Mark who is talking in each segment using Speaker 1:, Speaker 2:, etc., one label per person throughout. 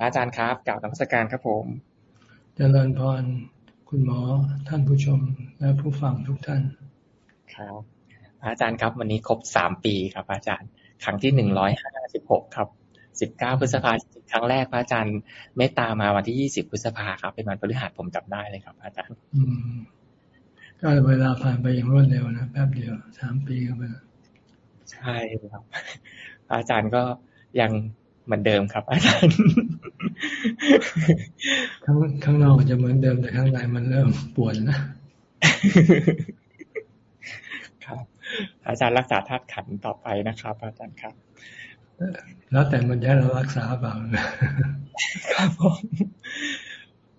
Speaker 1: พระอาจารย์ครับกล่าวนมัสการครับผม
Speaker 2: เจริญพรคุณหมอท่านผู้ชมและผู้ฟังทุกท่าน
Speaker 1: ครับพระอาจารย์ครับ วันนี้ครบสามปีครับ อาจารย์ ครั้งที่หนึ่งร้อยห้าสิบหกครับสิบเก้าพฤษภาครั้งแรกพระอาจารย์เมตตามาวันที่ยี่สิบพฤษภาครับ เป็นวันพฤหัสผมจับได้เลยครับ อาจารย์
Speaker 2: อืมก็เวลาผ่านไปอย่างรวดเร็วนะแป๊บเดียวสามปีก็ไปแล้ว
Speaker 1: ใช่ครับ อาจารย์ก็ยังเหมือนเดิมครับ อาจารย์
Speaker 2: ข้างข้างนอกจะเหมือนเดิมแต่ข้างในมันเริ่มปวดนะ
Speaker 1: ครับ อาจารย์รักษาธาตุขันต่อไปนะครับ อาจารย์ครับ
Speaker 2: แล้วแต่มันจะเรารักษาเปล่า
Speaker 1: ครับผม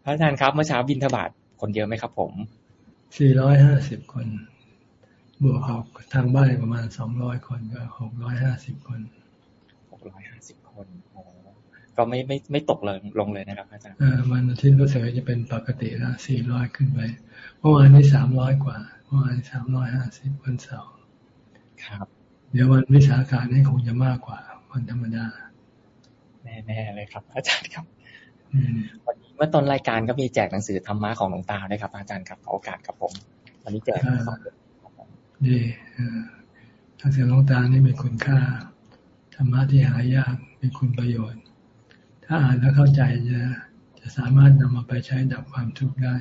Speaker 1: อาจารย์ครับเมื่อเช้าบินทบาทคนเยอะไหมครับผม
Speaker 2: สี่ร้อยห้าสิบคน บวกออกทางบ้านประมาณสองร้อยคนก็หกร้อยห้าสิบคน
Speaker 1: หกร้อยห้าสิบคน ก็ไม่ไม่ไม่ตกเลยลงเลยนะครับอาจารย์
Speaker 2: วันอาทิตย์รู้สึกจะเป็นปกติแล้วสี่ร้อยขึ้นไปเมื่อวานนี้สามร้อยกว่าเมื่อวานสามร้อยห้าสิบวันเสาร์
Speaker 1: ครับ
Speaker 2: เดี๋ยววันวิสาขานี่คงจะมากกว่า วันธรรมดา
Speaker 1: แน่ๆเลยครับ อาจารย์ครับวันนี้เมื่อต้นรายการก็มีแจกหนังสือธรรมะของหลวงตาด้วยครับอาจารย์ครับขอโอกาสครับผม วันนี้แจกสอง
Speaker 2: ดีหนังสือหลวงตานี่มีคุณค่าธรรมะที่หายากมีคุณประโยชน์ ถ้าอ่านแล้วเข้าใจจะจะสามารถนำมาไปใช้ดับความทุกข์ได้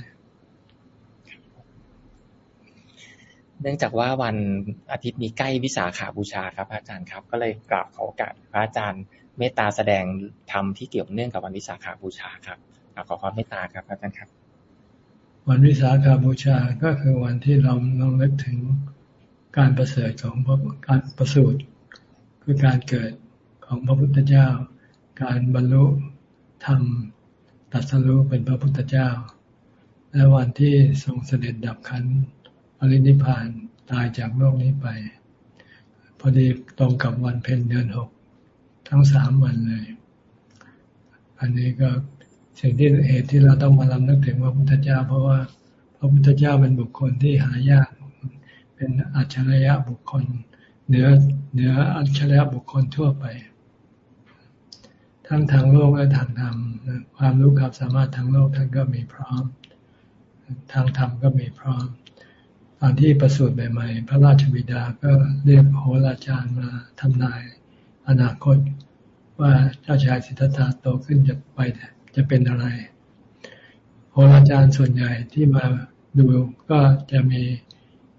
Speaker 1: เนื่องจากว่าวันอาทิตย์นี้ใกล้วิสาขาบูชาครับ อาจารย์ครับ ก็เลยกราบขอโอกาสพระอาจารย์เมตตาแสดงธรรมที่เกี่ยวเนื่องกับวันวิสาขาบูชาครับขอความเมตตาครับอาจารย์ครับ
Speaker 2: วันวิสาขาบูชาก็คือวันที่เราลองนึกถึงการประเสริฐของการประสูติคือการเกิดของพระพุทธเจ้า การบรรลุธรรมตัดสรุเป็นพระพุทธเจ้า และวันที่ทรงเสด็จดับขันอรินิพานตายจากโลกนี้ไป พอดีตรงกับวันเพ็ญเดือนหกทั้งสามวันเลย อันนี้ก็สิ่งที่เหตุที่เราต้องมาลำนึกถึงพระพุทธเจ้า เพราะว่าพระพุทธเจ้าเป็นบุคคลที่หายาก เป็นอัจฉริยะบุคคลเหนือเหนืออัจฉริยะบุคคลทั่วไป ทั้งทางโลกและทางธรรมความรู้ความสามารถทางโลกท่านก็มีพร้อม ทางธรรมก็มีพร้อม ตอนที่ประสูติใหม่ๆ พระราชบิดาก็เรียกโหราจารย์มาทำนายอนาคตว่าเจ้าชายสิทธัตถะโตขึ้นจะไปจะเป็นอะไรโหราจารย์ส่วนใหญ่ที่มาดูก็จะมี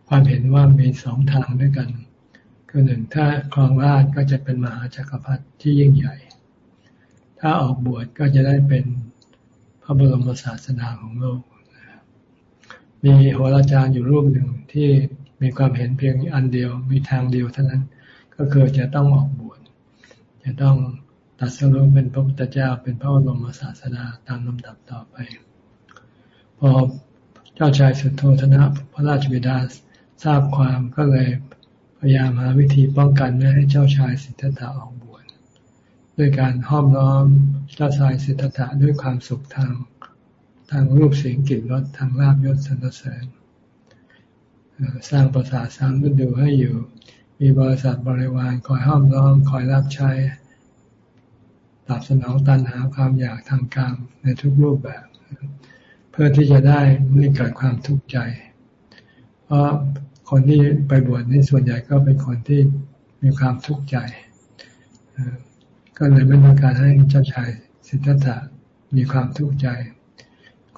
Speaker 2: ความเห็นว่ามีสองทางด้วยกัน คือหนึ่งถ้าครองราชก็จะเป็นมหาจักรพรรดิที่ยิ่งใหญ่ ถ้าออกบวชก็จะได้เป็นพระบรมศาสดาของโลก มีโหราจารย์อยู่รูปหนึ่งที่มีความเห็นเพียงอันเดียว มีทางเดียวเท่านั้น ก็คือจะต้องออกบวช จะต้องตัดสรุปเป็นพระพุทธเจ้า เป็นพระบรมศาสดาตามลำดับต่อไป พอเจ้าชายสุโธธนะพระราชบิดาทราบความก็เลยพยายามหาวิธีป้องกันไม่ให้เจ้าชายสิทธัตถะออก ด้วยการห้อมล้อมเจ้าชายสิทธัตถะด้วยความสุขทาง ทางรูปเสียงกลิ่นรสทางลาบยศสรรเสริญสร้างประสาทสามฤดูให้อยู่ มีบริษัทบริวารคอยห้อมล้อมคอยรับใช้ตอบสนองตันหาความอยากทางกามในทุกรูปแบบ เพื่อที่จะได้ไม่เกิดความทุกข์ใจ เพราะคนที่ไปบวชนี่ส่วนใหญ่ก็เป็นคนที่มีความทุกข์ใจ ก็เลยไม่ต้องการให้เจ้าชายสิทธัตถะมีความทุกข์ใจ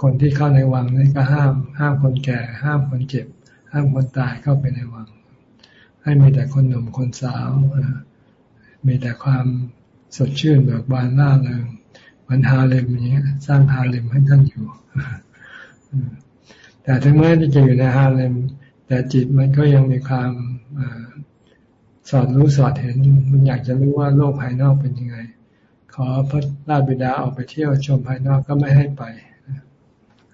Speaker 2: คนที่เข้าในวังนี่ก็ห้าม ห้ามคนแก่ ห้ามคนเจ็บ ห้ามคนตายเข้าไปในวัง ให้มีแต่คนหนุ่มคนสาว มีแต่ความสดชื่นเบิกบานล่าเริงมันฮาเลมอย่างนี้ย สร้างฮาเลมให้ท่านอยู่ แต่ถึงแม้ที่จะอยู่ในฮาเลม แต่จิตมันก็ยังมีความ สอดรู้สอดเห็นมันอยากจะรู้ว่าโลกภายนอกเป็นยังไง ขอพระราชบิดาออกไปเที่ยวชมภายนอกก็ไม่ให้ไป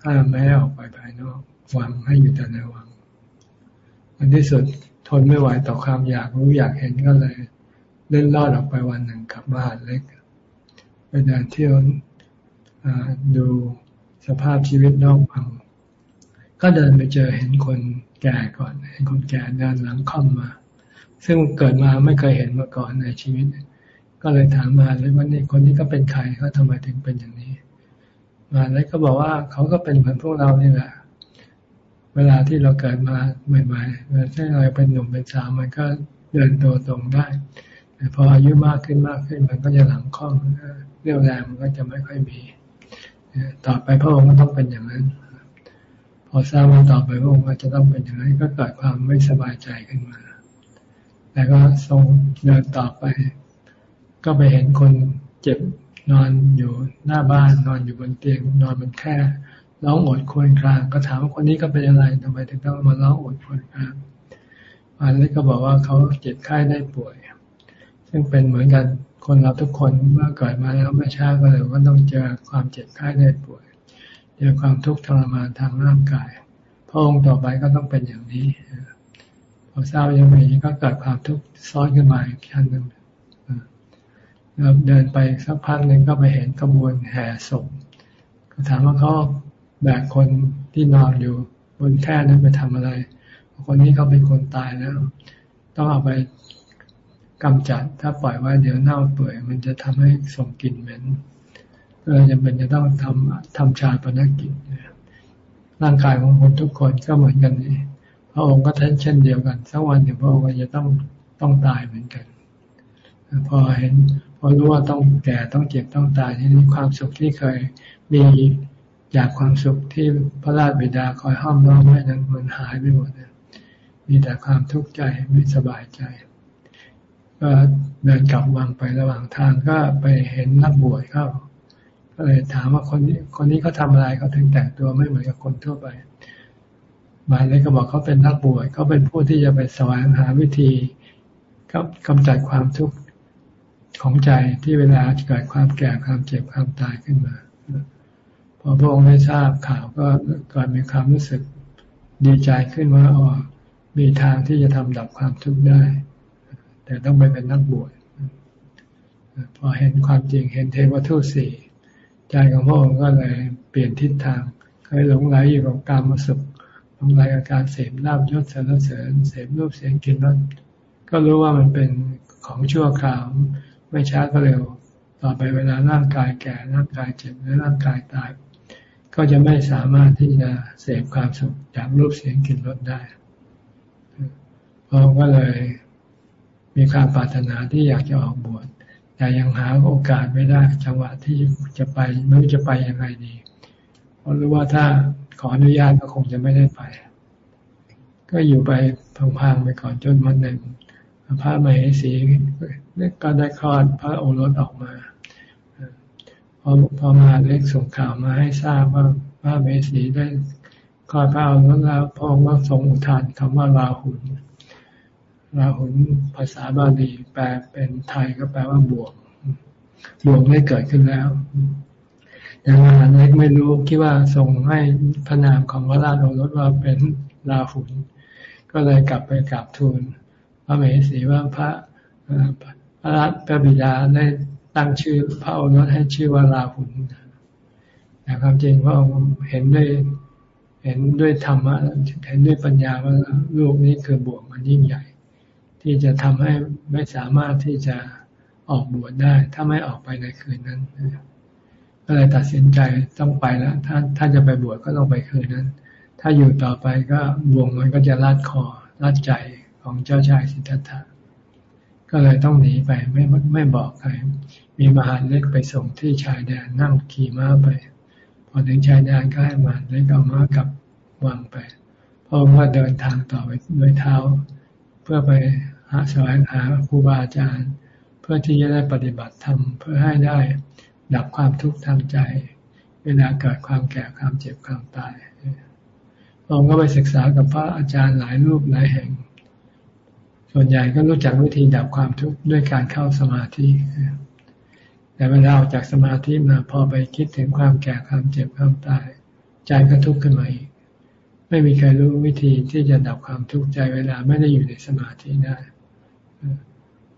Speaker 2: ห้ามไม่ให้ออกไปภายนอกวังให้อยู่แต่ในวังอันที่สุดทนไม่ไหวต่อความอยากรู้อยากเห็นก็เลย เล่นลอดออกไปวันหนึ่งกับบ้านเล็กไปเดินเที่ยวดูสภาพชีวิตนอกวัง ก็เดินไปเจอเห็นคนแก่ก่อน เห็นคนแก่เดินหลังค่อมมา ซึ่งเกิดมาไม่เคยเห็นมาก่อนในชีวิต ก็เลยถามมาเลยว่านี่คนนี้ก็เป็นใครเขาทำไมถึงเป็นอย่างนี้ มาเลยก็บอกว่าเขาก็เป็นเหมือนพวกเรานี่แหละ เวลาที่เราเกิดมาใหม่ๆเวลาที่เราเป็นหนุ่มเป็นสาวมันก็เดินตัวตรงได้แต่พออายุมากขึ้นมากขึ้นมันก็จะหลังคล่อมเรี่ยวแรงมันก็จะไม่ค่อยมีต่อไปพระองค์ก็ต้องเป็นอย่างนั้น พอทราบว่าต่อไปพระองค์ก็จะต้องเป็นอย่างนั้นก็เกิดความไม่สบายใจขึ้นมา แต่ก็ทรงเดินต่อไป ก็ไปเห็นคนเจ็บนอนอยู่หน้าบ้านนอนอยู่บนเตียงนอนบนแค่ร้องโอดครวญครางก็ถามว่าคนนี้ก็เป็นอะไรทำไมถึงต้องมาร้องโอดครวญครางอันนี้ก็บอกว่าเขาเจ็บไข้ได้ป่วย ซึ่งเป็นเหมือนกันคนเราทุกคนเมื่อเกิดมาแล้วไม่ช้าก็เลยก็ต้องเจอความเจ็บไข้ได้ป่วยเจอความทุกข์ทรมานทางร่างกายพระองค์ต่อไปก็ต้องเป็นอย่างนี้ พอทรายังไงก็เกิดความทุกข์ซ้อนขึ้นมาอีกชั้นหนึ่งแล้วเดินไปสักพักหนึ่งก็ไปเห็นขบวนแห่ศพก็ถามว่าเขาแบกคนที่นอนอยู่บนแท่นั้นไปทำอะไร คนนี้เขาเป็นคนตายแล้ว ต้องเอาไปกำจัด ถ้าปล่อยไว้เดี๋ยวเน่าเปื่อย มันจะทำให้ส่งกลิ่นเหม็นก็จะเป็นจะต้องทำทำชาปนกิจร่างกายของคนทุกคนก็เหมือนกันนี่ ระองค์ก็ท่านเช่นเดียวกันสักวันหนึ่งพระองค์จะต้องต้องตายเหมือนกัน พอเห็น พอรู้ว่าต้องแก่ต้องเจ็บต้องตายที่นี้ความสุขที่เคยมีจากความสุขที่พระราชบิดาคอยห้อมล้อมให้นั้นมันหายไปหมดมีแต่ความทุกข์ใจไม่สบายใจ ก็เดินกลับวังไประหว่างทางก็ไปเห็นนักบวชเข้าก็เลยถามว่าคนนี้คนนี้เขาทาอะไรเขาถึงแต่งตัวไม่เหมือนกับคนทั่วไป หมายเลยก็บอกเขาเป็นนักบวชเขาเป็นผู้ที่จะไปแสวงหาวิธีกำจัดความทุกข์ของใจที่เวลาเกิดความแก่ความเจ็บความตายขึ้นมาพอพระองค์ได้ทราบข่าวก็เกิดมีความรู้สึกดีใจขึ้นว่าอ๋อมีทางที่จะทำดับความทุกข์ได้ แต่ต้องไปเป็นนักบวชพอเห็นความจริงเห็นเทวทูตสี่ใจของพระองค์ก็เลยเปลี่ยนทิศทาง เคยหลงไหลอยู่กับการมาสุข ลงไหลกับการเสพลาบยศสรรเสริญเสพรูปเสียงกลิ่นรสก็รู้ว่ามันเป็นของชั่วคราวไม่ช้าก็เร็ว ต่อไปเวลาร่างกายแก่ร่างกายเจ็บหรือร่างกายตาย ก็จะไม่สามารถที่จะเสพความสุขจากรูปเสียงกลิ่นรสได้พระองค์ก็เลยมีความปรารถนาที่อยากจะออกบวชแต่ยังหาโอกาสไม่ได้จังหวะที่จะไปไม่รู้จะไปยังไงดี เพราะรู้ว่าถ้า ขออนุญาตก็คงจะไม่ได้ไป ก็อยู่ไปพังๆไปก่อนจนวันหนึ่งพระมเหสีก็ได้คลอดพระโอรสออกมาพอพอมาเล็กส่งข่าวมาให้ทราบว่าพระมเหสีได้คลอดพระโอรสแล้วพระองค์ก็ทรงอุทานคำว่าราหุลราหุลภาษาบาลีแปลเป็นไทยก็แปลว่าบวกบวกได้เกิดขึ้นแล้ว แต่มหาเล็กไม่รู้คิดว่าส่งให้พระนามของพระราชโอรสว่าเป็นราหุลก็เลยกลับไปกราบทูลพระมเหสีว่าพระพระราชพระบิดาได้ตั้งชื่อพระโอรสให้ชื่อว่าราหุลแต่ความจริงพระองค์เห็นด้วยเห็นด้วยธรรมะเห็นด้วยปัญญาว่าลูกนี้คือบวกมันยิ่งใหญ่ ที่จะทำให้ไม่สามารถที่จะออกบวชได้ ถ้าไม่ออกไปในคืนนั้น ก็เลยตัดสินใจต้องไปแล้ว ถ้าถ้าจะไปบวชก็ต้องไปคืนนั้น ถ้าอยู่ต่อไปก็บ่วงมันก็จะรัดคอรัดใจของเจ้าชายสิทธัตถะก็เลยต้องหนีไปไม่ไม่บอกใคร มีมหาเล็กไปส่งที่ชายแดนนั่งขี่ม้าไป พอถึงชายแดนก็ให้มหาเล็กเอาม้ากับวางไปพระองค์ก็เดินทางต่อไปด้วยเท้า เพื่อไปหาแสวงหาครูบาอาจารย์ เพื่อที่จะได้ปฏิบัติธรรมเพื่อให้ได้ ดับความทุกข์ทางใจ เวลาเกิดความแก่ความเจ็บความตายองก็ไปศึกษากับพระอาจารย์หลายรูปหลายแห่ง ส่วนใหญ่ก็รู้จักวิธีดับความทุกข์ด้วยการเข้าสมาธิแต่เวลาออกจากสมาธิมาพอไปคิดถึงความแก่ความเจ็บความตาย ใจก็ทุกข์ขึ้นมาอีก ไม่มีใครรู้วิธีที่จะดับความทุกข์ใจเวลาไม่ได้อยู่ในสมาธิได้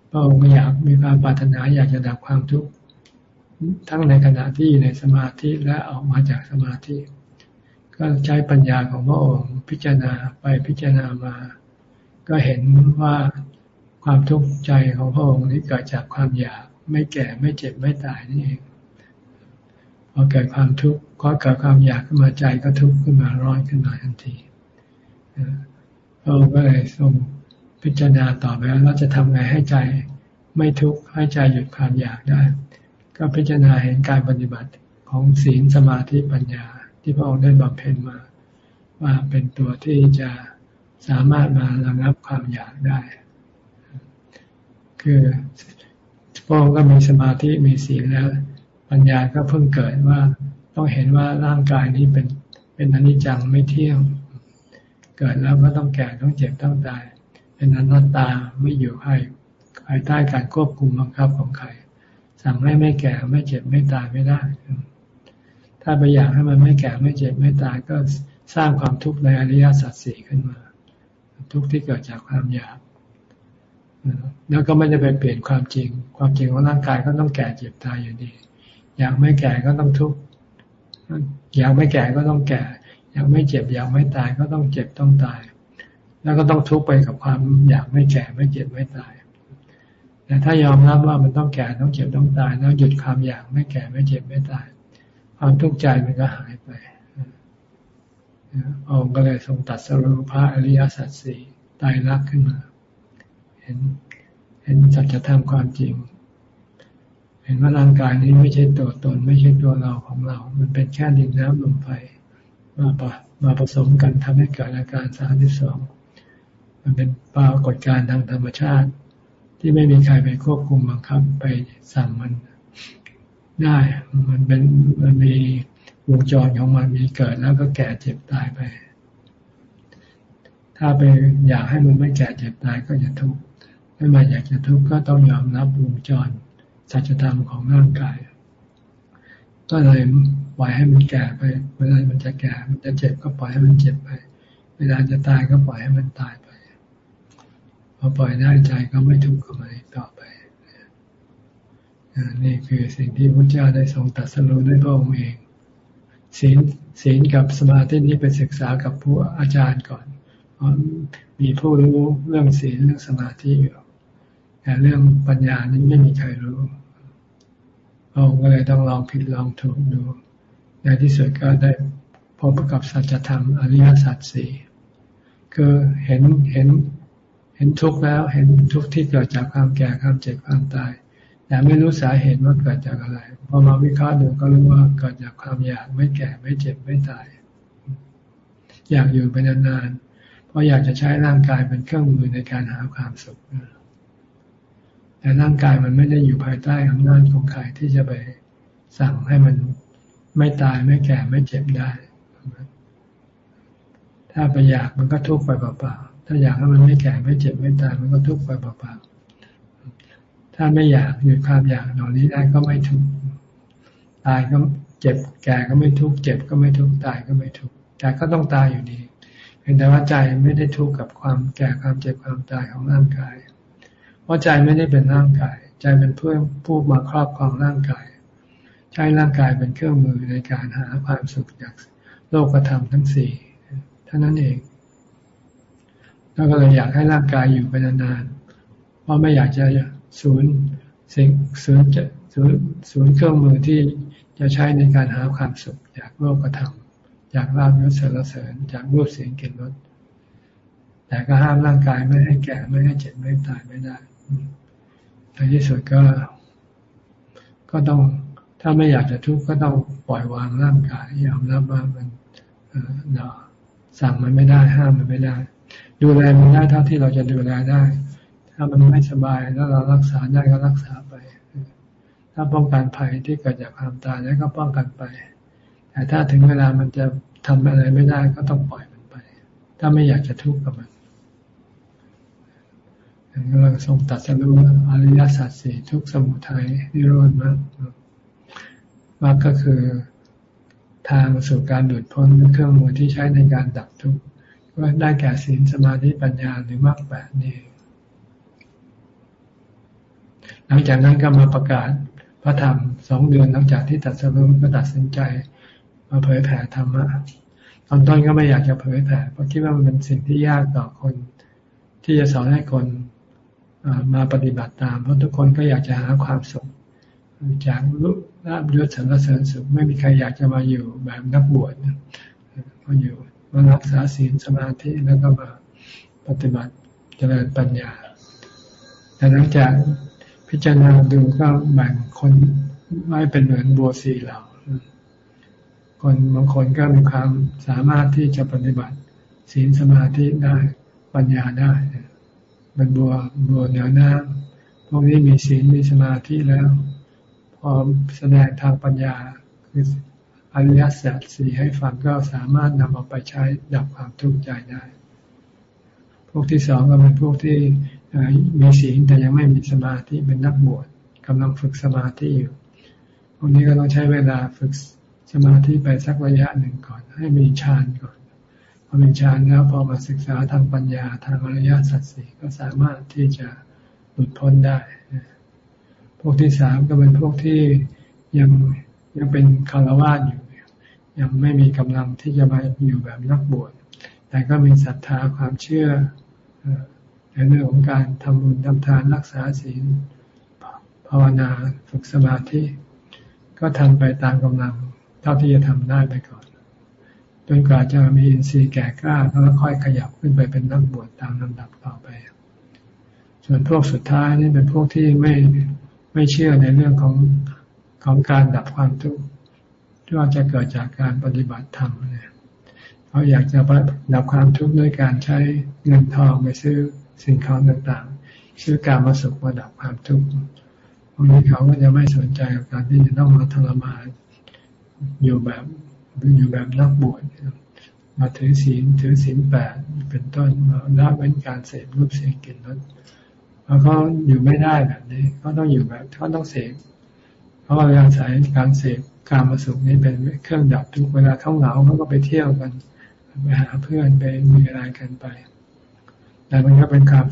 Speaker 2: พระองค์อยากมีความปรารถนาอยากจะดับความทุกข์ ทั้งในขณะที่อยู่ในสมาธิและออกมาจากสมาธิ ก็ใช้ปัญญาของพระองค์พิจารณาไปพิจารณามา ก็เห็นว่าความทุกข์ใจของพระองค์นี้เกิดจากความอยากไม่แก่ไม่เจ็บไม่ตายนี่เองพอเกิดความทุกข์ก็เกิดความอยากขึ้นมาใจก็ทุกข์ขึ้นมาร้อนขึ้นมาทันทีพระองค์ก็เลยทรงพิจารณาต่อไปว่าเราจะทำไงให้ใจไม่ทุกข์ให้ใจหยุดความอยากได้ ก็พิจารณาเห็นการปฏิบัติของศีลสมาธิปัญญา ที่พระองค์ได้บำเพ็ญมา ว่าเป็นตัวที่จะสามารถมาระงับความอยากได้ คือพระองค์ก็มีสมาธิมีศีลแล้ว ปัญญาก็เพิ่งเกิดว่าต้องเห็นว่าร่างกายนี้เป็นเป็นอนิจจังไม่เที่ยงเกิดแล้วก็ต้องแก่ต้องเจ็บต้องตาย เป็นอนัตตาไม่อยู่ให้ภายใต้การควบคุมบังคับของใคร สั่งให้ไม่แก่ไม่เจ็บไม่ตายไม่ได้ ถ้าไปอยากให้มันไม่แก่ไม่เจ็บไม่ตายก็สร้างความทุกข์ในอริยสัจสี่ขึ้นมา ทุกข์ที่เกิดจากความอยากแล้วก็ไม่ได้ไปเปลี่ยนความจริง ความจริงของร่างกายก็ต้องแก่เจ็บตายอยู่ดี อยากไม่แก่ก็ต้องทุกข์อยากไม่แก่ก็ต้องแก่ อยากไม่เจ็บอยากไม่ตายก็ต้องเจ็บต้องตาย แล้วก็ต้องทุกข์ไปกับความอยากไม่แก่ไม่เจ็บไม่ตาย แต่ถ้ายอมรับว่ามันต้องแก่ต้องเจ็บต้องตายแล้วหยุดความอยากไม่แก่ไม่เจ็บไม่ตาย ความทุกข์ใจมันก็หายไปองค์ก็เลยทรงตัดสรุปพระอริยสัจสี่ตายรักขึ้นมา เห็น เห็นสัจธรรมความจริง เห็นว่าร่างกายนี้ไม่ใช่ตัวตน ไม่ใช่ตัวเราของเรา มันเป็นแค่ดินน้ำลมไฟมาปะมาผสมกันทำให้เกิดอาการสามที่สองมันเป็นปรากฏการณ์ทางธรรมชาติ ที่ไม่มีใครไปควบคุมบังคับไปสั่งมันได้ มันเป็นมันมีวงจรของมันมีเกิดแล้วก็แก่เจ็บตายไป ถ้าไปอยากให้มันไม่แก่เจ็บตายก็จะทุกข์ไม่มาอยากจะทุกข์ก็ต้องยอมรับวงจรสัจธรรมของร่างกาย ก็เลยปล่อยให้มันแก่ไป เวลามันจะแก่ มันจะเจ็บก็ปล่อยให้มันเจ็บไป เวลาจะตายก็ปล่อยให้มันตาย พอปล่อยได้ใจก็ไม่ทุกข์กับมันต่อไปนี่คือสิ่งที่พระเจ้าได้ทรงตัดสรุปด้วยพระองค์เองศีลศีลกับสมาธินี้ไปศึกษากับผู้อาจารย์ก่อน มีผู้รู้เรื่องศีลเรื่องสมาธิอยู่แต่เรื่องปัญญานี้ไม่มีใครรู้พระองค์ก็เลยต้องลองผิดลองถูกดู ในที่สุดก็ได้พบกับสัจธรรมอริยสัจสี่คือเห็นเห็น ห็นทุกข์แล้ว เห็นทุกข์ที่เกิดจากความแก่ความเจ็บความตาย แต่ไม่รู้สาเหตุว่าเกิดจากอะไรพอมาวิเคราะห์ดูก็รู้ว่าเกิดจากความอยากไม่แก่ไม่เจ็บไม่ตาย อยากอยู่ไปนานๆเพราะอยากจะใช้ร่างกายเป็นเครื่องมือในการหาความสุขแต่ร่างกายมันไม่ได้อยู่ภายใต้อำนาจของใครที่จะไปสั่งให้มันไม่ตายไม่แก่ไม่เจ็บได้ ถ้าไปอยากมันก็ทุกข์ไปเปล่าๆ ถ้าอยากให้มันไม่แก่ไม่เจ็บไม่ตายมันก็ทุกข์ไปเปล่าๆถ้าไม่อยากหยุดความอยากเหล่านี้ได้ก็ไม่ทุกข์ตายก็เจ็บ แก่ก็ไม่ทุกข์เจ็บก็ไม่ทุกข์ตายก็ไม่ทุกข์แต่ก็ต้องตายอยู่ดีเพียงแต่ว่าใจไม่ได้ทุกข์กับความแก่ความเจ็บความตายของร่างกาย เพราะใจไม่ได้เป็นร่างกาย ใจเป็นเพื่อผู้มาครอบครองร่างกาย ใช้ร่างกายเป็นเครื่องมือในการหาความสุขจากโลกธรรมทั้งสี่เท่านั้นเอง แล้วก็เลยอยากให้ร่างกายอยู่ไปนานๆ เพราะไม่อยากจะศูนย์สิ่งศูนย์จะศูนย์ศูนย์เครื่องมือที่จะใช้ในการหาความสุขจากโลกธรรมจากลาภยศเสรเสริญ จากรูปเสียงกลิ่นรสแต่ก็ห้ามร่างกายไม่ให้แก่ไม่ให้เจ็บไม่ตายไม่ได้ในที่สุดก็ ก็ต้องถ้าไม่อยากจะทุกข์ก็ต้องปล่อยวางร่างกายยอมรับว่ามันเนาะสั่งมันไม่ได้ห้ามมันไม่ได้ ดูแลมันได้เท่าที่เราจะดูแลได้ ถ้ามันไม่สบายแล้วเรารักษาได้ก็รักษาไป ถ้าป้องกันภัยที่เกิดจากความตายแล้วก็ป้องกันไป แต่ถ้าถึงเวลามันจะทำอะไรไม่ได้ก็ต้องปล่อยมันไป ถ้าไม่อยากจะทุกข์กับมันเราทรงตัดสรุปอริยสัจสี่ทุกสมุทัยนิโรธมรรคมรรคก็คือทางสู่การหลุดพ้นเครื่องมือที่ใช้ในการดับทุกข์ ก็ได้แก่ศีลสมาธิปัญญาหรือมรรคแปดนี่ลังจากนั้นก็มาประกาศพระธรรมสองเดือนหลังจากที่ตัดสรุปก็ตัดสินใจมาเผยแผ่ธรรมะตอนต้นก็ไม่อยากจะเผยแผ่เพราะคิดว่ามันเป็นสิ่งที่ยากต่อคน ที่จะสอนให้คนมาปฏิบัติตาม เพราะทุกคนก็อยากจะหาความสุขจากลุลาบยศสรรเสริญสุขไม่มีใครอยากจะมาอยู่แบบนักบวชมาอยู่ มารักษาศีลสมาธิแล้วก็มาปฏิบัติเจริญปัญญาแต่หลังจากพิจารณาดูก็แบ่งคนไว้เป็นเหมือนบัวสีเหล่าคนบางคนก็มีความสามารถที่จะปฏิบัติศีลสมาธิได้ปัญญาได้เป็นบัวบัวเหนือน้ำพวกนี้มีศีลมีสมาธิแล้ว พอแสดงทางปัญญาคือ อริยสัจสี่ให้ฟังก็สามารถนำเอาไปใช้ดับความทุกข์ใจได้ พวกที่สองก็เป็นพวกที่มีศีลแต่ยังไม่มีสมาธิเป็นนักบวชกำลังฝึกสมาธิอยู่พวกนี้ก็ต้องใช้เวลาฝึกสมาธิไปสักระยะหนึ่งก่อน ให้มีฌานก่อนพอมีฌานแล้วพอมาศึกษาทางปัญญาทางอริยสัจสี่ก็สามารถที่จะหลุดพ้นได้ พวกที่สามก็เป็นพวกที่ยังยังเป็นคารวะอยู่ ยังไม่มีกำลังที่จะมาอยู่แบบนักบวช แต่ก็มีศรัทธาความเชื่อในเรื่องของการทำบุญทำทานรักษาศีลภาวนาฝึกสมาธิ ก็ทำไปตามกำลังเท่าที่จะทำได้ไปก่อนจนกว่าจะมีอินทรีย์แก่กล้าแล้วค่อยขยับขึ้นไปเป็นนักบวชตามลำดับต่อไป ส่วนพวกสุดท้ายนี่เป็นพวกที่ไม่ไม่เชื่อในเรื่องของของการดับความทุกข์ ที่ว่าจะเกิดจากการปฏิบัติธรรมเนี่ยเขาอยากจะดับความทุกข์ด้วยการใช้เงินทองไปซื้อสิ่งของต่างๆ ซื้อการมาสุขมาดับความทุกข์ตรงนี้เขาก็จะไม่สนใจกับการที่จะต้องมาทรมานอยู่แบบอยู่แบบนักบวชมาถือศีลถือศีลแปดเป็นต้นมาละเว้นการเสพรูปเสียงกลิ่นรสแล้วก็อยู่ไม่ได้แบบนี้เขาต้องอยู่แบบเขาต้องเสพเพราะว่าการใช้การเสพ การมาสุขนี้เป็นเครื่องดับทุกเวลาเขาเหงาเขาก็ไปเที่ยวกันไปหาเพื่อนไปมีอะไรกันไป แต่มันก็เป็นการ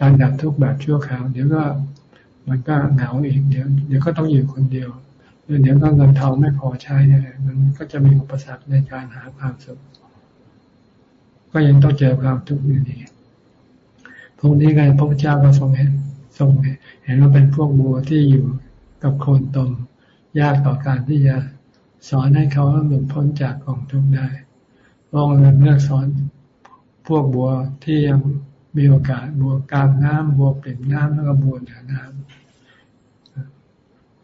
Speaker 2: การดับทุกแบบชั่วคราว เดี๋ยวก็มันก็เหงาอีกเดี๋ยวเดี๋ยวก็ต้องอยู่คนเดียวเดี๋ยวก็เงินทองไม่พอใช้เนี่ยมันก็จะมีอุปสรรคในการหาความสุข ก็ยังต้องเจอความทุกข์อยู่ดีพวกนี้ไงพระพุทธเจ้าก็ทรงเห็นทรงเห็นว่าเป็นพวกบัวที่อยู่กับโคนตม ยากต่อการที่จะสอนให้เขาหลุดพ้นจากกองทุกข์ได้ลองเลือกสอนพวกบัวที่ยังมีโอกาสบัวกลางน้ำบัวเปลี่ยนน้ำแล้วก็บัวเหนือน้ำ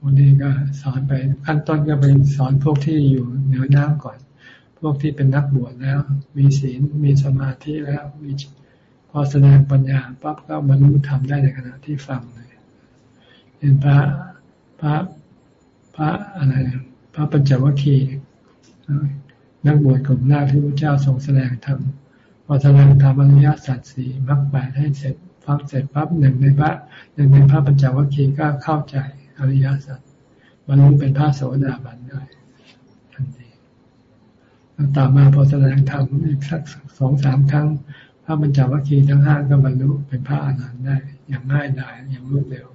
Speaker 2: วันนี้ก็สอนไปขั้นต้นก็ไปสอนพวกที่อยู่เหนือน้ำก่อน พวกที่เป็นนักบวชแล้ว มีศีลมีสมาธิแล้วมีพอแสดงปัญญาปั๊บก็บรรลุธรรมได้ในขณะที่ฟังเลยเห็นพระพระ พระอะไรพระปัญจวัคคีย์นักบวชกลุ่มแรกที่พระเจ้าทรงแสดงธรรมพอแสดงธรรมอริยสัจสี่มรรคแปดให้เสร็จฟังเสร็จปั๊บหนึ่งในพระหนึ่งในพระปัญจวัคคีย์ก็เข้าใจอริยสัจบรรลุเป็นพระโสดาบันได้ทันทีต่อมาพอแสดงธรรมอีกสักสองสามครั้ง พระบรรจวัคคีย์ทั้งห้าก็บรรลุเป็นพระอรหันต์ได้ อย่างง่ายดายอย่างรวดเร็ว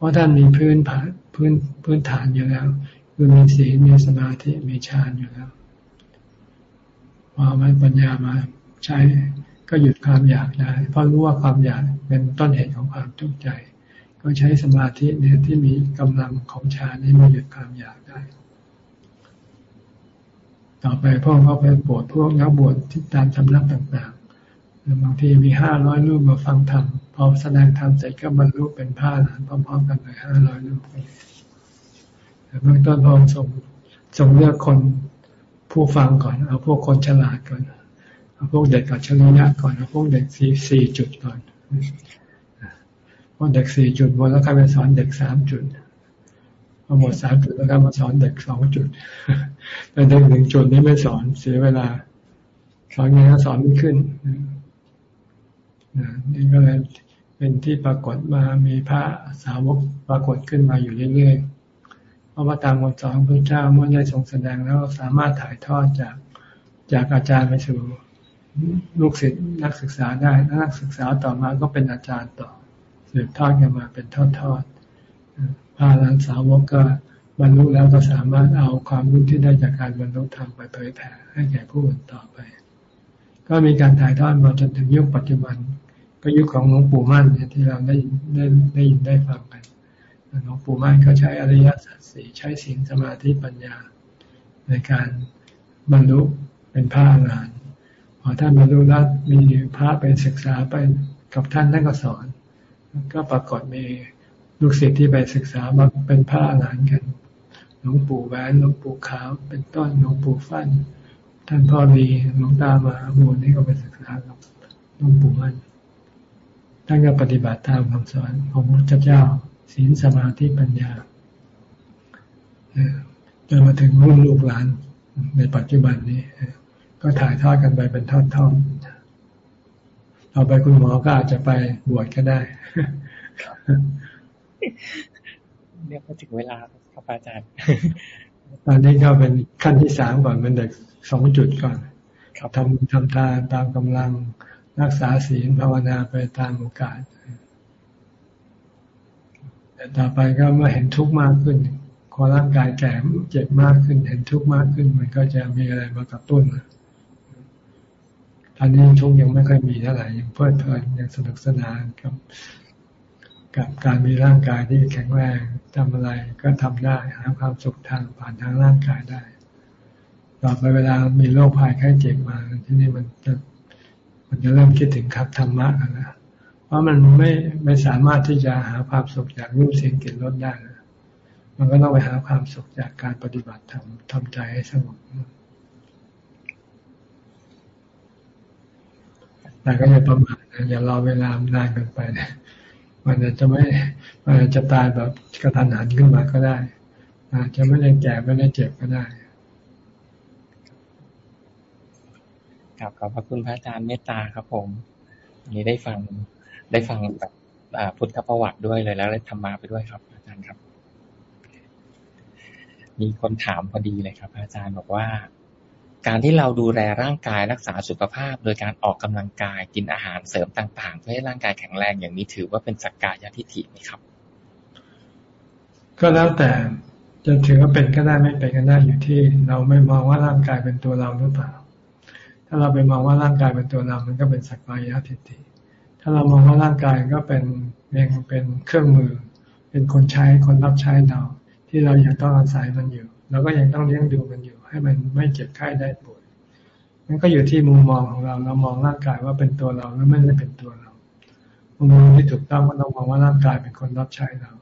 Speaker 2: เพราะท่านมีพื้นฐาพื้นพื้นฐานอยู่แล้ว คือมีศีลมีสมาธิมีฌานอยู่แล้วพอมันปัญญามาใช้ก็หยุดความอยากได้ เพราะรู้ว่าความอยากเป็นต้นเหตุของความทุกข์ใจ ก็ใช้สมาธิเนี่ยที่มีกำลังของฌานให้มาหยุดความอยากได้ ต่อไปพ่อเขาไปปวดพวกนักบวชที่ตามสำนักต่างๆบางทีมีห้าร้อยรูปมาฟังธรรม อแสดงธรรมเสร็จก็บรรลุเป็นพระหลานพร้อมๆกันเลยห้าร้อยรูปแต่เบื้องต้นพอส่งส่งเลือกคนผู้ฟังก่อน เอาพวกคนฉลาดก่อน เอาพวกเด็กกับชริยะก่อน เอาพวกเด็กสี่สี่จุดก่อนพอเด็กสี่จุดหมดแล้วก็ไปสอนเด็กสามจุดพอหมดสามจุดแล้วก็มาสอนเด็กสองจุดแต่เด็กหนึ่งจุดนี้ไม่สอนเสียเวลา สอนไงก็สอนไม่ขึ้นนี่ก็เลย เป็นที่ปรากฏมามีพระสาวกปรากฏขึ้นมาอยู่เรื่อยๆ เพราะว่าตามคำสอนพระเจ้าเมื่อได้ทรงแสดงแล้วสามารถถ่ายทอดจากจากอาจารย์ไปสู่ลูกศิษย์นักศึกษาได้นักศึกษาต่อมาก็เป็นอาจารย์ต่อสืบทอดกันมาเป็นทอดทอดพระรานสาวกก็บรรลุแล้วก็สามารถเอาความรู้ที่ได้จากการบรรลุธรรมไปเผยแผ่ให้แก่ผู้อื่นต่อไป ก็มีการถ่ายทอดมาจนถึงยุคปัจจุบัน ก็ยุคของหลวงปู่มั่นเนี่ยที่เราได้ได้ได้ยินได้ฟังกันหลวงปู่มั่นก็ใช้อริยสัจสี่ใช้ศีลสมาธิปัญญา ในการบรรลุเป็นพระอรหันต์พอท่านบรรลุแล้วมีพระไปศึกษาไปกับท่านท่านก็สอน ก็ปรากฏมีลูกศิษย์ที่ไปศึกษามาเป็นพระอรหันต์กันหลวงปู่แหวนหลวงปู่ขาว เป็นต้นหลวงปู่ฟัน่นท่านพ่อมีหลวงตามาบูลนี่ก็ไปศึกษากับหลวงปู่มั่น ท่านก็ปฏิบัติตามคำสอนของพระเจ้าศีลสมาธิปัญญาจนมาถึงรุ่นลูกหลานในปัจจุบันนี้ ก็ถ่ายทอดกันไปเป็นทอดๆต่อไปคุณหมอก็อาจจะไปบวชก็ได้
Speaker 1: เรียกว่าถึงเวลาครับอาจารย์
Speaker 2: ตอนนี้ก็เป็นขั้นที่สามก่อนเป็นเด็กสองจุดก่อนทำทำทานตามกำลัง รักษาศีลภาวนาไปตามโอกาส แต่ต่อไปก็เมื่อเห็นทุกข์มากขึ้นพอร่างกายแก่เจ็บมากขึ้น เห็นทุกข์มากขึ้น มันก็จะมีอะไรมากระตุ้นตอนนี้ทุกข์ยังไม่ค่อยมีเท่าไหร่ยังเพลิดเพลินยังสนุกสนานกับกับการมีร่างกายที่แข็งแรงทำอะไรก็ทำได้หาความสุขทางผ่านทางร่างกายได้ ต่อไปเวลามีโรคภัยไข้เจ็บมา ที่นี่มันจะ มันจะเริ่มคิดถึงครับธรรมะกันนะเพรามันไม่ไม่สามารถที่จะหาความสุขจากรูปเสียงกลิ่นรสได้นะมันก็ต้องไปหาความสุขจากการปฏิบัติธรรมทำใจให้สงบแต่ก็อย่าประมาทอย่ารอเวลานานเกินไปนะมันจะไม่มันจะตายแบบกระทันหันขึ้นมาก็ได้อาจจะไม่ได้แก่ไม่ได้เจ็บก็ได้
Speaker 1: ครับขอบพระคุณพระอาจารย์เมตตาครับ ผมนี้ได้ฟังได้ฟังแบบพุทธประวัติด้วยเลยแล้วได้ธรรมาไปด้วยครับ อาจารย์ครับ มีคนถามพอดีเลยครับ อาจารย์บอกว่า การที่เราดูแลร่างกายรักษาสุขภาพ โดยการออกกำลังกายกินอาหารเสริมต่าง ๆ เพื่อให้ร่างกายแข็งแรงอย่างนี้ถือว่าเป็นสักกายทิฏฐิไหมครับ
Speaker 2: ก็แล้วแต่จะถือว่าเป็นก็ได้ไม่เป็นก็ได้อยู่ที่ เราไม่มองว่าร่างกายเป็นตัวเราหรือเปล่า ถ้าเราไปมองว่าร่างกายเป็นตัวเรา มันก็เป็นสักกายทิฏฐิ ถ้าเรามองว่าร่างกายก็เป็นเพียงเป็นเครื่องมือ เป็นคนใช้คนรับใช้เรา ที่เรายังต้องอาศัยมันอยู่เราก็ยังต้องเลี้ยงดูมันอยู่ ให้มันไม่เจ็บไข้ได้ป่วยนั่นก็อยู่ที่มุมมองของเรา เรามองร่างกายว่าเป็นตัวเราหรือไม่ได้เป็นตัวเรามุมมองที่ถูกต้องก็ต้องมองว่าร่างกายเป็นคนรับใช้เรา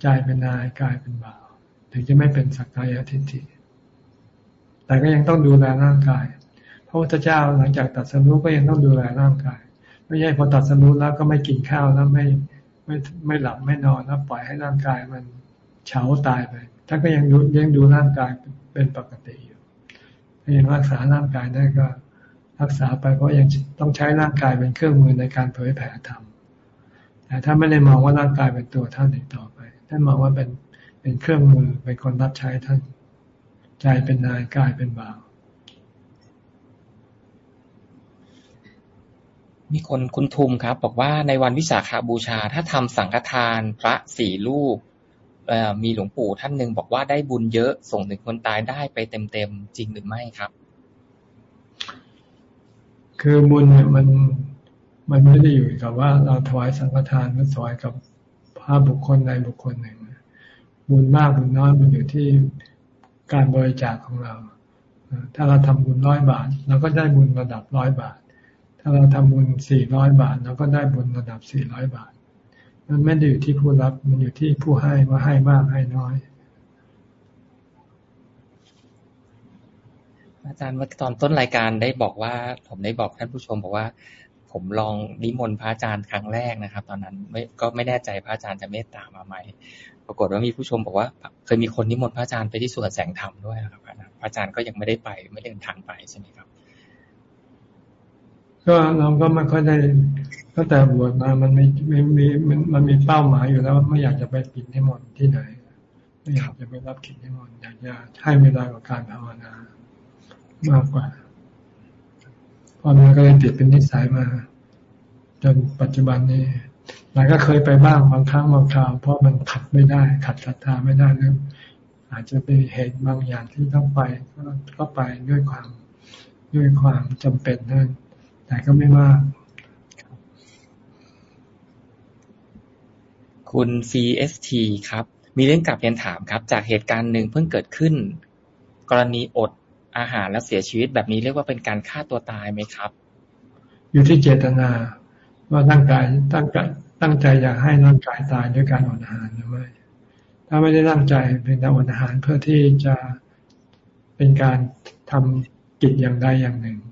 Speaker 2: ใจเป็นนายกายเป็นบ่าว ถึงจะไม่เป็นสักกายทิฏฐิแต่ก็ยังต้องดูแลร่างกาย ระพุทธเจ้าหลังจากตัดสรุปก็ยังต้องดูแลร่างกาย ไม่ใช่พอตัดสรุปแล้วก็ไม่กินข้าวแล้วไม่ไม่ไม่หลับไม่นอนแล้วปล่อยให้ร่างกายมันเฉาตายไปท่านก็ยังดูยังดูร่างกายเป็นปกติอยู่ถ้ายังรักษาร่างกายได้ก็รักษาไปเพราะยังต้องใช้ร่างกายเป็นเครื่องมือในการเผยแผ่ธรรมแต่ถ้าไม่ได้มองว่าร่างกายเป็นตัวท่านอีกต่อไป ท่านมองว่าเป็นเป็นเครื่องมือเป็นคนรับใช้ท่าน ใจเป็นนายกายเป็นบ่าว
Speaker 1: มีคนคุณทุมครับ บอกว่าในวันวิสาขาบูชา ถ้าทำสังฆทานพระสี่รูปมีหลวงปู่ท่านหนึ่งบอกว่าได้บุญเยอะส่งถึงคนตายได้ไปเต็มๆจริงหรือไม่ครับ
Speaker 2: คือบุญเนี่ยมันมันไม่ได้อยู่กับว่าเราถวายสังฆทานหรือถวายกับพระบุคคลใดบุคคลหนึ่งบุญมากบุญน้อยมันอยู่ที่การบริจาคของเรา ถ้าเราทำบุญร้อยบาท เราก็ได้บุญระดับร้อยบาท ถ้าเราทำบุญสี่ร้อยบาทเราก็ได้บุญระดับสี่ร้อยบาท มันไม่ได้อยู่ที่ผู้รับ มันอยู่ที่ผู้ให้ว่าให้มากให้น้อย
Speaker 1: อาจารย์เมื่อตอนต้นรายการได้บอกว่า ผมได้บอกท่านผู้ชมบอกว่า ผมลองนิมนต์พระอาจารย์ครั้งแรกนะครับ ตอนนั้นไม่ก็ไม่แน่ใจพระอาจารย์จะเมตตามาไหมปรากฏว่ามีผู้ชมบอกว่า เคยมีคนนิมนต์พระอาจารย์ไปที่สวนแสงธรรมด้วยครับพระอาจารย์ก็ยังไม่ได้ไปไม่เดินทางไปใช่ไหมครับ
Speaker 2: ก็เราก็ไม่ค่อยได้ตั้งแต่บวชมามันมีมีมันมันมีเป้าหมายอยู่แล้วไม่อยากจะไปกินนิมนต์ที่ไหนไม่อยากจะไปรับกินนิมนต์อยากจะให้เวลากับการภาวนามากกว่าพอมันก็เลยติดเป็นนิสัยมา จนปัจจุบันนี้หลายก็เคยไปบ้างบางครั้งบางคราว เพราะมันขัดไม่ได้ ขัดศรัทธาไม่ได้แล้วอาจจะเป็นเหตุบางอย่างที่ต้องไปก็ไปด้วยความด้วยความจำเป็นนั่น แต่ก็ไม่มาก
Speaker 1: คุณ CST ครับ มีเรื่องกลับเรียนถามครับ จากเหตุการณ์หนึ่งเพิ่งเกิดขึ้น กรณีอดอาหารและเสียชีวิตแบบนี้เรียกว่าเป็นการฆ่าตัวตายไหมครับ
Speaker 2: อยู่ที่เจตนา ว่าตั้งใจตั้งใจตั้งใจอยากให้ร่างกายตายด้วยการอดอาหารหรือไม่ถ้าไม่ได้ตั้งใจเป็นการอดอาหารเพื่อที่จะเป็นการทำกิจอย่างใดอย่างหนึ่งเ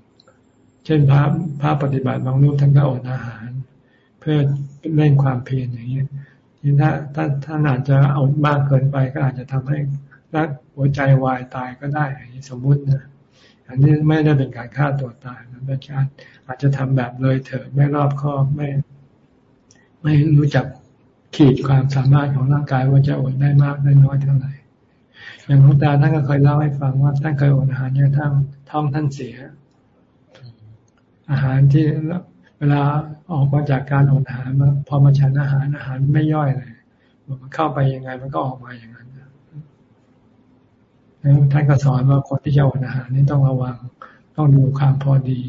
Speaker 2: ช่นพระพระปฏิบัติบางรูปท่านก็อดอาหาร เพื่อเล่นความเพียรอย่างนี้นี่ถ้าถ้าถ้าอาจจะอดมากเกินไปก็อาจจะทำให้รักหัวใจวายตายก็ได้อย่างนี้สมมุตินะอันนี้ไม่ได้เป็นการฆ่าตัวตายนเป็นการอาจจะทำแบบเลยเถิดไม่รอบคอบไม่ ไม่รู้จักขีดความสามารถของร่างกายว่าจะอดได้มากได้น้อยเท่าไหร่อย่างหลวงตาท่านก็เคยเล่าให้ฟังว่าท่านเคยอดอาหารจนกระทั่งท้องท่านเสีย อาหารที่เวลาออกมาจากการอดอาหารพอมาฉันอาหารอาหารไม่ย่อยเลยมันเข้าไปยังไงมันก็ออกมาอย่างนั้นท่านก็สอนว่าคนที่จะอดอาหารนี่ต้องระวัง ต้องดูความพอดี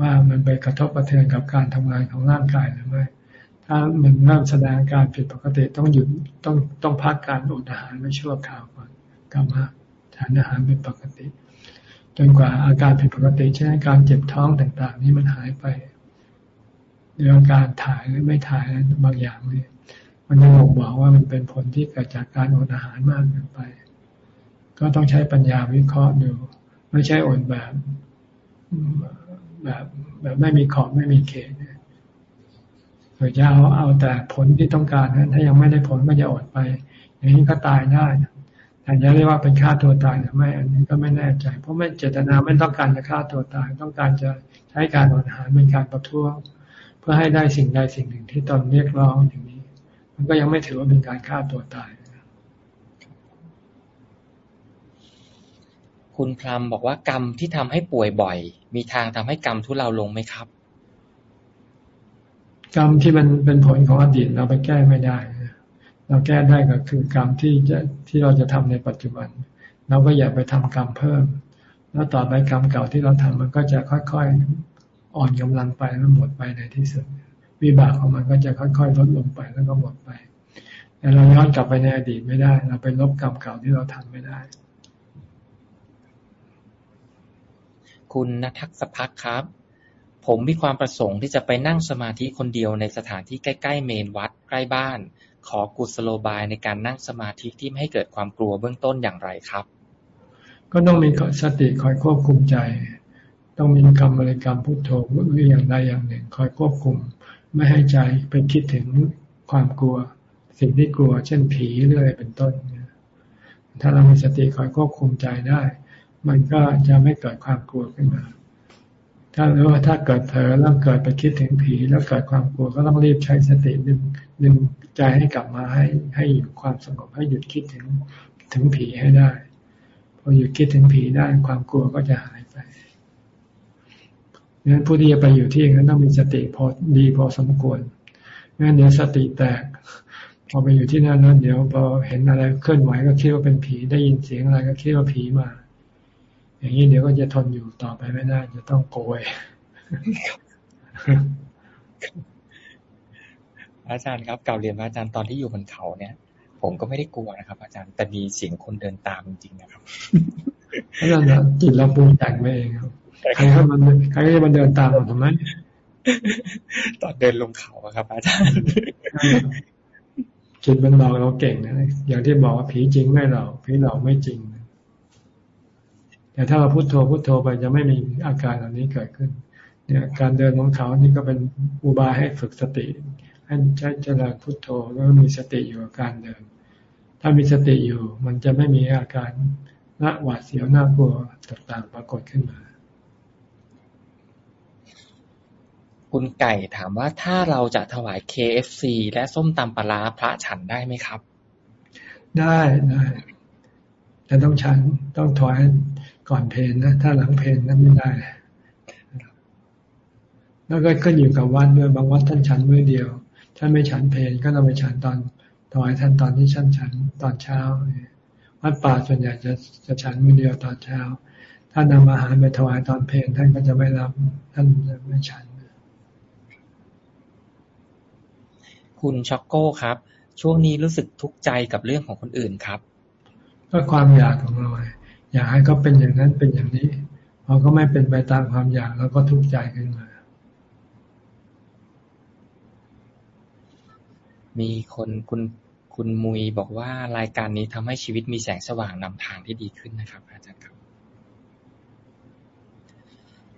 Speaker 2: ว่ามันไปกระทบกระเทือนกับการทำงานของร่างกายหรือไม่ถ้ามันเริ่มแสดงการผิดปกติต้องหยุดต้องต้องพักการอดอาหารไม่ชั่วคราวก่อนกลับมาทานอาหารเป็นปกติ จนกว่าอาการผิดปกติเช่นการเจ็บท้องต่าง ๆ นี้มันหายไปเรื่องการถ่ายหรือไม่ถ่ายบางอย่างนี่มันยังบอกว่ามันเป็นผลที่เกิดจากการอดอาหารมากเกินไป ก็ต้องใช้ปัญญาวิเคราะห์ดู ไม่ใช่อดแบบแบบแบบไม่มีขอบไม่มีเขตเผื่อจะเอาเอาแต่ผลที่ต้องการนั้นถ้ายังไม่ได้ผลก็จะอดไป อย่างนี้ก็ตายได้ แต่จะเรียกว่าเป็นฆ่าตัวตายหรือไม่อันนี้ก็ไม่แน่ใจ เพราะไม่เจตนาไม่ต้องการจะฆ่าตัวตาย ต้องการจะใช้การอดอาหารเป็นการประท้วง เพื่อให้ได้สิ่งใดสิ่งหนึ่งที่ตนเรียกร้องอย่างนี้ มันก็ยังไม่ถือว่าเป็นการฆ่าตัวตาย
Speaker 1: คุณพรมบอกว่ากรรมที่ทำให้ป่วยบ่อย มีทางทำให้กรรมทุเลาลงไหมครับ
Speaker 2: กรรมที่มันเป็นผลของอดีตเราไปแก้ไม่ได้ เราแก้ได้ก็คือกรรมที่จะที่เราจะทำในปัจจุบัน เราก็อย่าไปทำกรรมเพิ่ม แล้วต่อไปกรรมเก่าที่เราทำมันก็จะค่อยๆอ่อนกำลังไปแล้วหมดไปในที่สุด วิบากของมันก็จะค่อยๆลดลงไปแล้วก็หมดไปแต่เราย้อนกลับไปในอดีตไม่ได้ เราไปลบกรรมเก่าที่เราทำไม่ได้
Speaker 1: คุณนทักษพักครับ ผมมีความประสงค์ที่จะไปนั่งสมาธิคนเดียวในสถานที่ใกล้ ๆ เมนวัดใกล้บ้าน ขอกุศโลบายในการนั่งสมาธิที่ไม่ให้เกิดความกลัวเบื้องต้นอย่างไรครับ
Speaker 2: ก็ต้องมีสติคอยควบคุมใจ ต้องมีคำบริกรรมพุทโธหรืออย่างใดอย่างหนึ่ง คอยควบคุม ไม่ให้ใจไปคิดถึงความกลัว สิ่งที่กลัว เช่นผีเรื่อยเป็นต้น ถ้าเรามีสติคอยควบคุมใจได้ มันก็จะไม่เกิดความกลัวขึ้นมาถ้าหรือว่าถ้าเกิดเผลอแล้วเกิดไปคิดถึงผี แล้วเกิดความกลัวก็ต้องรีบใช้สติดึงดึง ใจให้กลับมาให้ให้อยู่ความสงบให้หยุดคิดถึงถึงผีให้ได้ พอหยุดคิดถึงผีได้ความกลัวก็จะหายไปงั้นผู้ที่จะไปอยู่ที่นั้นต้องมีสติพอดีพอสมควรงั้นเดี๋ยวสติแตก พอไปอยู่ที่นั่นแล้วเดี๋ยวพอเห็นอะไรเคลื่อนไหวก็คิดว่าเป็นผีได้ยินเสียงอะไรก็คิดว่าผีมา อย่างนี้เดี๋ยวก็จะทนอยู่ต่อไปไม่ได้จะต้องโกย
Speaker 1: อาจารย์ครับเก่าเรียนอาจารย์ตอนที่อยู่บนเขาเนี่ยผมก็ไม่ได้กลัวนะครับ อาจารย์แต่มีเสียงคนเดินตามจริงๆนะครับ
Speaker 2: นั่นแหละจิตเราปรุงแต่งไปเองครับใครให้มันใครให้มันเดินตามเราทำไม
Speaker 1: ตอนเดินลงเขาครับ อาจารย์
Speaker 2: จิตมันบอกเราเก่งนะอย่างที่บอกว่าผีจริงไม่หลอกผีหลอกไม่จริงแต่ถ้าเราพุโทโธพุโทโธไปจะไม่มีอาการเหล่านี้เกิดขึ้น เนี่ย การเดินของเขานี่ก็เป็นอุบายให้ฝึกสติ ให้ใช้เจริญพุโทโธแล้วมีสติอยู่กับการเดิน ถ้ามีสติอยู่ มันจะไม่มีอาการละหวาดเสียวน่ากลัวต่างๆ ปรากฏขึ้นมา
Speaker 1: คุณไก่ถามว่าถ้าเราจะถวาย KFC และส้มตำปลาพระฉันได้ไหมครับ
Speaker 2: ได้ได้แต่ต้องฉันต้องถวายก่อนเพลนนะ ถ้าหลังเพลนนั้นไม่ได้แล้วก็ขึ้นอยู่กับวัดด้วยบางวัดท่านฉันมื้อเดียว ท่านไม่ฉันเพลนก็ต้องไปฉันตอนถวายท่านตอนที่ฉันฉันตอนเช้าวัดป่าส่วนใหญ่จะจะฉันมื้อเดียวตอนเช้า ถ้านำอาหารไปถวายตอนเพลนท่านก็จะไม่รับท่านจะไม่ฉัน
Speaker 1: คุณช็อกโก้ครับ ช่วงนี้รู้สึกทุกข์ใจกับเรื่องของคนอื่นครับ
Speaker 2: ก็ความอยากของเราอยากให้เขาเป็นอย่างนั้นเป็นอย่างนี้พอก็ไม่เป็นไปตามความอยากแล้วก็ทุกข์ใจขึ้นมา
Speaker 1: มีคนคุณคุณมุยบอกว่ารายการนี้ทำให้ชีวิตมีแสงสว่างนำทางที่ดีขึ้นนะครับ อาจารย์ครับ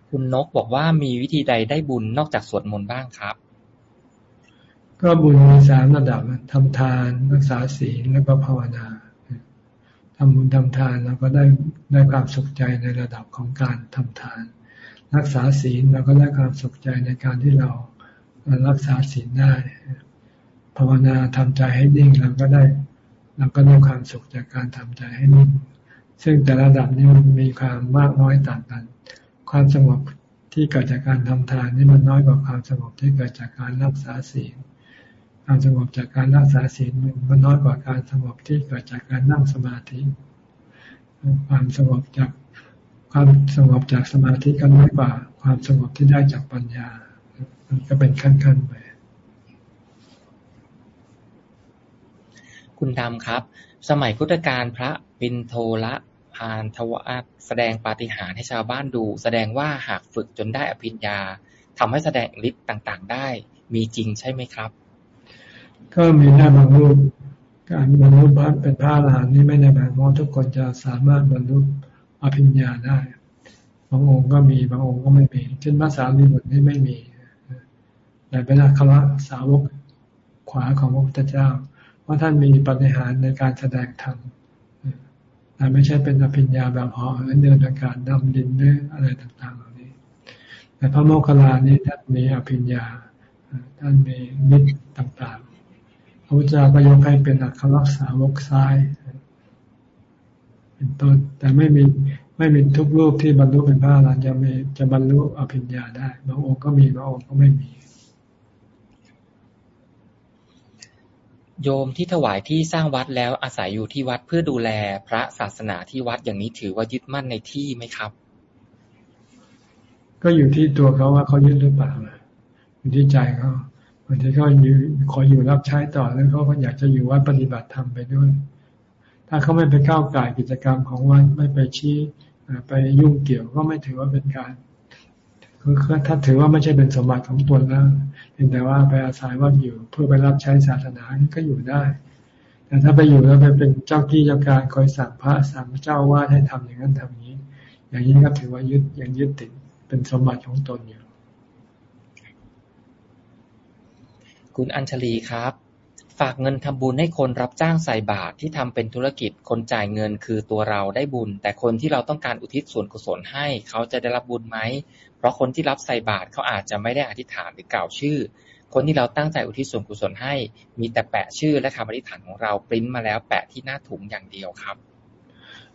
Speaker 1: คุณนกบอกว่ามีวิธีใดได้บุญนอกจากสวดมนต์บ้างครับ
Speaker 2: ก็บุญมีสามระดับทำทานรักษาศีลแล้วก็ภาวนาทำบุญทำทานแล้วก็ได้ได้ความสุขใจในระดับของการทำทาน รักษาศีลเราก็ได้ความสุขใจในการที่เรารักษาศีลได้ ภาวนาทำใจให้นิ่งเราก็ได้เราก็ได้ความสุขจากการทำใจให้นิ่ง ซึ่งแต่ละระดับนี้มันมีความมากน้อยต่างกัน ความสงบที่เกิดจากการทำทานนี่มันน้อยกว่าความสงบที่เกิดจากการรักษาศีลความสงบจากการรักษาศีลมันน้อยกว่าการสงบที่เกิดจากการนั่งสมาธิ ความสงบจากความสงบจากสมาธิก็น้อยกว่า ความสงบที่ได้จากปัญญา มันก็เป็นขั้นๆไป
Speaker 1: คุณดำครับ สมัยพุทธกาลพระปินโทละพานทวะแสดงปาฏิหาริย์ให้ชาวบ้านดู แสดงว่าหากฝึกจนได้อภิญญาทำให้แสดงฤทธิ์ต่างๆ ได้ มีจริงใช่ไหมครับ
Speaker 2: ก็มีได้บางรูป การบรรลุพระเป็นพระอรหันต์นี่ไม่ได้หมายว่าทุกคนจะสามารถบรรลุอภิญญาได้ บางองค์ก็มีบางองค์ก็ไม่มีเช่นพระสารีบุตรนี่ไม่มีแต่เป็นอัครสาวกขวาของพระพุทธเจ้า เพราะท่านมีปฏิหารในการแสดงธรรมแต่ไม่ใช่เป็นอภิญญาแบบหอเดินอากาศดำดินเนื้ออะไรต่างๆเหล่านี้ แต่พระโมคคัลลานี่ท่านมีอภิญญา ท่านมีมิตรต่างๆพระพุทธเจ้าก็ยกให้เป็นอัครรักษาวกซ้าย เป็นต้นแต่ไม่มีไม่มีทุกรูปที่บรรลุเป็นพระอรหันต์จะมีจะบรรลุอภิญญาได้ บางองค์ก็มีบางองค์ก็ไม่มี
Speaker 1: โยมที่ถวายที่สร้างวัดแล้วอาศัยอยู่ที่วัดเพื่อดูแลพระศาสนาที่วัดอย่างนี้ถือว่ายึดมั่นในที่ไหมครับ
Speaker 2: ก็อยู่ที่ตัวเขาว่าเขายึดหรือเปล่าอยู่ที่ใจเขาบางทีเขาอยู่ขออยู่รับใช้ต่อแล้วเขาก็อยากจะอยู่วัดปฏิบัติธรรมไปด้วย ถ้าเขาไม่ไปก้าวไก่กิจกรรมของวัดไม่ไปชี้ไปยุ่งเกี่ยวก็ไม่ถือว่าเป็นการคือถ้าถือว่าไม่ใช่เป็นสมบัติของตนแล้ว เพียงแต่ว่าไปอาศัยว่าอยู่เพื่อไปรับใช้ศาสนาก็อยู่ได้ แต่ถ้าไปอยู่แล้วไปเป็นเจ้าที่เจ้าการคอยสั่งพระสั่งเจ้าว่าให้ทำอย่างนั้นทำอย่านี้ อย่างนี้ก็ถือว่ายึดยังยึดติดเป็นสมบัติของตนอยู่
Speaker 1: คุณอัญชลีครับ ฝากเงินทำบุญให้คนรับจ้างใส่บาตรที่ทำเป็นธุรกิจ คนจ่ายเงินคือตัวเราได้บุญ แต่คนที่เราต้องการอุทิศส่วนกุศลให้ เขาจะได้รับบุญไหม เพราะคนที่รับใส่บาตรเขาอาจจะไม่ได้อธิษฐานหรือกล่าวชื่อ คนที่เราตั้งใจอุทิศส่วนกุศลให้ มีแต่แปะชื่อและคำอธิษฐานของเราปริ้นมาแล้วแปะที่หน้าถุงอย่างเดียวครับ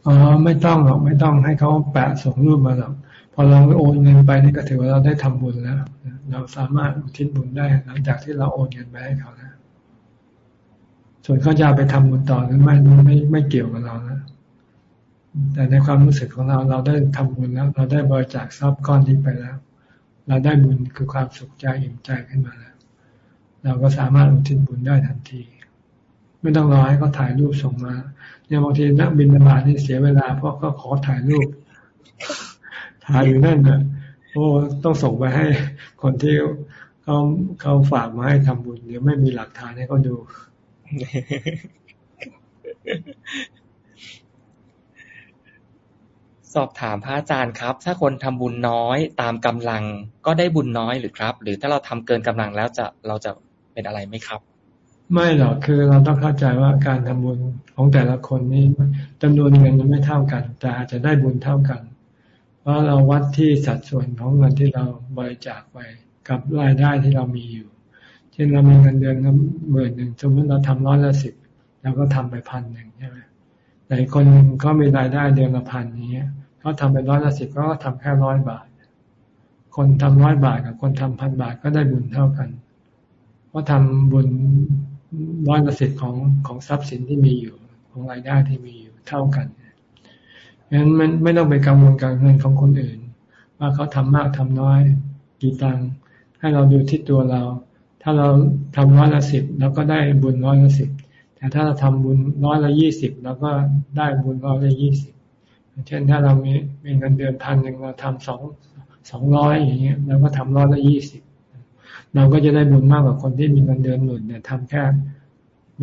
Speaker 2: อ๋อไม่ต้องหรอกไม่ต้องให้เขาแปะส่งรูปมาหรอกพอเราโอนเงินไปนี่ก็ถือว่าเราได้ทำบุญแล้วเราสามารถอุทิศบุญได้หลังจากที่เราโอนเงินไปให้เขาแล้ว ส่วนเขาจะไปทำบุญต่อหรือไม่ไม่ไม่เกี่ยวกับเรานะแต่ในความรู้สึกของเราเราได้ทำบุญแล้ว เราได้บริจาคทรัพย์ก้อนนี้ไปแล้ว เราได้บุญคือความสุขใจอิ่มใจขึ้นมาแล้ว เราก็สามารถอุทิศบุญได้ทันที ไม่ต้องรอให้เขาถ่ายรูปส่งมาเนี่ยบางทีนักบินบาตนี่เสียเวลา เพราะเขาขอถ่ายรูป ถ่ายอยู่นั่นนะโอ้ต้องส่งไปให้คนที่เขาเขาฝากมาให้ทำบุญเดี๋ยวไม่มีหลักฐานให้เขาดู
Speaker 1: สอบถามพระอาจารย์ครับ ถ้าคนทำบุญน้อยตามกำลังก็ได้บุญน้อยหรือครับ หรือถ้าเราทำเกินกำลังแล้วจะเราจะเป็นอะไรไหมครับ
Speaker 2: ไม่หรอกคือเราต้องเข้าใจว่าการทำบุญของแต่ละคนนี่จำนวนเงินมันไม่เท่ากัน แต่อาจจะได้บุญเท่ากัน เพราะเราวัดที่สัดส่วนของเงินที่เราบริจาคไปกับรายได้ที่เรามีอยู่ ช่นเรามีเงินเดือนหมื่นหนึ่งสมมติเราทำร้อยละสิบเราก็ทำไปพันหนึ่งใช่ไหมแต่คนเขามีรายได้เดือนละพันนี้เขาทำไปร้อยละสิบก็ทำแค่ร้อยบาท คนทำร้อยบาทกับคนทำพันบาทก็ได้บุญเท่ากัน เพราะทำบุญร้อยละสิบของของทรัพย์สินที่มีอยู่ ของรายได้ที่มีอยู่เท่ากันงั้นมันไม่ต้องไปกังวลกับเงินของคนอื่น ว่าเขาทำมากทำน้อยกี่ตังค์ให้เราดูที่ตัวเรา ถ้าเราทำร้อยละสิบเราก็ได้บุญร้อยละสิบแต่ถ้าเราทำบุญร้อยละยี่สิบเราก็ได้บุญร้อยละยี่สิบเช่นถ้าเรามีมีเงินเดือนพันหนึ่งเราทำสองสองร้อยอย่างเงี้ยเราก็ทำร้อยละยี่สิบเราก็จะได้บุญมากกว่าคนที่มีเงินเดือนหมื่นเนี่ยทำแค่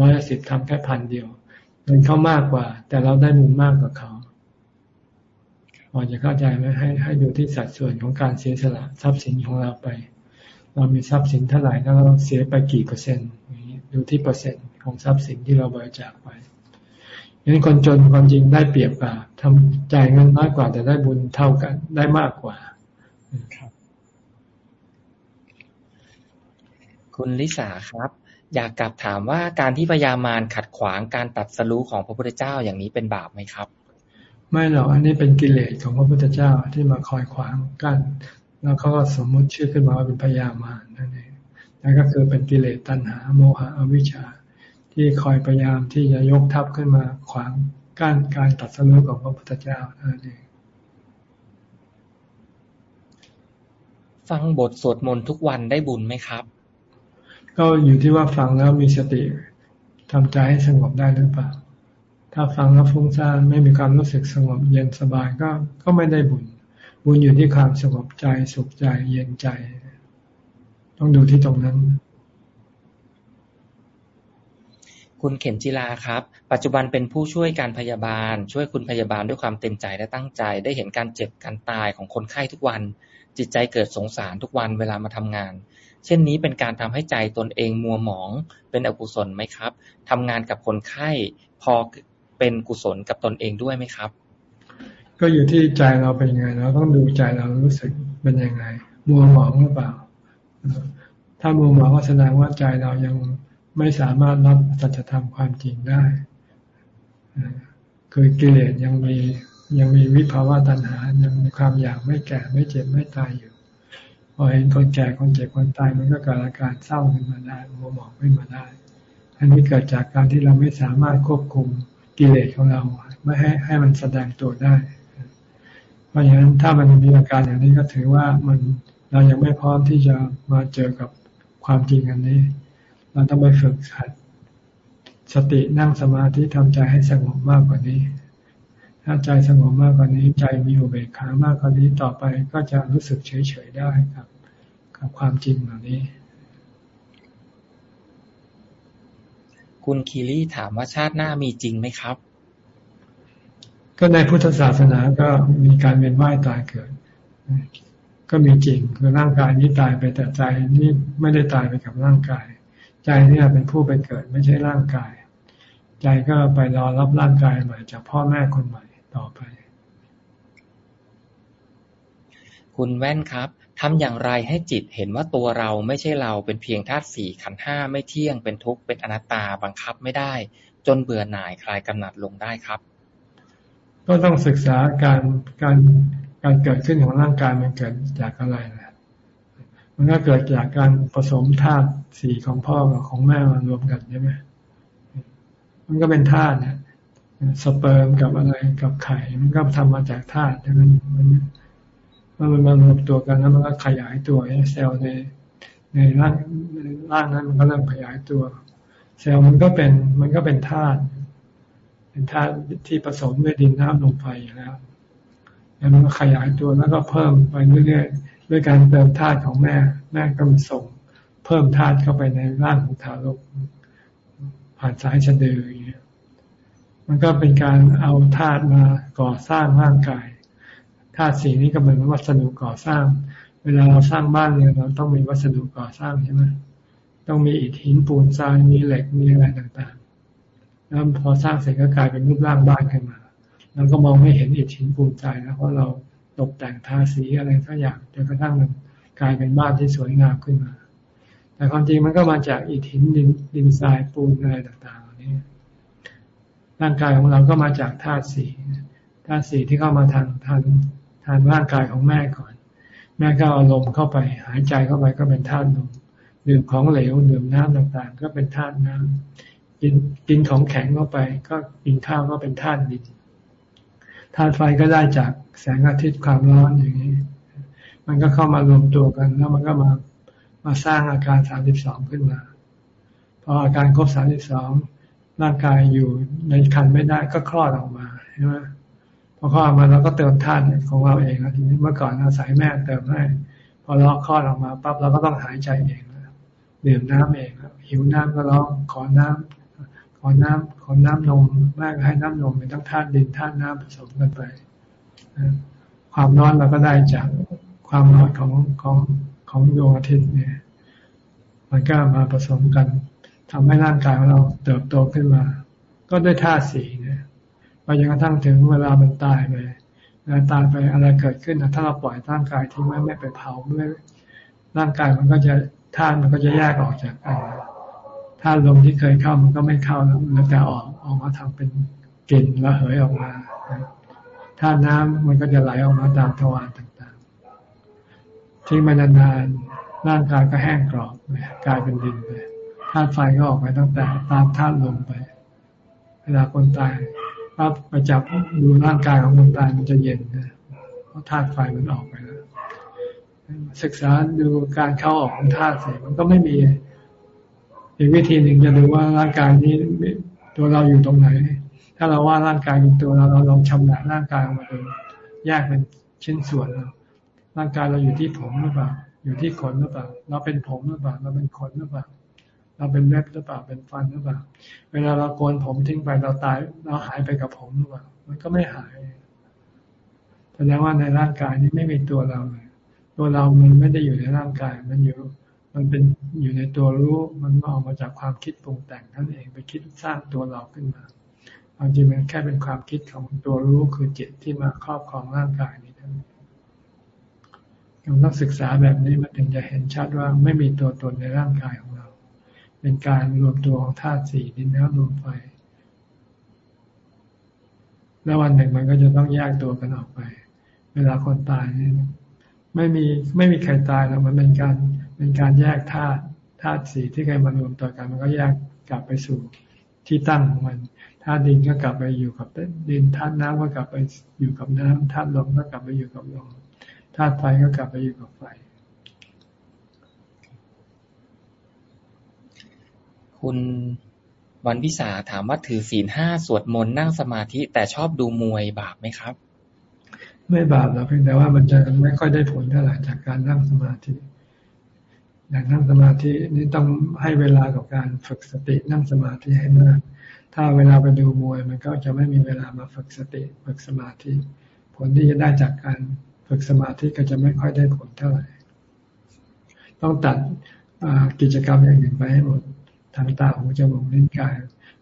Speaker 2: ร้อยละสิบทำแค่พันเดียวเงินเขามากกว่า แต่เราได้บุญมากกว่าเขาพอจะเข้าใจไหมให้ให้ดูที่สัดส่วนของการเสียสละทรัพย์สินของเราไป เรามีทรัพย์สินเท่าไหร่แล้วเราเสียไปกี่เปอร์เซ็นต์ดูที่เปอร์เซ็นต์ของทรัพย์สินที่เราบริจาคไปงั้นคนจนความจริงได้เปรียบกว่าทำจ่ายเงินน้อยกว่าแต่ได้บุญเท่ากันได้มากกว่า
Speaker 1: ครับ คุณลิสาครับ อยากกลับถามว่าการที่พยามารขัดขวางการตัดสรู้ของพระพุทธเจ้าอย่างนี้เป็นบาปไหมครับ
Speaker 2: ไม่หรอกอันนี้เป็นกิเลสของพระพุทธเจ้าที่มาคอยขวางกัน แล้วเขาก็สมมุติชื่อขึ้นมาว่าเป็นพยามารนั่นเองนั่นก็คือเป็นกิเลสตัณหา โมหะอวิชชา ที่คอยพยายามที่จะยกทัพขึ้นมาขวางกั้นการตัดสรุปของพระพุทธเจ้านั่นเอง
Speaker 1: ฟังบทสวดมนต์ทุกวันได้บุญไหมครับ
Speaker 2: ก็อยู่ที่ว่าฟังแล้วมีสติทำใจให้สงบได้หรือเปล่า ถ้าฟังแล้วฟุ้งซ่านไม่มีความรู้สึกสงบเย็นสบายก็ก็ไม่ได้บุญ บุญอยู่ที่ความสงบใจสุขใจเย็นใจ ต้องดูที่ตรงนั้น
Speaker 1: คุณเข็มจิลาครับ ปัจจุบันเป็นผู้ช่วยการพยาบาล ช่วยคุณพยาบาลด้วยความเต็มใจและตั้งใจ ได้เห็นการเจ็บการตายของคนไข้ทุกวัน จิตใจเกิดสงสารทุกวันเวลามาทำงาน เช่นนี้เป็นการทำให้ใจตนเองมัวหมอง เป็นอกุศลไหมครับทำงานกับคนไข้พอเป็นกุศลกับตนเองด้วยไหมครับ
Speaker 2: ก็อยู่ที่ใจเราเป็นยังไง เราต้องดูใจเรารู้สึกเป็นยังไง มัวหมองหรือเปล่า ถ้ามัวหมองก็แสดงว่าใจเรายังไม่สามารถรับสัจธรรมความจริงได้คือกิเลสยังมียังมีวิภาวะตัณหา ยังมีความอยากไม่แก่ไม่เจ็บไม่ตายอยู่ พอเห็นคนแก่คนเจ็บคนตายมันก็เกิดอาการเศร้าขึ้นมาได้มัวหมองขึ้นมาได้ อันนี้เกิดจากการที่เราไม่สามารถควบคุมกิเลสของเรา ไม่ให้ให้มันแสดงตัวได้ เพราะฉะนั้นถ้ามันมีอาการอย่างนี้ก็ถือว่ามันเรายังไม่พร้อมที่จะมาเจอกับความจริงอันนี้ เราต้องไปฝึกหัดสตินั่งสมาธิทำใจให้สงบมากกว่านี้ ถ้าใจสงบมากกว่านี้ ใจมีอุเบกขามากกว่านี้ต่อไปก็จะรู้สึกเฉยๆได้ครับ กับความจริงเหล่านี้
Speaker 1: คุณคีรีถามว่าชาติหน้ามีจริงไหมครับ
Speaker 2: ก็ในพุทธศาสนาก็มีการเวียนว่ายตายเกิด ก็มีจริงคือร่างกายนี้ตายไปแต่ใจนี่ไม่ได้ตายไปกับร่างกาย ใจนี่เป็นผู้ไปเกิดไม่ใช่ร่างกาย ใจก็ไปรอรับร่างกายใหม่จากพ่อแม่คนใหม่ต่อไป
Speaker 1: คุณแว่นครับทำอย่างไรให้จิตเห็นว่าตัวเราไม่ใช่เราเป็นเพียงธาตุสี่ขันห้าไม่เที่ยงเป็นทุกข์เป็นอนัตตาบังคับไม่ได้ จนเบื่อหน่ายคลายกำหนัดลงได้ครับ
Speaker 2: ก็ต้องศึกษาการการการเกิดขึ้นของร่างกายมันเกิดจากอะไรนะมันก็เกิดจากการผสมธาตุสี่ของพ่อกับของแม่มารวมกันใช่ไหมมันก็เป็นธาตุเนี่ยสเปิร์มกับอะไรกับไข่ มันก็ทำมาจากธาตุใช่ไหมมันมันมารวมตัวกันแล้วมันก็ขยายตัวเซลล์ในในร่างร่างนั้นมันก็เริ่มขยายตัว เซลล์มันก็เป็นมันก็เป็นธาตุ เป็นธาตุที่ผสมด้วยดินน้ำลมไฟอยู่แล้วแล้วมันก็ขยายตัวแล้วก็เพิ่มไปเรื่อยๆด้วยการเติมธาตุของแม่ แม่ก็มันส่ง เพิ่มธาตุเข้าไปในร่างของทารก ผ่านสายสะดืออย่างเงี้ยมันก็เป็นการเอาธาตุมาก่อสร้างร่างกายธาตุสีนี้ก็เหมือนวัสดุก่อสร้าง เวลาเราสร้างบ้านเนี่ยเราต้องมีวัสดุก่อสร้างใช่ไหมต้องมีอิฐหินปูนทรายมีเหล็กมีอะไรต่างๆ แล้วพอสร้างเสร็จก็กลายเป็นรูปร่างบ้านขึ้นมาเราก็มองไม่เห็นอิฐหินปูนทรายแล้วเพราะเราตกแต่งทาสีอะไรสักอย่างจนกระทั่งมันกลายเป็นบ้านที่สวยงามขึ้นมา แต่ความจริงมันก็มาจากอิฐหินดินดินทรายปูนอะไรต่างๆเนี้ร่างกายของเราก็มาจากธาตุสีธาตุสีที่เข้ามาทางทางทานร่างกายของแม่ก่อน แม่ก็เอาลมเข้าไป หายใจเข้าไปก็เป็นธาตุลมดื่มของเหลวดื่มน้ำต่างๆ ก็เป็นธาตุน้ำ กินกินของแข็งเข้าไป ก็กินข้าวก็เป็นธาตุดินธาตุไฟก็ได้จากแสงอาทิตย์ความร้อนอย่างนี้ มันก็เข้ามารวมตัวกัน แล้วมันก็มามาสร้างอาการสามสิบสองขึ้นมาพออาการครบสามสิบสองร่างกายอยู่ในคันไม่ได้ก็คลอดออกมาใช่ไหมพอคลอดออกมาเราก็เติมธาตุของเราเองทีนี้เมื่อก่อนอาศัยแม่เติมให้ พอเราคลอดออกมาปั๊บเราก็ต้องหายใจเองดื่มน้ำเองหิวน้ำก็ร้องขอน้ำข อน้ำขอน้ำนมแม่ก็ให้น้ำนมเป็นทั้งธาตุดินธาตุน้ำผสมกันไปความร้อนเราก็ได้จากความร้อนของของของดวงอาทิตย์เนี่ย มันก็มาผสมกันทำให้ร่างกายของเราเติบโตขึ้นมา ก็ด้วยธาตุสีเนี่ยไปจนกระทั่งถึงเวลามันตายไปเวลาตายไปอะไรเกิดขึ้นถ้าเราปล่อยร่างกายที่ไม่ไม่ไปเผาไม่ร่างกายมันก็จะธาตุมันก็จะแยกออกจากกัน ธาตุลมที่เคยเข้ามันก็ไม่เข้าแล้วมันจะออกออกมาทำเป็นกลิ่นระเหยออกมาธาตุน้ำมันก็จะไหลออกมาตามทวารต่างๆ ทิ้งไปนานๆร่างกายก็แห้งกรอบไปกลายเป็นดินไปธาตุไฟก็ออกไปตั้งแต่ตามธาตุลมไป เวลาคนตายปั๊บไปจับดูร่างกายของคนตายมันจะเย็นนะเพราะธาตุไฟมันออกไปแล้วศึกษาดูการเข้าออกของธาตุสิมันก็ไม่มี อีกวิธีหนึ่งจะดูว่าร่างกายนี้ตัวเราอยู่ตรงไหน ถ้าเราว่าร่างกายเป็นตัวเราเราลองชำระร่างกายออกมาดูแยกเป็นชิ้นส่วนเราร่างกายเราอยู่ที่ผมหรือเปล่า อยู่ที่ขนหรือเปล่า เราเป็นผมหรือเปล่า เราเป็นขนหรือเปล่า เราเป็นเล็บหรือเปล่า เป็นฟันหรือเปล่า เวลาเราโกนผมทิ้งไปเราตาย เราหายไปกับผมหรือเปล่า มันก็ไม่หาย แสดงว่าในร่างกายนี้ไม่มีตัวเราเลย ตัวเรามันไม่ได้อยู่ในร่างกาย มันอยู่ มันเป็นอยู่ในตัวรู้มันออกมาจากความคิดปรุงแต่งนั่นเองไปคิดสร้างตัวเราขึ้นมาความจริงมันแค่เป็นความคิดของตัวรู้คือจิตที่มาครอบครองร่างกายนี้นั้นเราต้องศึกษาแบบนี้มันถึงจะเห็นชัดว่าไม่มีตัวตนในร่างกายของเรา เป็นการรวมตัวของธาตุสี่ดินน้ำลมไฟแล้ววันหนึ่งมันก็จะต้องแยกตัวกันออกไป เวลาคนตายนี่ไม่มีไม่มีใครตายแล้วมันเป็นการ เป็นการแยกธาตุธาตุสีที่เคยมารวมตัวกัน มันก็แยกกลับไปสู่ที่ตั้งของมันธาตุดินก็กลับไปอยู่กับดินธาตุน้ำก็กลับไปอยู่กับน้ำธาตุลมก็กลับไปอยู่กับลมธาตุไฟก็กลับไปอยู่กับไฟ
Speaker 1: คุณวันพิสาถามว่าถือศีลห้าสวดมนต์นั่งสมาธิแต่ชอบดูมวยบาปไหมครับ
Speaker 2: ไม่บาปหรอกเพียงแต่ว่ามันจะไม่ค่อยได้ผลเท่าไหร่จากการนั่งสมาธิ อย่างนั่งสมาธินี่ต้องให้เวลากับการฝึกสตินั่งสมาธิให้มาก ถ้าเวลาไปดูมวยมันก็จะไม่มีเวลามาฝึกสติฝึกสมาธิ ผลที่จะได้จากการฝึกสมาธิก็จะไม่ค่อยได้ผลเท่าไหร่ ต้องตัดกิจกรรมอย่างอื่นไปให้หมดทางตาหูจมูกลิ้นกาย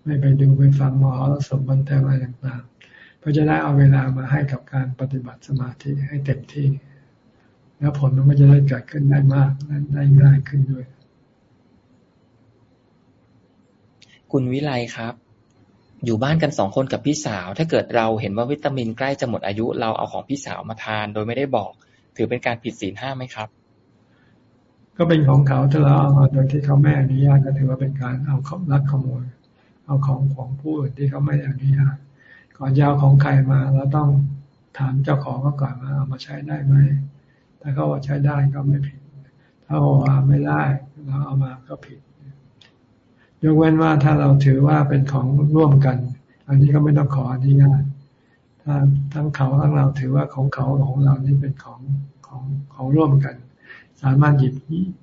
Speaker 2: ไม่ไปดูไปฟังมอรสมบันเทิงอะไรต่างๆเพื่อจะได้เอาเวลามาให้กับการปฏิบัติสมาธิให้เต็มที่ แล้วผลมันก็จะได้เกิดขึ้นได้มากได้ง่ายขึ้นด้วย
Speaker 1: คุณวิไลครับ อยู่บ้านกันสองคนกับพี่สาว ถ้าเกิดเราเห็นว่าวิตามินใกล้จะหมดอายุเราเอาของพี่สาวมาทาน โดยไม่ได้บอก ถือเป็นการผิดศีลห้าไหมครับ
Speaker 2: ก็เป็นของเขาถ้าเราเอามาโดยที่เขาไม่อนุญาตก็ถือว่าเป็นการเอาลักขโมย เอาของของผู้อื่นที่เขาไม่อนุญาตก่อนจะเอาของใครมาเราต้องถามเจ้าของก็ก่อนว่าเอามาใช้ได้ไหม ถ้าเขาว่าใช้ได้ก็ไม่ผิด ถ้าว่าไม่ได้เราเอามาก็ผิด ยกเว้นว่าถ้าเราถือว่าเป็นของร่วมกัน อันนี้ก็ไม่ต้องขออนุญาตถ้าทั้งเขาทั้งเราถือว่าของเขาของเรานี่เป็นของของของร่วมกัน สามารถหยิบ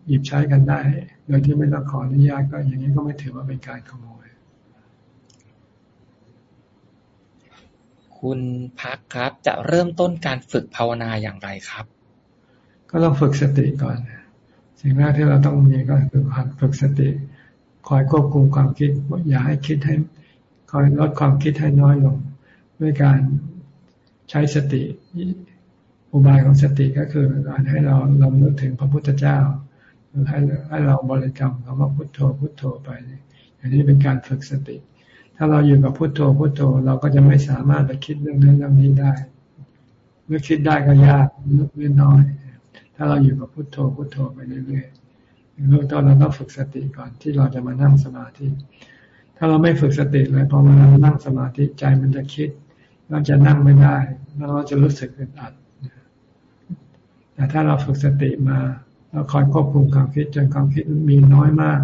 Speaker 2: หยิบใช้กันได้ โดยที่ไม่ต้องขออนุญาตก็อย่างนี้ก็ไม่ถือว่าเป็นการขโมย
Speaker 1: คุณพักครับจะเริ่มต้นการฝึกภาวนาอย่างไรครับ
Speaker 2: ก็ต้องฝึกสติก่อน สิ่งแรกที่เราต้องมีก็คือหัดฝึกสติ คอยควบคุมความคิด อย่าให้คิดให้ คอยลดความคิดให้น้อยลง ด้วยการใช้สติ อุบายของสติก็คือการให้เราลำลึกถึงพระพุทธเจ้าให้ให้เราบริกรรมคำว่าพุทโธพุทโธไปอย่างนี้เป็นการฝึกสติ ถ้าเราอยู่กับพุทโธพุทโธเราก็จะไม่สามารถไปคิดเรื่องนั้นเรื่องนี้ได้เมื่อคิดได้ก็ยากเล็กน้อย ถ้าเราอยู่กับพุโทโธพุโทโธไปเรื่อยๆเริ่มต้นเราต้องฝึกสติก่อนที่เราจะมานั่งสมาธิ ถ้าเราไม่ฝึกสติเลยพอมานั่งสมาธิใจมันจะคิดเราจะนั่งไม่ได้แล้วเราจะรู้สึกอึดอัดแต่ถ้าเราฝึกสติมาเราคอยควบคุมความคิดจนความคิดมีน้อยมาก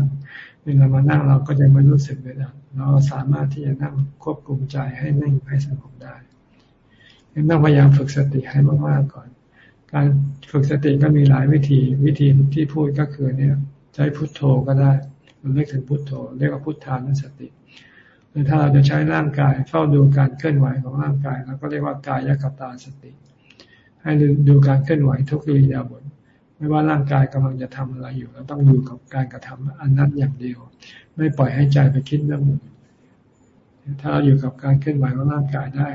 Speaker 2: เวลามานั่งเราก็จะไม่รู้สึกเลยนะเราสามารถที่จะนั่งควบคุมใจให้นิ่งให้สงบได้ยังต้องพยายามฝึกสติให้มากๆก่อน การฝึกสติก็มีหลายวิธี วิธีที่พูดก็คือเนี่ย ใช้พุทโธก็ได้เราเรียกถึงพุทโธ เรียกว่าพุทธานุสติหรือถ้าเราจะใช้ร่างกายเฝ้าดูการเคลื่อนไหวของร่างกายเราก็เรียกว่ากายกตาสติ ให้ดูการเคลื่อนไหวทุกอิริยาบถไม่ว่าร่างกายกำลังจะทำอะไรอยู่เราต้องอยู่กับการกระทำอันนั้นอย่างเดียว ไม่ปล่อยให้ใจไปคิดเรื่องอื่นถ้าเราอยู่กับการเคลื่อนไหวของร่างกายได้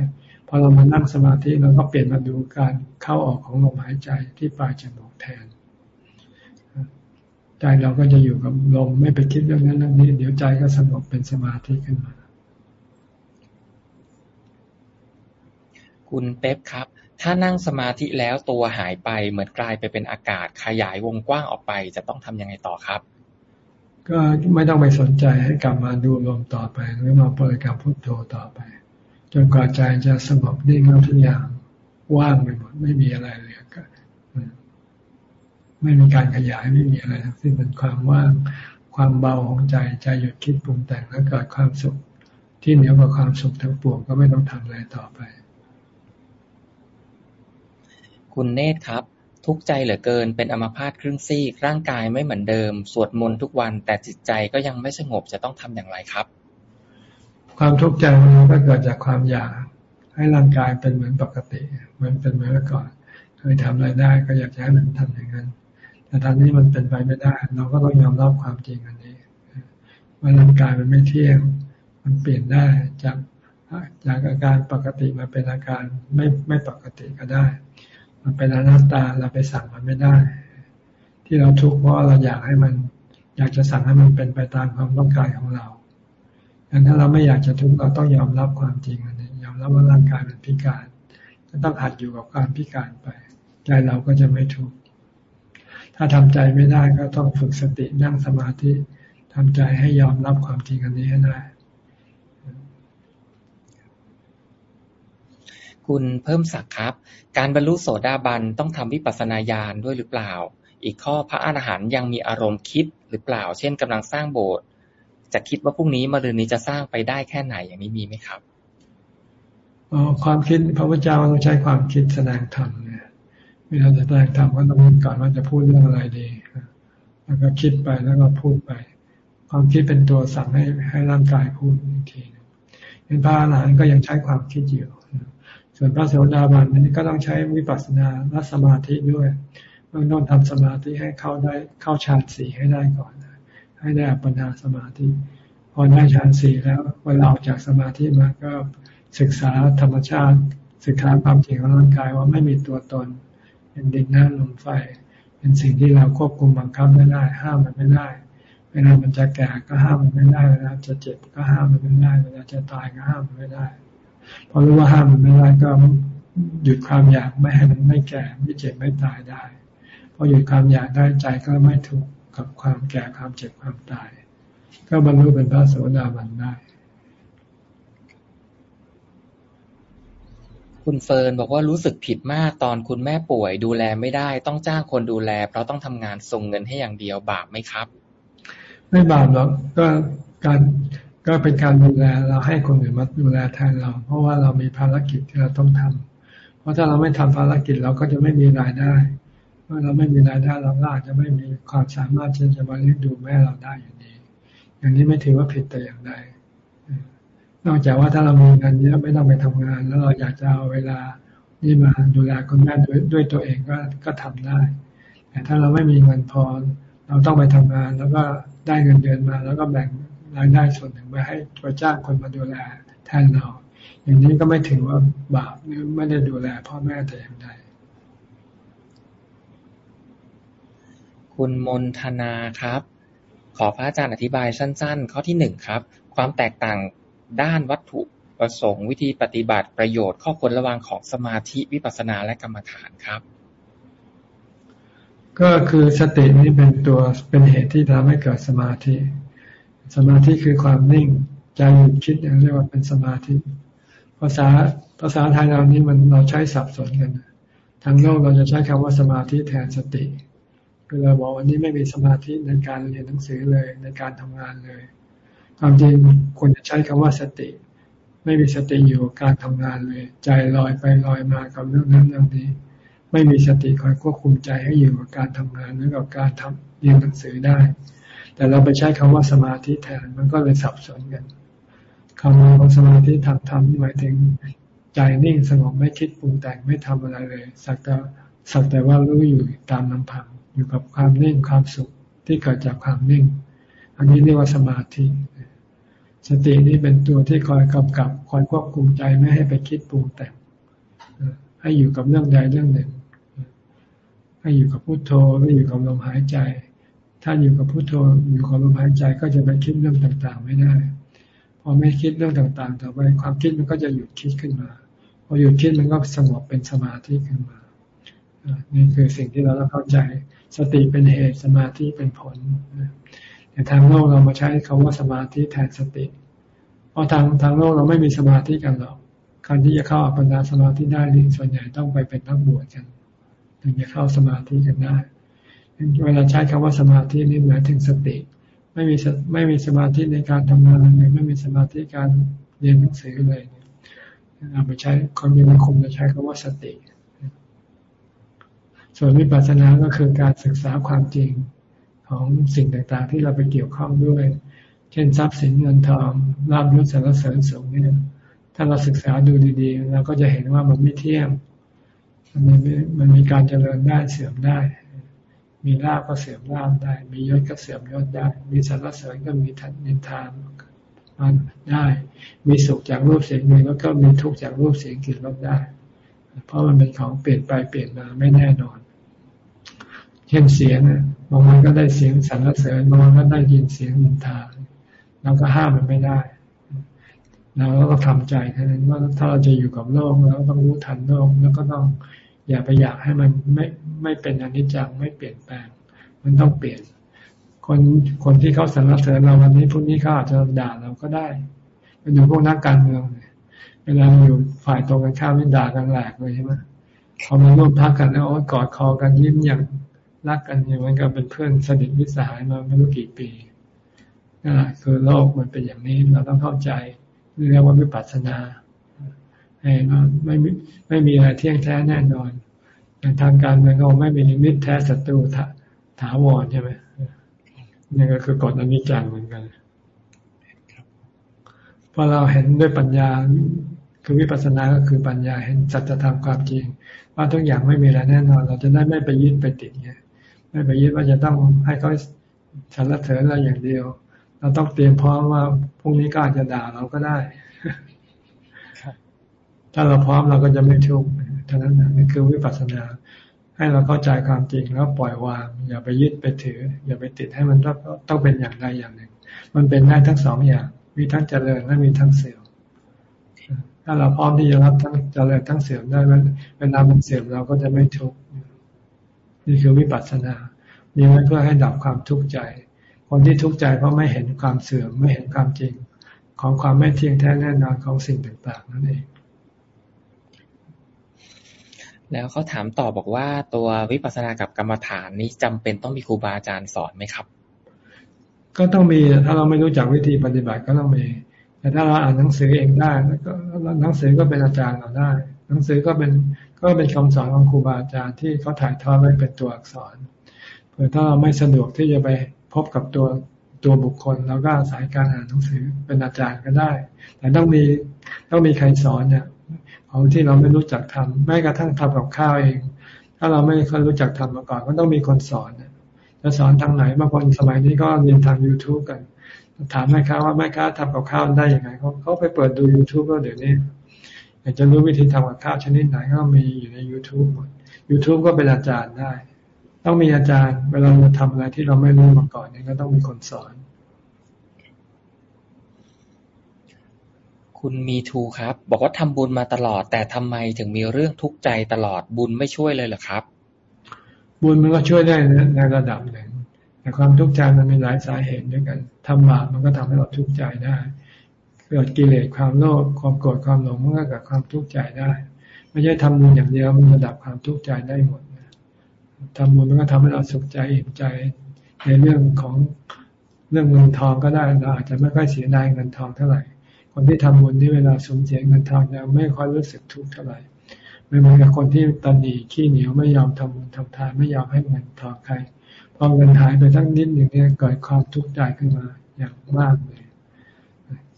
Speaker 2: พอเรามานั่งสมาธิเราก็เปลี่ยนมาดูการเข้าออกของลมหายใจที่ปลายจมูกแทนใจเราก็จะอยู่กับลมไม่ไปคิดเรื่องนั้นเรื่องนี้เดี๋ยวใจก็สงบเป็นสมาธิขึ้นมา
Speaker 1: คุณเป๊ปครับ ถ้านั่งสมาธิแล้วตัวหายไปเหมือนกลายไปเป็นอากาศขยายวงกว้างออกไป จะต้องทํำยังไงต่อครับ
Speaker 2: ก็ไม่ต้องไปสนใจให้กลับมาดูลมต่อไปหรือมาบริกรรมพุทโธต่อไป จนกว่าใจจะสงบนิ่งแล้วทุกอย่างว่างไปหมดไม่มีอะไรเลยก็ไม่มีการขยายไม่มีอะไรทั้งสิ้นเป็นความว่างความเบาของใจใจหยุดคิดปรุงแต่งแล้วเกิดความสุข ที่เหนือกว่าความสุขทั้งปวงก็ไม่ต้องทำอะไรต่อไป
Speaker 1: คุณเนธครับ ทุกใจเหลือเกินเป็นอัมพาตครึ่งซีกร่างกายไม่เหมือนเดิม สวดมนต์ทุกวันแต่จิตใจก็ยังไม่สงบจะต้องทำอย่างไรครับ
Speaker 2: ความทุกข์ใจมันก็เกิดจากความอยากให้ร่างกายเป็นเหมือนปกติ เหมือนเป็นเหมือนเมื่อก่อนเคยทำอะไรได้ก็อยากให้มันทำอย่างนั้น แต่ตอนนี้มันเป็นไปไม่ได้ เราก็ต้องยอมรับความจริงอันนี้ว่าร่างกายมันไม่เที่ยง มันเปลี่ยนได้จากจากอาการปกติมาเป็นอาการไม่ไม่ปกติก็ได้ มันเป็นอนัตตาเราไปสั่งมันไม่ได้ ที่เราทุกข์เพราะเราอยากให้มัน อยากจะสั่งให้มันเป็นไปตามความต้องการของเรา งนั้นเราไม่อยากจะทุกข์เราต้องยอมรับความจริงอันนี้ยอมรับว่าร่างกายเป็นพิการก็ต้องหัดอยู่กับความพิการไป ใจเราก็จะไม่ทุกข์ถ้าทำใจไม่ได้ก็ต้องฝึกสตินั่งสมาธิทำใจให้ยอมรับความจริงอันนี้ให้ได้
Speaker 1: คุณเพิ่มศักดิ์ครับ การบรรลุโสดาบันต้องทำวิปัสสนาญาณด้วยหรือเปล่า อีกข้อพระอรหันต์ยังมีอารมณ์คิดหรือเปล่า เช่นกำลังสร้างโบสถ์ จะคิดว่าพรุ่งนี้มรืนนี้จะสร้างไปได้แค่ไหนอย่างนี้มีไหมครับ
Speaker 2: อ๋อความคิดพระพุทธเจ้าต้องใช้ความคิดแสดงธรรมเนี่ยเวลาจะแสดงธรรมก็ต้องคิดก่อนว่าจะพูดเรื่องอะไรดีแล้วก็คิดไปแล้วก็พูดไป ความคิดเป็นตัวสั่งให้ให้ร่างกายพูดอีกทีเป็นพระอรหันต์ก็ยังใช้ความคิดอยู่ส่วนพระโสดาบันนี้ก็ต้องใช้วิปัสสนาและสมาธิด้วยเบื้องต้นทำสมาธิให้เข้าได้เข้าฌานสี่ให้ได้ก่อน ให้ได้อัปปนาสมาธิ พอได้ฌานสี่แล้วเวลาออกจากสมาธิมาก็ศึกษาธรรมชาติ ศึกษาความจริงของร่างกายว่าไม่มีตัวตน เป็นดินน้ำลมไฟ เป็นสิ่งที่เราควบคุมบังคับไม่ได้ ห้ามมันไม่ได้ เวลามันจะแก่ก็ห้ามมันไม่ได้ เวลาจะเจ็บก็ห้ามมันไม่ได้ เวลาจะตายก็ห้ามมันไม่ได้ พอรู้ว่าห้ามมันไม่ได้ก็หยุดความอยากไม่ให้มันไม่แก่ไม่เจ็บไม่ตายได้ พอหยุดความอยากได้ใจก็ไม่ทุกข์ กับความแก่ความเจ็บความตาย ก็บรรลุเป็นพระโสดาบันได้
Speaker 1: คุณเฟิร์นบอกว่ารู้สึกผิดมากตอนคุณแม่ป่วยดูแลไม่ได้ ต้องจ้างคนดูแล เพราะต้องทำงานส่งเงินให้อย่างเดียวบาปไหมครับ
Speaker 2: ไม่บาปหรอกก็การก็เป็นการดูแลเราให้คนอื่นมาดูแลแทนเรา เพราะว่าเรามีภารกิจที่เราต้องทำเพราะถ้าเราไม่ทำภารกิจเราก็จะไม่มีรายได้ มื่อเราไม่มีรายได้เราก็อาจจะไม่มีความสามารถที่จะมาเลี้ยงดูแม่เราได้อยู่ดีอย่างนี้ไม่ถือว่าผิดแต่อย่างใดนอกจากว่าถ้าเรามีเงินเยอะไม่ต้องไปทำงาน แล้วเราอยากจะเอาเวลานี่มาดูแลคุณแม่ด้วยด้วยตัวเองก็ก็ทำได้ แต่ถ้าเราไม่มีเงินพอ เราต้องไปทำงาน แล้วก็ได้เงินเดือนมา แล้วก็แบ่งรายได้ส่วนหนึ่งไปให้ไปจ้างคนมาดูแลแทนเรา อย่างนี้ก็ไม่ถือว่าบาปหรือไม่ได้ดูแลพ่อแม่แต่อย่างใด
Speaker 1: คุณมนธนาครับ ขอพระอาจารย์อธิบายสั้น ๆ ข้อที่หนึ่งครับ ความแตกต่างด้านวัตถุประสงค์วิธีปฏิบัติประโยชน์ข้อควรระวังของสมาธิวิปัสสนาและกรรมฐานครับ
Speaker 2: ก็คือสตินี้เป็นตัวเป็นเหตุที่ทำให้เกิดสมาธิ สมาธิคือความนิ่งใจหยุดคิดอย่างเรียกว่าเป็นสมาธิภาษาภาษาไทยเรานี้มันเราใช้สับสนกันทางโลกเราจะใช้คำว่าสมาธิแทนสติ คือเราบอกวันนี้ไม่มีสมาธิในการเรียนหนังสือเลยในการทำงานเลย ความจริงควรจะใช้คำว่าสติ ไม่มีสติอยู่กับการทำงานเลย ใจลอยไปลอยมากับเรื่องนั้นเรื่องนี้ ไม่มีสติคอยควบคุมใจให้อยู่กับการทำงานหรือกับการทำเรียนหนังสือได้ แต่เราไปใช้คำว่าสมาธิแทนมันก็เลยสับสนกันคำว่าสมาธิทางธรรมหมายถึงใจนิ่งสงบไม่คิดปรุงแต่งไม่ทำอะไรเลย สักแต่สักแต่ว่ารู้อยู่ตามลำพัง อยู่กับความนิ่งความสุขที่เกิดจากความนิ่ง อันนี้เรียกว่าสมาธิ สตินี้เป็นตัวที่คอยกำกับคอยควบคุมใจไม่ให้ไปคิดปรุงแต่งให้อยู่กับเรื่องใดเรื่องหนึ่ง ให้อยู่กับพุโทโธไม่อยู่กับลมหายใจ ถ้าอยู่กับพุโทโธอยู่กับลมหายใจก็จะไปคิดเรื่องต่างๆ ไม่ได้ พอไม่คิดเรื่องต่างๆ ต่อไปความคิดมันก็จะหยุดคิดขึ้นมา พอหยุดคิดมันก็สงบเป็นสมาธิขึ้นมา นี่คือสิ่งที่เราต้องเข้าใจ สติเป็นเหตุสมาธิเป็นผลแต่ทางโลกเรามาใช้คาว่าสมาธิแทนสติ เพราะทางทางโลกเราไม่มีสมาธิกันหรอกการที่จะเข้าอัปปนาสมาธิได้นี่ส่วนใหญ่ต้องไปเป็นนักบวชกันถึงจะเข้าสมาธิกันได้เวลาใช้คำว่าสมาธินี่หมายถึงสติ ไม่มีไม่มีสมาธิในการทำงานเลยไม่มีสมาธิการเรียนหนังสือเลยเอาไปใช้คนมีคมจะใช้คำว่าสติ ส่วนวิปัสสนาก็คือการศึกษาความจริงของสิ่งต่างๆ ที่เราไปเกี่ยวข้องด้วย เช่นทรัพย์สินเงินทองลาบยศสารเสริญสูงเนี่ยถ้าเราศึกษาดูดีๆเราก็จะเห็นว่ามันไม่เที่ยงมันมันมีการเจริญได้เสื่อมได้ มีลาบก็เสื่อมลาบได้ มียศก็เสื่อมยศได้ มีสารเสริญก็มีทันนินทานมันได้ มีสุขจากรูปเสียงมีแล้วก็มีทุกข์จากรูปเสียงกลิ่นรสได้ เพราะมันเป็นของเปลี่ยนไปเปลี่ยนมาไม่แน่นอน เช่นเสียงบางวันก็ได้เสียงสรรเสริญบางวันก็ได้ยินเสียงนินทาเราก็ห้ามมันไม่ได้เราก็ทำใจแค่นั้นว่าถ้าเราจะอยู่กับโลกเราต้องรู้ทันโลกแล้วก็ต้องอย่าไปอยากให้มันไม่ไม่เป็นอนิจจังไม่เปลี่ยนแปลง มันต้องเปลี่ยน คนคนที่เขาสรรเสริญเราวันนี้พรุ่งนี้เขาอาจจะด่าเราก็ได้ไปดูพวกนักการเมืองเวลาอยู่ฝ่ายตรงกันข้ามนี่ด่ากันแหลกเลยใช่ไหมพอมาร่วมพักกันแล้วกอดคอกันยิ้มอย่าง รักกันอย่างมันก็เป็นเพื่อนสนิทมิสหายมาไม่รู้กี่ปีนั่นแหละคือโลกมันเป็นอย่างนี้เราต้องเข้าใจเรียกว่าวิปัสสนาให้เราไม่ไม่มีอะไรเที่ยงแท้แน่นอนในทางการเมืองเราไม่มีมิตรแท้ศัตรูถาวรใช่ไหมนี่ก็คือกฎอนิจจังเหมือนกันพอเราเห็นด้วยปัญญาคือวิปัสสนาก็คือปัญญาเห็นสัจธรรมความจริง ว่าทุกอย่างไม่มีอะไรแน่นอน เราจะได้ไม่ไปยึดไปติดเนี่ย ไม่ไปยึดว่าจะต้องให้เขาสรรเสริญเราอย่างเดียว เราต้องเตรียมพร้อมว่าพรุ่งนี้ก็อาจจะด่าเราก็ได้ ถ้าเราพร้อมเราก็จะไม่ทุกข์ท่านั้นนี่คือวิปัสสนา ให้เราเข้าใจความจริงแล้วปล่อยวาง อย่าไปยึดไปถือ อย่าไปติดให้มันต้องต้องเป็นอย่างใดอย่างหนึ่ง มันเป็นได้ทั้งสองอย่าง มีทั้งเจริญและมีทั้งเสื่อมถ้าเราพร้อมที่จะรับทั้งเจริญทั้งเสื่อมได้เวลามันเสื่อมเราก็จะไม่ทุกข์ นี่คือวิปัสสนามีไว้เพื่อให้ดับความทุกข์ใจ คนที่ทุกข์ใจเพราะไม่เห็นความเสื่อมไม่เห็นความจริง ของความไม่เที่ยงแท้แน่นอนของสิ่งต่างๆนั่นเอง
Speaker 1: แล้วเขาถามต่อบอกว่าตัววิปัสสนากับกรรมฐานนี้จำเป็นต้องมีครูบาอาจารย์สอนไหมครับ
Speaker 2: ก็ต้องมีถ้าเราไม่รู้จักวิธีปฏิบัติก็ต้องมี แต่ถ้าเราอ่านหนังสือเองได้ก็หนังสือก็เป็นอาจารย์เราได้ หนังสือก็เป็น ก็เป็นคำสอนของครูบาอาจารย์ที่เขาถ่ายทอดไว้เป็นตัวอักษรเผื่อถ้าเราไม่สะดวกที่จะไปพบกับตัวตัวบุคคลเราก็อาศัยการอ่านหนังสือเป็นอาจารย์ก็ได้ แต่ต้องมีต้องมีใครสอนเนี่ยของที่เราไม่รู้จักทำแม้กระทั่งทำกับข้าวเอง ถ้าเราไม่เคยรู้จักทำมาก่อนก็ต้องมีคนสอนจะสอนทางไหนบางคนสมัยนี้ก็เรียนทาง youtube กัน ถามแม่ค้าว่าแม่ค้าทำกับข้าวได้ยังไงเขาเขาไปเปิดดู youtube ก็เดี๋ยวนี้ อยากจะรู้วิธีทำกับข้าวชนิดไหนก็มีอยู่ใน YouTube หมด YouTube ก็เป็นอาจารย์ได้ ต้องมีอาจารย์ เวลาเราทำอะไรที่เราไม่รู้มาก่อนเนี่ยก็ต้องมีคนสอน
Speaker 1: คุณมีทูครับ บอกว่าทำบุญมาตลอด แต่ทำไมถึงมีเรื่องทุกข์ใจตลอดบุญไม่ช่วยเลยเหรอครับ
Speaker 2: บุญมันก็ช่วยได้ในระดับหนึ่งแต่ความทุกข์ใจมันมีหลายสาเหตุด้วยกันทำบาปมันก็ทำให้เราทุกข์ใจได้ เกิดกิเลสความโลภความโกรธความหลงมันก็เกิดความทุกข์ใจได้ ไม่ใช่ทำบุญอย่างเดียวมันระดับความทุกข์ใจได้หมดทำบุญมันก็ทำให้เราสุขใจอิ่มใจ ในเรื่องของเรื่องเงินทองก็ได้เราอาจจะไม่ค่อยเสียดายเงินทองเท่าไหร่ คนที่ทำบุญที่เวลาสูญเสียเงินทองจะไม่ค่อยรู้สึกทุกข์เท่าไหร่ไม่เหมือนกับคนที่ตันดีขี้เหนียวไม่ยอมทำบุญทำทานไม่ยอมให้เงินทองใครพอเงินหายไปทั้งนิดหนึ่งเนี่ยเกิดความทุกข์ใจขึ้นมาอย่างมากเลย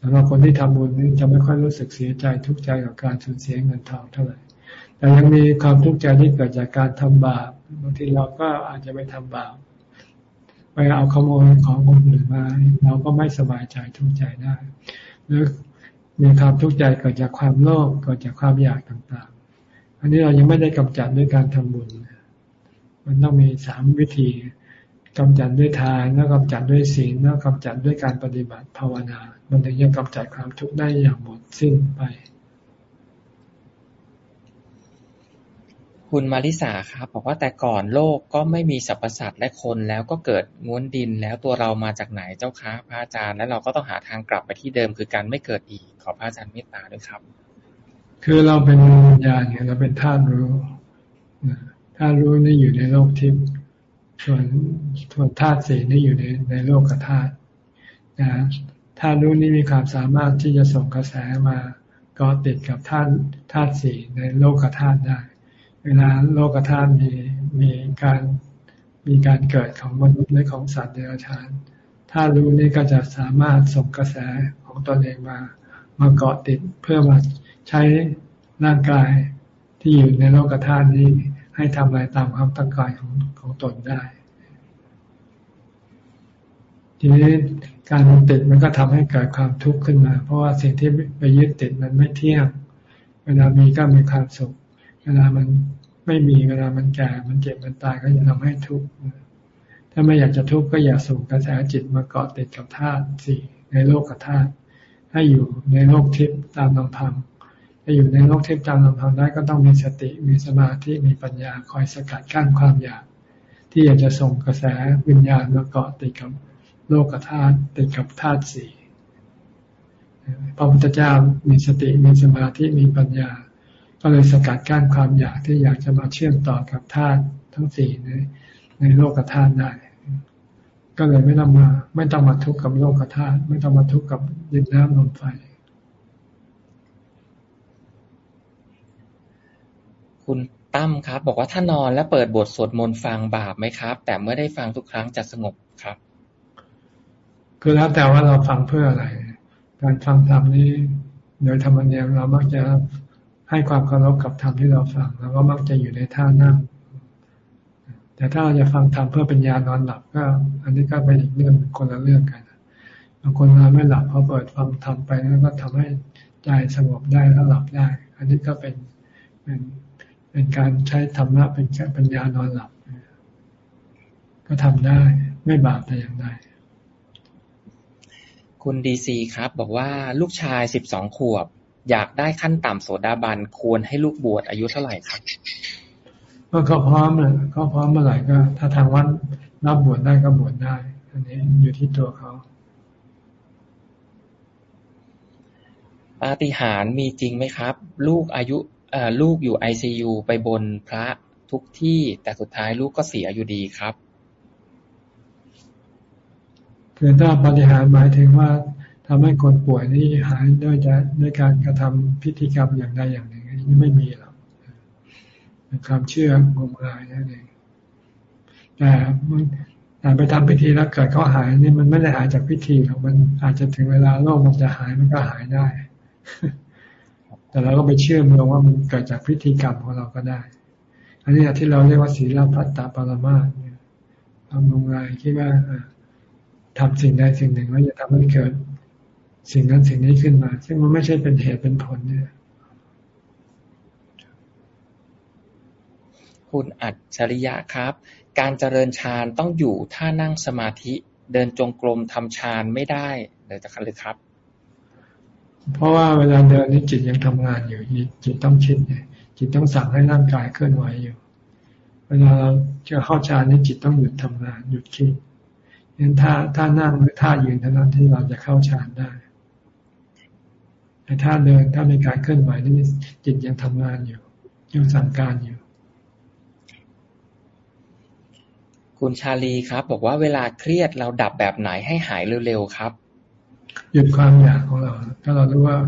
Speaker 2: สำหรับคนที่ทำบุญนี่จะไม่ค่อยรู้สึกเสียใจทุกข์ใจกับการสูญเสียเงินทองเท่าไหร่ แต่ยังมีความทุกข์ใจที่เกิดจากการทำบาปบางทีเราก็อาจจะไปทำบาปไปเอาขโมยของคนอื่นมาเราก็ไม่สบายใจทุกข์ใจได้หรือมีความทุกข์ใจเกิดจากความโลภเกิดจากความอยากต่างๆ อันนี้เรายังไม่ได้กำจัดด้วยการทำบุญ มันต้องมีสามวิธี กำจัดด้วยทานแล้วกำจัดด้วยศีลแล้วกำจัดด้วยการปฏิบัติภาวนา มันถึงจะกำจัดความทุกข์ได้อย่างหมดสิ้นไป
Speaker 1: คุณมาริสาครับบอกว่าแต่ก่อนโลกก็ไม่มีสรรพสัตว์และคนแล้วก็เกิดง้วนดินแล้วตัวเรามาจากไหนเจ้าคะพระอาจารย์ แล้วเราก็ต้องหาทางกลับไปที่เดิมคือการไม่เกิดอีกขอพระอาจารย์เมตตาด้วยครับ
Speaker 2: คือเราเป็นวิญญาณเนี่ยเราเป็นธาตุรู้ธาตุรู้นี่อยู่ในโลกทิพย์ ส่วนส่วนธาตุสีนี่อยู่ในในโลกธาตุนะธาตุรู้นี่มีความสามารถที่จะส่งกระแสมาก็ติดกับธาตุธาตุสีในโลกธาตุได้ เวลาโลกธาตุมีมีการมีการเกิดของมนุษย์และของสัตว์เดรัจฉานธาตุรู้นี่ก็จะสามารถส่งกระแสของตนเองมามาเกาะติดเพื่อมาใช้ร่างกายที่อยู่ในโลกธาตุนี้ ให้ทำอะไรตามความต้องการของของตนได้ ทีนี้การติดมันก็ทำให้เกิดความทุกข์ขึ้นมา เพราะว่าสิ่งที่ไปยึดติดมันไม่เที่ยง เวลามีก็มีความสุข เวลามันไม่มีเวลามันแก่ มันเจ็บ มันตายก็จะทำให้ทุกข์ ถ้าไม่อยากจะทุกข์ก็อย่าส่งกระแสจิตมาเกาะติดกับธาตุสี่ในโลกกับธาตุให้อยู่ในโลกทิพย์ตามลำพัง จะอยู่ในโลกเทพย์ตามลำพังได้ก็ต้องมีสติมีสมาธิมีปัญญาคอยสกัดกั้นความอยาก ที่อยากจะส่งกระแสวิญญาณมาเกาะติดกับโลกธาตุติดกับธาตุสี่พระพุทธเจ้ามีสติมีสมาธิมีปัญญา ก็เลยสกัดกั้นความอยากที่อยากจะมาเชื่อมต่อกับธาตุทั้งสี่ในในโลกธาตุได้ ก็เลยไม่ต้องมา ไม่ต้องมาทุกข์กับโลกธาตุไม่ต้องมาทุกข์กับดินน้ำลมไฟ
Speaker 1: คุณตั้มครับ บอกว่าถ้านอนและเปิดบทสวดมนต์ฟังบาปไหมครับ แต่เมื่อได้ฟังทุกครั้งจะสงบครับ
Speaker 2: คือแล้วแต่ว่าเราฟังเพื่ออะไร การฟังธรรมนี้ โดยธรรมเนียมเรามักจะให้ความเคารพกับธรรมที่เราฟังเราก็มักจะอยู่ในท่านั่งแต่ถ้าเราจะฟังธรรมเพื่อเป็นยานอนหลับก็ อันนี้ก็เป็นอีกเรื่องคนละเรื่องกันบางคนนอนไม่หลับพอเปิดฟังธรรมไปแล้วก็ทำให้ใจสงบได้แล้วหลับได้ อันนี้ก็เป็นเป็น เป็นการใช้ธรรมะเป็นแค่ปัญญานอนหลับ ก็ทำได้ไม่บาปแต่อย่างใด
Speaker 1: คุณดีซีครับ บอกว่าลูกชายสิบสองขวบ อยากได้ขั้นต่ำโสดาบันควรให้ลูกบวชอายุเท่าไหร่ครับ
Speaker 2: ก็เขาพร้อมเลยเขาพร้อมเมื่อไหร่ก็ ถ้าทางวัดรับบวชได้ก็บวชได้ อันนี้อยู่ที่ตัวเขา
Speaker 1: ปาฏิหาริย์มีจริงไหมครับ ลูกอายุ ลูกอยู่ไอซียู ไปบนพระทุกที่ แต่สุดท้ายลูกก็เสียอยู่ดีครับ
Speaker 2: คือถ้าปฏิหารหมายถึงว่าทำให้คนป่วยนี่หายด้วยจะด้วยการกระทำพิธีกรรมอย่างใดอย่างหนึ่งนี่ไม่มีหรอกความเชื่องมงายนั่นเองแต่แต่ไปทำพิธีแล้วเกิดเขาหายนี่มันไม่ได้หายจากพิธีหรอกมันอาจจะถึงเวลาโรคมันจะหายมันก็หายได้ แต่เราก็ไปเชื่อมโยงว่ามันเกิดจากพิธีกรรมของเราก็ได้ อันนี้ที่เราเรียกว่าศีลพัตตาปรมาสเนี่ยทำลงรายคิดว่าทำสิ่งใดสิ่งหนึ่งแล้วจะทำให้เกิดสิ่งนั้นสิ่งนี้ขึ้นมา ซึ่งมันไม่ใช่เป็นเหตุเป็นผลเนี่ย
Speaker 1: คุณอัจฉริยะครับ การเจริญฌานต้องอยู่ท่านั่งสมาธิ เดินจงกรมทำฌานไม่ได้เลยจะคันหรือครับ
Speaker 2: เพราะว่าเวลาเดินนี้จิตยังทำงานอยู่จิตต้องคิดเนี่ยจิตต้องสั่งให้ร่างกายเคลื่อนไหวอยู่ เวลาเราจะเข้าฌานนี้จิตต้องหยุดทำงาน หยุดคิดงั้นถ้าถ้านั่งหรือท่ายืนเท่านั้นที่เราจะเข้าฌานได้ แต่ถ้าเดินถ้ามีการเคลื่อนไหวนี่จิตยังทำงานอยู่ ยังสั่งการอยู่
Speaker 1: คุณชาลีครับ บอกว่าเวลาเครียดเราดับแบบไหนให้หายเร็วๆครับ
Speaker 2: หยุดความอยากของเรา ถ้าเรารู้ว่า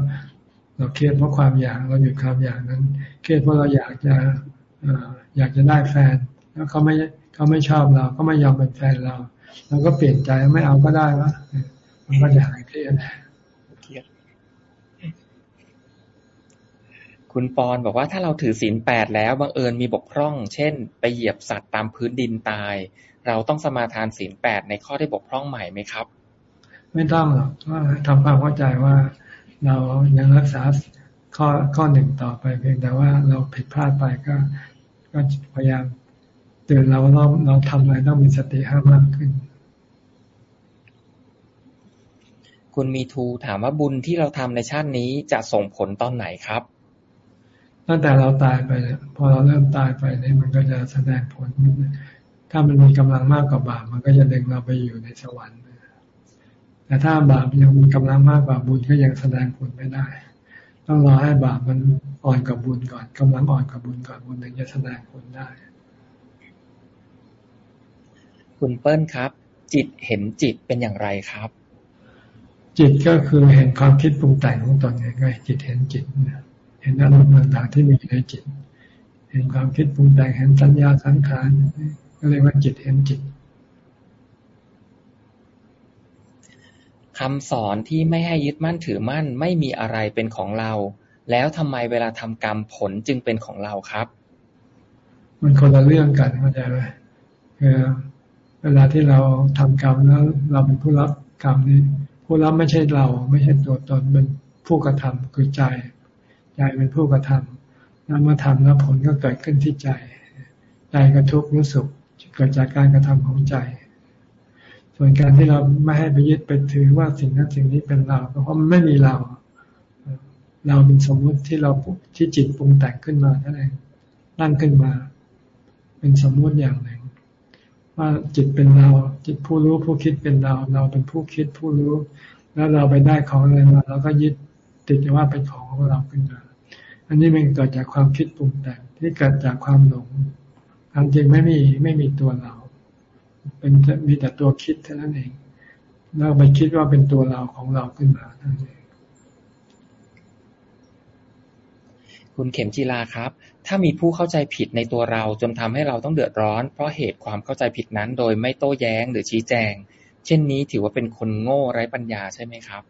Speaker 2: เราเครียดเพราะความอยากเราหยุดความอยากนั้น เครียดเพราะเราอยากจะอยากจะได้แฟน แล้วเขาไม่เขาไม่ชอบเรา ก็ไม่ยอมเป็นแฟนเราเราก็เปลี่ยนใจไม่เอาก็ได้วะมันก็จะหายเครียด
Speaker 1: คุณปอนบอกว่าถ้าเราถือศีลแปดแล้วบังเอิญมีบกพร่อง เช่น ไปเหยียบสัตว์ตามพื้นดินตาย เราต้องสมาทานศีลแปดในข้อที่บกพร่องใหม่ไหมครับ
Speaker 2: ไม่ต้องหรอกก็ทำความเข้าใจว่าเรายังรักษาข้อข้อหนึ่งต่อไปเพียงแต่ว่าเราผิดพลาดไปก็ ก็พยายามเตือนเราเราเราทำอะไรต้องมีสติให้มากขึ้น
Speaker 1: คุณมีทูถามว่าบุญที่เราทำในชาตินี้จะส่งผลตอนไหนครับ
Speaker 2: ตั้งแต่เราตายไปเนี่ยพอเราเริ่มตายไปเนี่ยมันก็จะแสดงผล ถ้ามันมีกำลังมากกว่าบาปมันก็จะดึงเราไปอยู่ในสวรรค์ แต่ถ้าบาปยังมีกำลังมากกว่าบุญก็ยังแสดงผลไม่ได้ ต้องรอให้บาปมันอ่อนกับบุญก่อนกำลังอ่อนกับบุญก่อนบุญถึงจะแสดงผลได้
Speaker 1: คุณเปิ้ลครับ จิตเห็นจิตเป็นอย่างไรครับ
Speaker 2: จิตก็คือเห็นความคิดปรุงแต่งของตนไงจิตเห็นจิตเนี่ยเห็นอารมณ์ต่างๆที่มีในจิต เห็นความคิดปรุงแต่งเห็นสัญญาสังขารก็เรียกว่าจิตเห็นจิต
Speaker 1: คำสอนที่ไม่ให้ยึดมั่นถือมั่น ไม่มีอะไรเป็นของเรา แล้วทำไมเวลาทำกรรมผลจึงเป็นของเราครับ
Speaker 2: มันคนละเรื่องกันเข้าใจไหมคือเวลาที่เราทำกรรมแล้วเราเป็นผู้รับกรรมนี้ผู้รับไม่ใช่เรา ไม่ใช่ตัวตนเป็นผู้กระทำคือใจใจเป็นผู้กระทำแล้วเมื่อทำแล้วผลก็เกิดขึ้นที่ใจ ใจกระทุกข์รู้สึกเกิดจากการกระทำของใจ ส่วนการที่เราไม่ให้ไปยึดไปถือว่าสิ่งนั้นสิ่งนี้เป็นเรา เพราะมันไม่มีเรา เราเป็นสมมุติที่เราที่จิตปรุงแต่งขึ้นมานั่นเองตั้งขึ้นมา เป็นสมมุติอย่างหนึ่ง ว่าจิตเป็นเรา จิตผู้รู้ผู้คิดเป็นเรา เราเป็นผู้คิดผู้รู้ แล้วเราไปได้ของอะไรมาเราก็ยึดติดว่าเป็นของของเราขึ้นมา อันนี้มันเกิดจากความคิดปรุงแต่งที่เกิดจากความหลงความจริงไม่มีไม่มีตัวเรา เป็นมีแต่ตัวคิดเท่านั้นเองเราไปคิดว่าเป็นตัวเราของเราขึ้นมานั่นเอง
Speaker 1: คุณเข็มจีลาครับ ถ้ามีผู้เข้าใจผิดในตัวเราจนทำให้เราต้องเดือดร้อน เพราะเหตุความเข้าใจผิดนั้น โดยไม่โต้แย้งหรือชี้แจง เช่นนี้ถือว่าเป็นคนโง่ไร้ปัญญาใช่ไหมครับ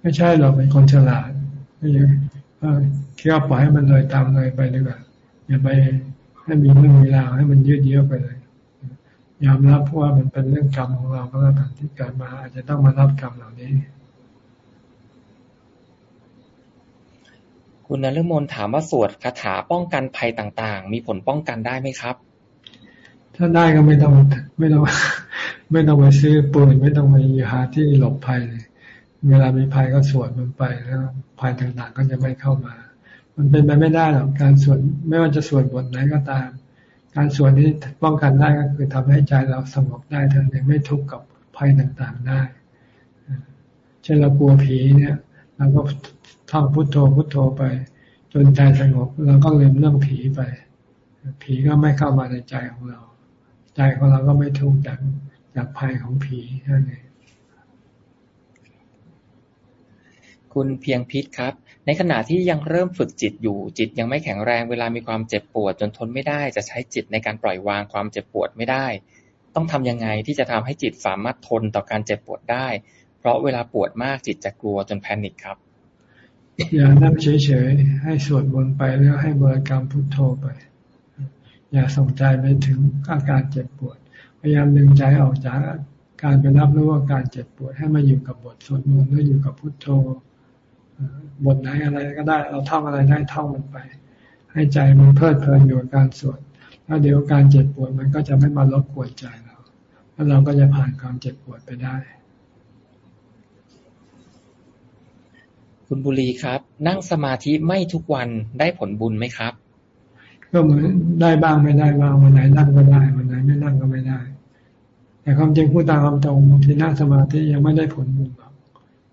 Speaker 2: ไม่ใช่เราเป็นคนฉลาดไม่ใช่คิดว่าปล่อยให้มันเลยตามเลยไปดีกว่าอย่าไปให้มีเรื่องเวลาให้มันยืดเยื้อไปเลย ยอมรับเพราะว่ามันเป็นเรื่องกรรมของเราก็แล้วกันที่เกิดมาอาจจะต้องมารับกรรมเหล่านี้
Speaker 1: คุณนฤมลถามว่าสวดคาถาป้องกันภัยต่างๆ มีผลป้องกันได้ไหมครับ
Speaker 2: ถ้าได้ก็ไม่ต้องไม่ต้องไม่ต้องไปซื้อปืนไม่ต้องไปหาที่หลบภัยเลยเวลามีภัยก็สวดมันไปแล้วภัยต่างๆก็จะไม่เข้ามา มันเป็นไปไม่ได้หรอกการสวดไม่ว่าจะสวดบทไหนก็ตาม การสวดนี้ป้องกันได้ก็คือทำให้ใจเราสงบได้ทันทีไม่ทุกข์กับภัยต่างๆได้เช่นเรากลัวผีเนี่ยเราก็ท่องพุทโธพุทโธไป จนใจสงบเราก็ลืมเรื่องผีไป ผีก็ไม่เข้ามาในใจของเรา ใจของเราก็ไม่ทุกข์จากจากภัยของผีนั่นเอง
Speaker 1: คุณเพียงพิษครับ ในขณะที่ยังเริ่มฝึกจิตอยู่ จิตยังไม่แข็งแรง เวลามีความเจ็บปวดจนทนไม่ได้ จะใช้จิตในการปล่อยวางความเจ็บปวดไม่ได้ ต้องทำยังไงที่จะทำให้จิตสามารถทนต่อการเจ็บปวดได้ เพราะเวลาปวดมากจิตจะกลัวจนแพนิคครับ
Speaker 2: อย่านั่งเฉยๆ ให้สวดมนต์ไปแล้วให้บริกรรมพุทโธไป อย่าส่งใจไปถึงอาการเจ็บปวด พยายามดึงใจออกจากการไปรับรู้อาการเจ็บปวดให้มาอยู่กับบทสวดมนต์หรืออยู่กับพุทโธ บทไหนอะไรก็ได้ เราท่องอะไรได้ท่องมันไป ให้ใจมันเพลิดเพลินอยู่กับการสวดแล้วเดี๋ยวการเจ็บปวดมันก็จะไม่มารบกวนใจเราแล้วเราก็จะผ่านความเจ็บปวดไปได้
Speaker 1: คุณบุรีครับ นั่งสมาธิไม่ทุกวันได้ผลบุญไหมครับ
Speaker 2: ก็เหมือนได้บ้างไม่ได้บ้างวันไหนนั่งก็ได้วันไหนไม่นั่งก็ไม่ได้ แต่ความจริงพูดตามความตรงบางทีนั่งสมาธิยังไม่ได้ผลบุญหรอก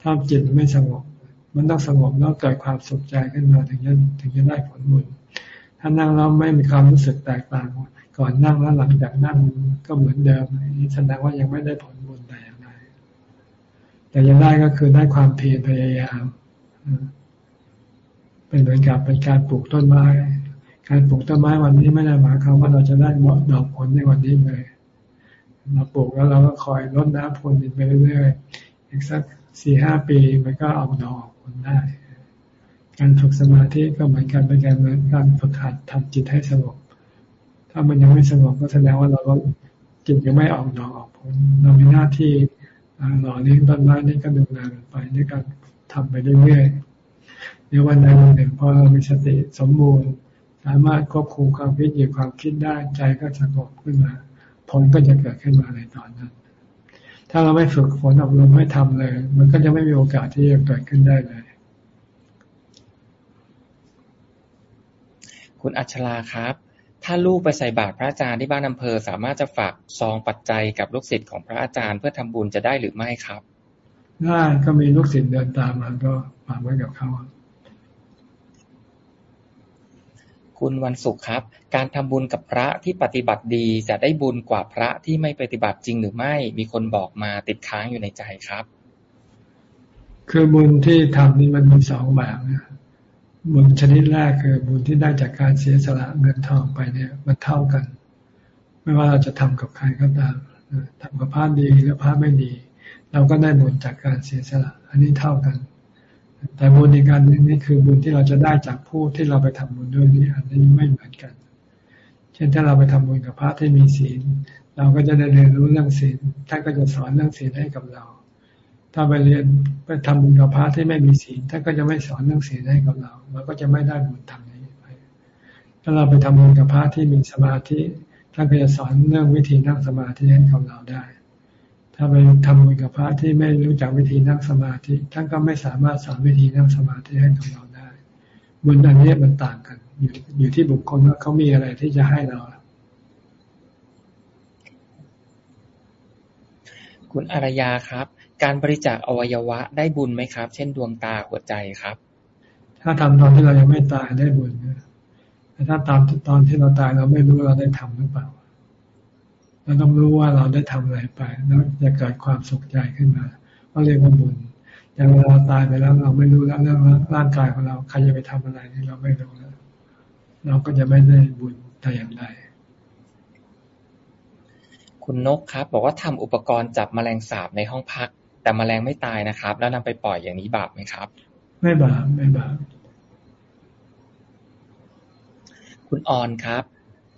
Speaker 2: ถ้าจิตไม่สงบ มันต้องสงบแล้วเกิดความสุขใจขึ้นมาถึงจะถึงจะได้ผลบุญ ถ้านั่งแล้วไม่มีความรู้สึกแตกต่าง ก่อนนั่งแล้วหลังจากนั่งก็เหมือนเดิมนี่แสดงว่ายังไม่ได้ผลบุญแต่อย่างใดแต่ยังได้ก็คือได้ความเพียรพยายามเป็นเหมือนกับเป็นการปลูกต้นไม้ การปลูกต้นไม้วันนี้ไม่ได้หมายความว่าเราจะได้ดอกผลในวันนี้เลยเราปลูกแล้วเราก็คอยรดน้ำพรวนดินไปเรื่อยๆอีกสักสี่ห้าปีมันก็ออกดอก ผลได้ การฝึกสมาธิก็เหมือนกันเป็นการเหมือนการฝึกหัดทำจิตให้สงบ ถ้ามันยังไม่สงบก็แสดงว่าเราก็จิตยังไม่ออกดอกออกผล เรามีหน้าที่หล่อเลี้ยงต้นไม้นี่ก็ดูแลกันไปด้วยการทำไปเรื่อยๆเดี๋ยววันใดวันหนึ่งพอเรามีสติสมบูรณ์ สามารถควบคุมความคิดหยุดความคิดได้ใจก็สงบขึ้นมาผลก็จะเกิดขึ้นมาในตอนนั้น ถ้าเราไม่ฝึกฝนอบรมไม่ทำเลย มันก็จะไม่มีโอกาสที่จะเกิดขึ้นได้เลย
Speaker 1: คุณอัชลาครับ ถ้าลูกไปใส่บาตรพระอาจารย์ที่บ้านอำเภอ สามารถจะฝากซองปัจจัยกับลูกศิษย์ของพระอาจารย์เพื่อทำบุญจะได้หรือไม่ครับ
Speaker 2: ได้ก็มีลูกศิษย์เดินตามมาก็ฝากไว้กับเขา
Speaker 1: คุุณวันศุกร์ครับ การทำบุญกับพระที่ปฏิบัติดีจะได้บุญกว่าพระที่ไม่ปฏิบัติจริงหรือไม่ มีคนบอกมาติดค้างอยู่ในใจครับ
Speaker 2: คือบุญที่ทำนี่มันมีสองแบบนะบุญชนิดแรกคือบุญที่ได้จากการเสียสละเงินทองไปเนี่ย มันเท่ากัน ไม่ว่าเราจะทำกับใครก็ตามทำกับพระดีหรือพระไม่ดี เราก็ได้บุญจากการเสียสละ อันนี้เท่ากัน แต่บุญในการนี้นี่คือบุญที่เราจะได้จากผู้ที่เราไปทำบุญด้วยนี่อันนี้ไม่เหมือนกัน เช่นถ้าเราไปทำบุญกับพระที่มีศีล เราก็จะได้เรียนรู้เรื่องศีลท่านก็จะสอนเรื่องศีลให้กับเรา ถ้าไปเรียนไปทำบุญกับพระที่ไม่มีศีลท่านก็จะไม่สอนเรื่องศีลให้กับเราเราก็จะไม่ได้บุญทางนี้ไปถ้าเราไปทำบุญกับพระที่มีสมาธิท่านก็จะสอนเรื่องวิธีนั่งสมาธิให้กับเราได้ ถ้าไปทำบุญกับพระที่ไม่รู้จักวิธีนั่งสมาธิ ท่านก็ไม่สามารถสอนวิธีนั่งสมาธิให้กับเราได้บุญอันนี้มันต่างกัน อยู่อยู่ที่บุคคลว่าเขามีอะไรที่จะให้เรา
Speaker 1: คุณอารยาครับ การบริจาคอวัยวะได้บุญไหมครับ เช่นดวงตาหัวใจครับ
Speaker 2: ถ้าทำตอนที่เรายังไม่ตายได้บุญแต่ถ้าตามตอนที่เราตายเราไม่รู้เราได้ทำหรือเปล่า เราต้องรู้ว่าเราได้ทำอะไรไป แล้วจะเกิดความสุขใจขึ้นมาก็เรียกว่าบุญอย่างเวลาตายไปแล้วเราไม่รู้แล้วเรื่องร่างกายของเราใครจะไปทำอะไรนี่เราไม่รู้แล้ว เราก็จะไม่ได้บุญแต่อย่างใด
Speaker 1: คุณนกครับ บอกว่าทำอุปกรณ์จับแมลงสาบในห้องพัก แต่แมลงไม่ตายนะครับ แล้วนำไปปล่อยอย่างนี้บาปไหมครับ
Speaker 2: ไม่บาปไม่บาป
Speaker 1: คุณออนครับ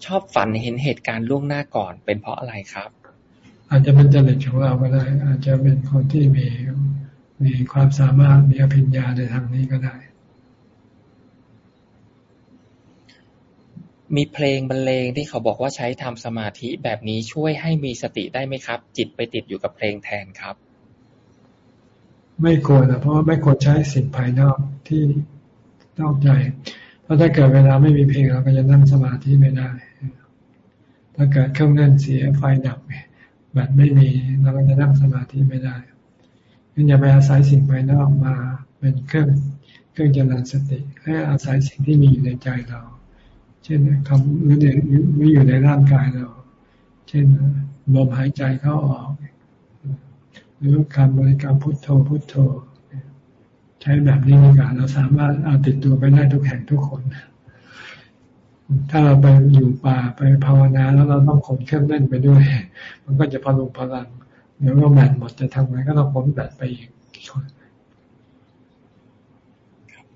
Speaker 1: ชอบฝันเห็นเหตุการณ์ล่วงหน้าก่อน เป็นเพราะอะไรครับ
Speaker 2: อาจจะเป็นจริตของเราก็ได้ อาจจะเป็นคนที่มีมีความสามารถมีอภิญญาในทางนี้ก็ได้
Speaker 1: มีเพลงบรรเลงที่เขาบอกว่าใช้ทำสมาธิแบบนี้ช่วยให้มีสติได้ไหมครับ จิตไปติดอยู่กับเพลงแทนครับ
Speaker 2: ไม่ควรนะเพราะว่าไม่ควรใช้สิ่งภายนอกที่นอกใจ เพราะถ้าเกิดเวลาไม่มีเพลงเราก็จะนั่งสมาธิไม่ได้ ถ้าเกิดเครื่องเล่นเสียไฟดับแบตไม่มีเราก็จะนั่งสมาธิไม่ได้งั้นอย่าไปอาศัยสิ่งภายนอกมาเป็นเครื่องเครื่องเจริญสติ ให้อาศัยสิ่งที่มีอยู่ในใจเรา เช่นคำหรือในมีอยู่ในร่างกายเรา เช่นลมหายใจเข้าออก หรือการบริกรรมพุทโธพุทโธ ใช้แบบนี้ดีกว่าเราสามารถเอาติดตัวไปได้ทุกแห่งทุกคน ถ้าเราไปอยู่ป่าไปภาวนาแล้วเราต้องขนเครื่องเล่นไปด้วย มันก็จะพลุงพลัง เดี๋ยวก็แบตหมดจะทำไงก็ต้องขนแบตไปอีก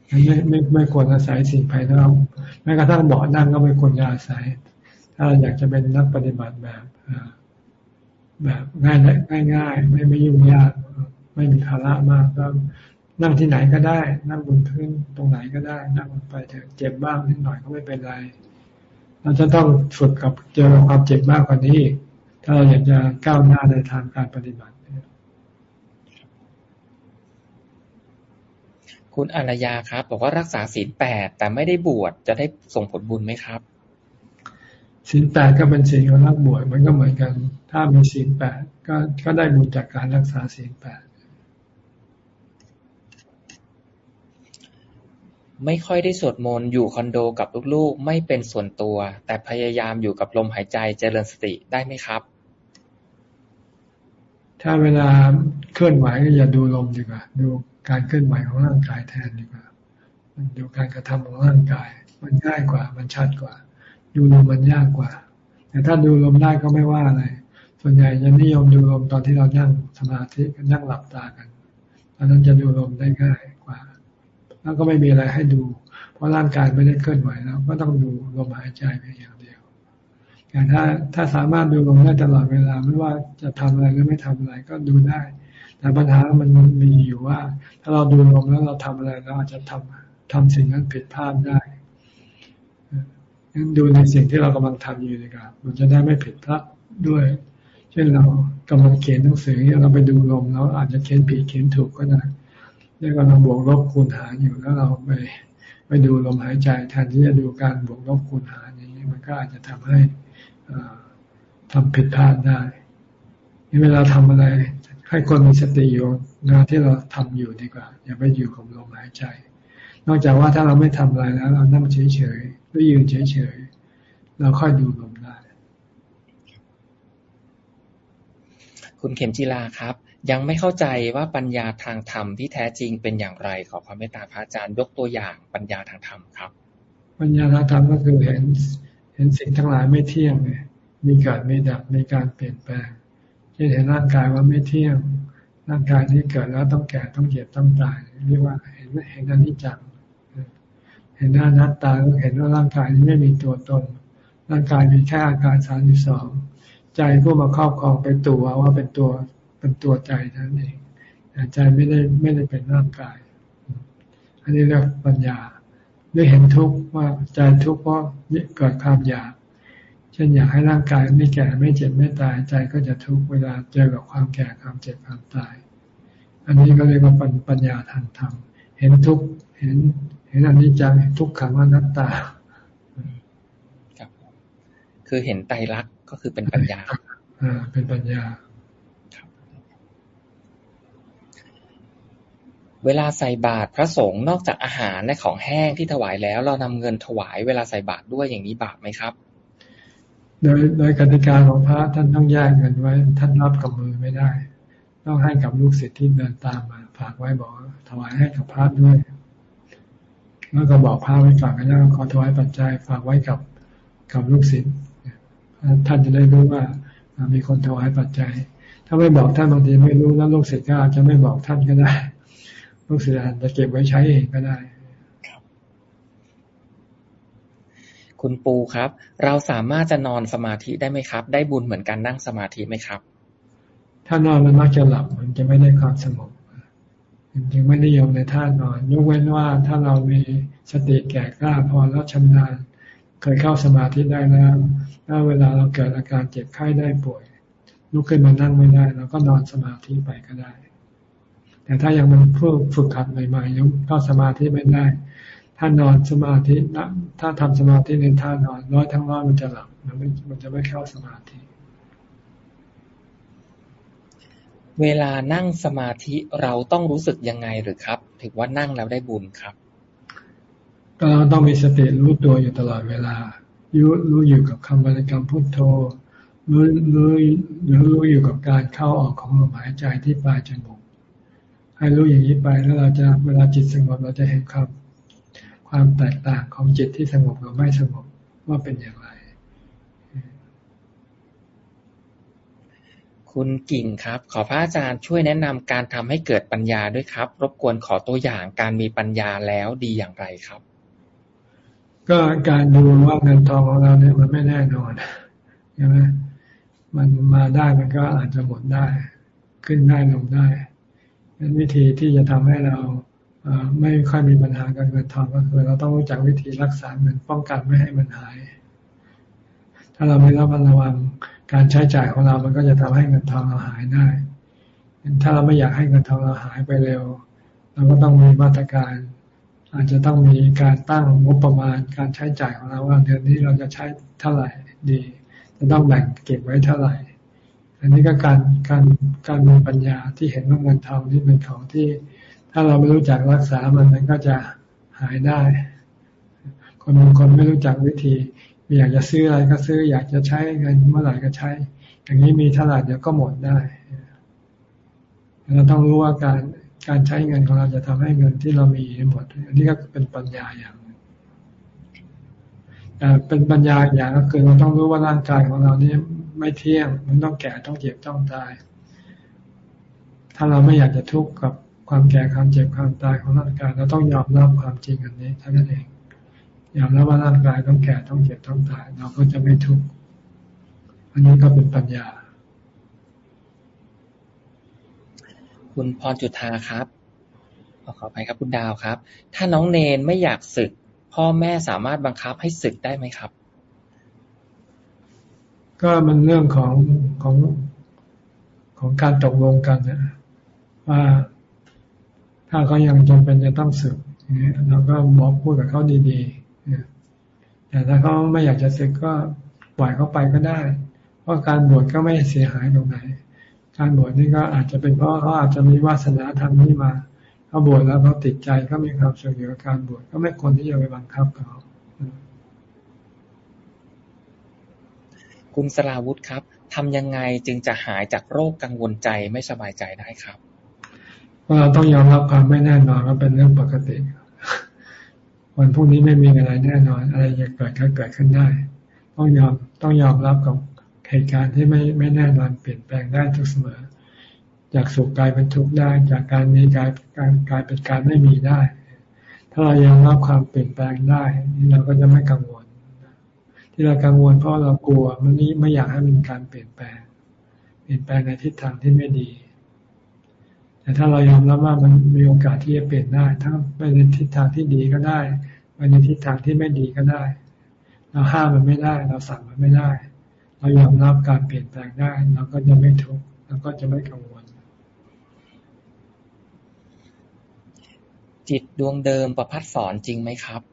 Speaker 2: ไม่ไม่ไม่ควรอาศัยสิ่งภายนอกแม้กระทั่งเบาะนั่งก็ไม่ควรจะอาศัย ถ้าเราอยากจะเป็นนักปฏิบัติแบบแบบง่ายง่ายง่ายไม่ไม่ยุ่งยาก ไม่มีภาระมากก็ นั่งที่ไหนก็ได้ นั่งบนพื้นตรงไหนก็ได้ นั่งไปเถอะเจ็บบ้างนิดหน่อยก็ไม่เป็นไร เราจะต้องฝึกกับเจอความเจ็บมากกว่านี้ ถ้าเราอยากจะก้าวหน้าในทางการปฏิบัติ
Speaker 1: คุณอารยาครับ บอกว่ารักษาศีลแปดแต่ไม่ได้บวชจะได้ส่งผลบุญไหมครับ
Speaker 2: ศีลแปดก็เป็นศีลของนักบวชมันก็เหมือนกัน ถ้ามีศีลแปดก็ก็ได้บุญจากการรักษาศีลแปด
Speaker 1: ไม่ค่อยได้สวดมนต์ อยู่คอนโดกับลูก ๆ ไม่เป็นส่วนตัว แต่พยายามอยู่กับลมหายใจเจริญสติได้ไหมครับ
Speaker 2: ถ้าเวลาเคลื่อนไหวก็อย่าดูลมดีกว่า ดูการเคลื่อนไหวของร่างกายแทนดีกว่าดูการกระทำของร่างกาย มันง่ายกว่า มันชัดกว่า ดูลมมันยากกว่า แต่ถ้าดูลมได้ก็ไม่ว่าอะไร ส่วนใหญ่จะนิยมดูลมตอนที่เรานั่งสมาธิกันนั่งหลับตากันตอนนั้นจะดูลมได้ง่าย แล้วก็ไม่มีอะไรให้ดู เพราะร่างกายไม่ได้เคลื่อนไหวแล้ว ก็ต้องดูลมหายใจเพียงอย่างเดียวแต่ถ้าถ้าสามารถดูลมได้ตลอดเวลาไม่ว่าจะทำอะไรหรือไม่ทำอะไรก็ดูได้ แต่ปัญหามันมีอยู่ว่า ถ้าเราดูลมแล้วเราทำอะไรเราอาจจะทำทำสิ่งนั้นผิดพลาดได้งั้นดูในสิ่งที่เรากำลังทำอยู่ดีกว่ามันจะได้ไม่ผิดพลาดด้วย เช่นเรากำลังเขียนหนังสือเราไปดูลมแล้วอาจจะเขียนผิดเขียนถูกก็ได้ เรียกว่าเราบวกลบคูณหารอยู่แล้วเราไปไปดูลมหายใจแทนที่จะดูการบวกลบคูณหารอย่างนี้ มันก็อาจจะทำให้ทำผิดพลาดได้เวลาทำอะไร ให้คนมีสติอยู่งานที่เราทำอยู่ดีกว่า อย่าไปอยู่กับลมหายใจ นอกจากว่าถ้าเราไม่ทำอะไรแล้ว เรานั่งเฉยๆหรือยืนเฉยๆเราค่อยดูลมได้
Speaker 1: คุณเข็มจีลาครับ ยังไม่เข้าใจว่าปัญญาทางธรรมที่แท้จริงเป็นอย่างไร ขอความเมตตาพระอาจารย์ยกตัวอย่างปัญญาทางธรรมครับ
Speaker 2: ปัญญาทางธรรมก็คือเห็นเห็นสิ่งทั้งหลายไม่เที่ยงมีเกิดมีดับมีการเปลี่ยนแปลงเช่นเห็นร่างกายว่าไม่เที่ยงร่างกายที่เกิดแล้วต้องแก่ต้องเจ็บต้องตายเรียกว่าเห็นเห็นอนิจจังเห็นหน้านัตตาเห็นว่าร่างกายนี้ไม่มีตัวตน ร่างกายมีแค่อาการสามสิบสองใจผู้มาครอบครองไปตัวว่าเป็นตัว เป็นตัวใจนั่นเองแต่ใจไม่ได้ไม่ได้เป็นร่างกาย อันนี้เรียกปัญญาได้เห็นทุกข์ว่าใจทุกข์เพราะเกิดความอยากเช่นอยากให้ร่างกายไม่แก่ไม่เจ็บไม่ตายใจก็จะทุกข์เวลาเจอกับความแก่ความเจ็บความตาย อันนี้ก็เรียกว่าปัญญาทางธรรมเห็นทุกข์เห็น เห็นอนิจจังทุกขังอนัตตา
Speaker 1: ครับ คือเห็นไตรลักษณ์ก็คือเป็นปัญญา
Speaker 2: อ่าเป็นปัญญา
Speaker 1: เวลาใส่บาตรพระสงฆ์นอกจากอาหารและของแห้งที่ถวายแล้ว เรานำเงินถวายเวลาใส่บาตรด้วยอย่างนี้บาปไหมครับ
Speaker 2: โดยโดยกติกาของพระท่านต้องแยกเงินไว้ ท่านรับกับมือไม่ได้ ต้องให้กับลูกศิษย์ที่เดินตามมาฝากไว้บอกถวายให้กับพระด้วย แล้วก็บอกพระไว้ฝากกันแล้วขอถวายปัจจัยฝากไว้กับกับลูกศิษย์ท่านจะได้รู้ว่ามีคนถวายปัจจัย ถ้าไม่บอกท่านบางทีไม่รู้แล้วลูกศิษย์ก็อาจจะไม่บอกท่านก็ได้ ลูกศิษย์อาจจะเก็บไว้ใช้เองก็ได้
Speaker 1: คุณปูครับ เราสามารถจะนอนสมาธิได้ไหมครับ ได้บุญเหมือนการนั่งสมาธิไหมครับ
Speaker 2: ถ้านอนมันมักจะหลับมันจะไม่ได้ความสงบจึงไม่นิยมในท่านอน ยกเว้นว่าถ้าเรามีสติแก่กล้าพอแล้วชำนาญ เคยเข้าสมาธิได้แล้วถ้าเวลาเราเกิดอาการเจ็บไข้ได้ป่วยลุกขึ้นมานั่งไม่ได้เราก็นอนสมาธิไปก็ได้ แต่ถ้ายังเป็นผู้ฝึกขัดใหม่ๆยังเข้าสมาธิไม่ได้ ถ้านอนสมาธินะถ้าทำสมาธิในท่านอนร้อยทั้งร้อยมันจะหลับมันไม่มันจะไม่เข้าสมาธิ
Speaker 1: เวลานั่งสมาธิเราต้องรู้สึกยังไงหรือครับ ถือว่านั่งแล้วได้บุญครับ
Speaker 2: ก็เราต้องมีสติรู้ตัวอยู่ตลอดเวลายุรู้อยู่กับคำบริกรรมพุทโธรู้รู้หรือรู้อยู่กับการเข้าออกของลมหายใจที่ปลายจมูก ให้รู้อย่างนี้ไปแล้วเราจะเวลาจิตสงบเราจะเห็นความความแตกต่างของจิตที่สงบกับไม่สงบว่าเป็นอย่างไร
Speaker 1: คุณกิ่งครับ ขอพระอาจารย์ช่วยแนะนำการทำให้เกิดปัญญาด้วยครับ รบกวนขอตัวอย่างการมีปัญญาแล้วดีอย่างไรครับ
Speaker 2: ก็การดูว่าเงินทองของเราเนี่ยมันไม่แน่นอนใช่ไหมมันมาได้มันก็อาจจะหมดได้ ขึ้นได้ลงได้ เป็นวิธีที่จะทำให้เราไม่ค่อยมีปัญหาการเงินทองก็คือเราต้องรู้จักวิธีรักษาเงินป้องกันไม่ให้มันหาย ถ้าเราไม่ระมัดระวังการใช้จ่ายของเรา มันก็จะทำให้เงินทองเราหายได้ ถ้าเราไม่อยากให้เงินทองเราหายไปเร็ว เราก็ต้องมีมาตรการ อาจจะต้องมีการตั้งงบประมาณการใช้จ่ายของเราว่าเดือนนี้เราจะใช้เท่าไหร่ดี จะต้องแบ่งเก็บไว้เท่าไหร่ อันนี้ก็การการการมีปัญญาที่เห็นว่าเงินทองนี่เป็นของที่ ถ้าเราไม่รู้จักรักษามันมันก็จะหายได้ คนบางคนไม่รู้จักวิธี อยากจะซื้ออะไรก็ซื้อ อยากจะใช้เงินเมื่อไหร่ก็ใช้ อย่างนี้มีเท่าไหร่เดี๋ยวก็หมดได้เราต้องรู้ว่าการการใช้เงินของเราจะทำให้เงินที่เรามีหมด อันนี้ก็เป็นปัญญาอย่างแต่เป็นปัญญาอย่างก็คือเราต้องรู้ว่าร่างกายของเรานี่ ไม่เที่ยง มันต้องแก่ต้องเจ็บต้องตาย ถ้าเราไม่อยากจะทุกข์กับความแก่ความเจ็บความตายของร่างกาย เราต้องยอมรับความจริงอันนี้เท่านั้นเองยอมรับว่าร่างกายต้องแก่ต้องเจ็บต้องตาย เราก็จะไม่ทุกข์อันนี้ก็เป็นปัญญา
Speaker 1: คุณพรจุธาครับขออภัยครับคุณดาวครับ ถ้าน้องเนนไม่อยากศึก พ่อแม่สามารถบังคับให้ศึกได้ไหมครับ
Speaker 2: ก็มันเรื่องของของของการตกลงกันนะว่าถ้าเขายังจำเป็นจะต้องศึกเราก็บอกพูดกับเขาดีๆแต่ถ้าเขาไม่อยากจะศึกก็ปล่อยเขาไปก็ได้ เพราะการบวชก็ไม่เสียหายตรงไหน การบวชนี่ก็อาจจะเป็นเพราะเขาอาจจะมีวาสนาทางนี้มาเขาบวชแล้วเขาติดใจเขามีความสุขอยู่กับการบวชก็ไม่ควรที่จะไปบังคับเขา
Speaker 1: คุณสราวุธครับ ทำยังไงจึงจะหายจากโรคกังวลใจไม่สบายใจได้ครับ
Speaker 2: เราต้องยอมรับความไม่แน่นอนว่าเป็นเรื่องปกติ วันพรุ่งนี้ไม่มีอะไรแน่นอน อะไรจะเกิดก็เกิดขึ้นได้ ต้องยอมต้องยอมรับกับเหตุการณ์ที่ไม่ไม่แน่นอนเปลี่ยนแปลงได้ทุกเสมอ จากสุขกลายเป็นทุกข์ได้ จากการมีกลายการกลายเป็นการไม่มีได้ ถ้าเรายังรับความเปลี่ยนแปลงได้เราก็จะไม่กังวล ที่เรากังวลเพราะเรากลัว มันนี้ไม่อยากให้มีการเปลี่ยนแปลง เปลี่ยนแปลงในทิศทางที่ไม่ดี แต่ถ้าเรายอมรับว่ามันมีโอกาสที่จะเปลี่ยนได้ ทั้งไปในทิศทางที่ดีก็ได้ไปในทิศทางที่ไม่ดีก็ได้ เราห้ามมันไม่ได้ เราสั่งมันไม่ได้ เรายอมรับการเปลี่ยนแปลงได้เราก็จะไม่ทุกข์เราก็จะไม่กังวล
Speaker 1: จิตดวงเดิมประพัดสอนจริงไหมครับ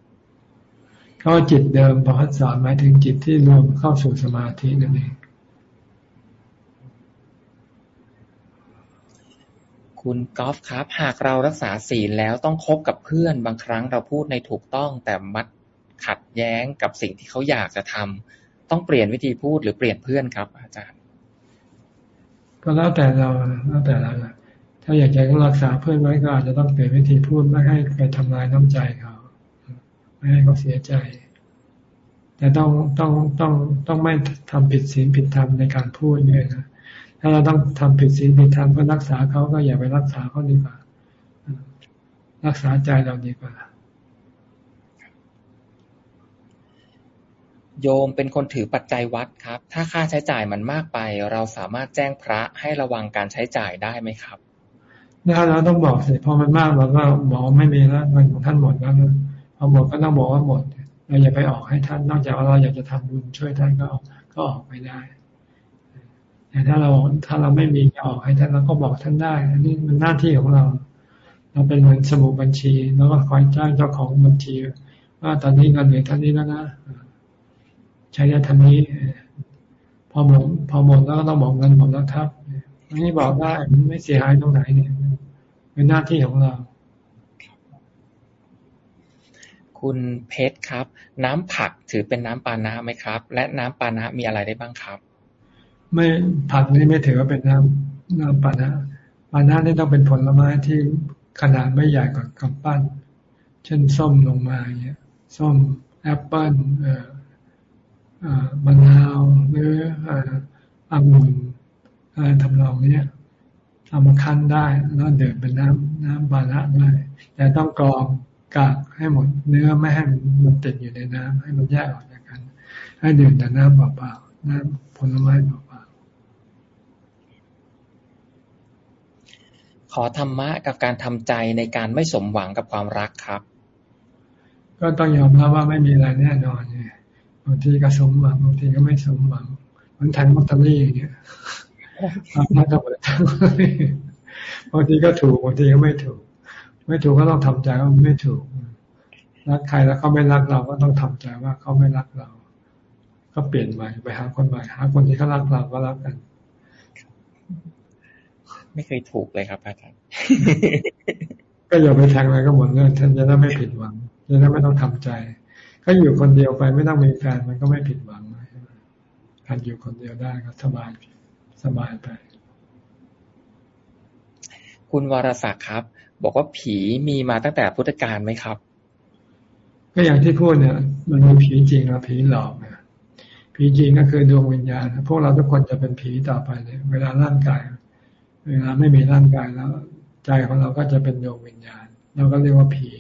Speaker 2: ก็จิตเดิมประพัดสอนหมายถึงจิตที่รวมเข้าสู่สมาธินั่นเอง
Speaker 1: คุณกอล์ฟครับ หากเรารักษาศีลแล้วต้องคบกับเพื่อน บางครั้งเราพูดในถูกต้อง แต่มัดขัดแย้งกับสิ่งที่เขาอยากจะทำต้องเปลี่ยนวิธีพูดหรือเปลี่ยนเพื่อนครับ อาจารย์
Speaker 2: ก็แล้วแต่เราแล้วแต่เราถ้าอยากจะรักษาเพื่อนไว้ก็อาจจะต้องเปลี่ยนวิธีพูดไม่ให้ไปทำลายน้ำใจเขา ไม่ให้เขาเสียใจ แต่ต้องต้องต้องต้องไม่ทำผิดศีลผิดธรรมในการพูดเนี่ยนะถ้าเราต้องทำผิดศีลผิดธรรมเพื่อรักษาเขาก็อย่าไปรักษาเขาดีกว่า รักษาใจเราดีกว่า
Speaker 1: โยมเป็นคนถือปัจจัยวัดครับ ถ้าค่าใช้จ่ายมันมากไป เราสามารถแจ้งพระให้ระวังการใช้จ่ายได้ไหมครับ
Speaker 2: ถ้าเราต้องบอกสิพอมันมากเราก็บอกไม่มีแล้วเงินของท่านหมดแล้ว พอหมดก็ต้องบอกว่าหมดเราอย่าไปออกให้ท่าน นอกจากว่าเราอยากจะทำบุญช่วยท่านก็ออกก็ออกไม่ได้แต่ถ้าเราถ้าเราไม่มีจะออกให้ท่านเราก็บอกท่านได้ อันนี้มันหน้าที่ของเรา เราเป็นเหมือนสมุดบัญชี แล้วก็คอยจ้างเจ้าของบัญชี ว่าตอนนี้เงินเหลือเท่านี้แล้วนะใช้ได้ทันนี้ พอหมดพอหมดแล้วก็ต้องบอกเงินหมดแล้วครับอันนี้บอกได้ไม่เสียหายตรงไหนเนี่ยเป็นหน้าที่ของเรา
Speaker 1: คุณเพชรครับ น้ำผักถือเป็นน้ำปานะไหมครับ และน้ำปานะมีอะไรได้บ้างครับ
Speaker 2: ไม่ผักนี่ไม่ถือว่าเป็นน้ำน้ำปานะปานะนี่ต้องเป็นผลไม้ที่ขนาดไม่ใหญ่กว่ากำปั้น เช่นส้มลงมาเงี้ย ส้มแอปเปิ้ลเอ่อมะนาวหรือองุ่นอะไรทำนองเนี้เอามาคั้นได้แล้วเดือดเป็นน้ำน้ำบาระได้แต่ต้องกรอง กากให้หมดเนื้อไม่ให้มันติดอยู่ในน้ำให้มันแยกออกจากกัน ให้ดื่มแต่น้ำเปล่าๆน้ำผลไม้เปล่า
Speaker 1: ๆขอธรรมะกับการทำใจในการไม่สมหวังกับความรักครับ
Speaker 2: ก็ต้องยอมรับว่าไม่มีอะไรแน่นอนไงบางทีก็สมหวังบางทีก็ไม่สมหวังมันแทงมัตเตอรี่เนี่ยความรักก็เหมือนบางทีก็ถูกบางทีก็ไม่ถูก ไม่ถูกก็ต้องทำใจว่าไม่ถูกรักใครแล้วเขาไม่รักเราก็ต้องทำใจว่าเขาไม่รักเรา ก็เปลี่ยนใหม่ไปหาคนใหม่หาคนที่เขารักเราก็รักกัน
Speaker 1: ไม่เคยถูกเลยครับอาจารย์
Speaker 2: ก็อย่าไปแทงอะไรก็หมดเงินท่านจะได้ไม่ผิดหวังจะได้ไม่ต้องทำใจ ก็อยู่คนเดียวไปไม่ต้องมีแฟนมันก็ไม่ผิดหวังการอยู่คนเดียวได้ก็สบายสบายไป
Speaker 1: คุณวรศักดิ์ครับ บอกว่าผีมีมาตั้งแต่พุทธกาลไหมครับ
Speaker 2: ก็อย่างที่พูดเนี่ย มันมีผีจริงกับผีหลอกนี่ยผีจริงก็คือดวงวิญญาณ พวกเราทุกคนจะเป็นผีต่อไปเนี่ยเวลาร่างกาย เวลาไม่มีร่างกายแล้ว ใจของเราก็จะเป็นดวงวิญญาณ เราก็เรียกว่าผี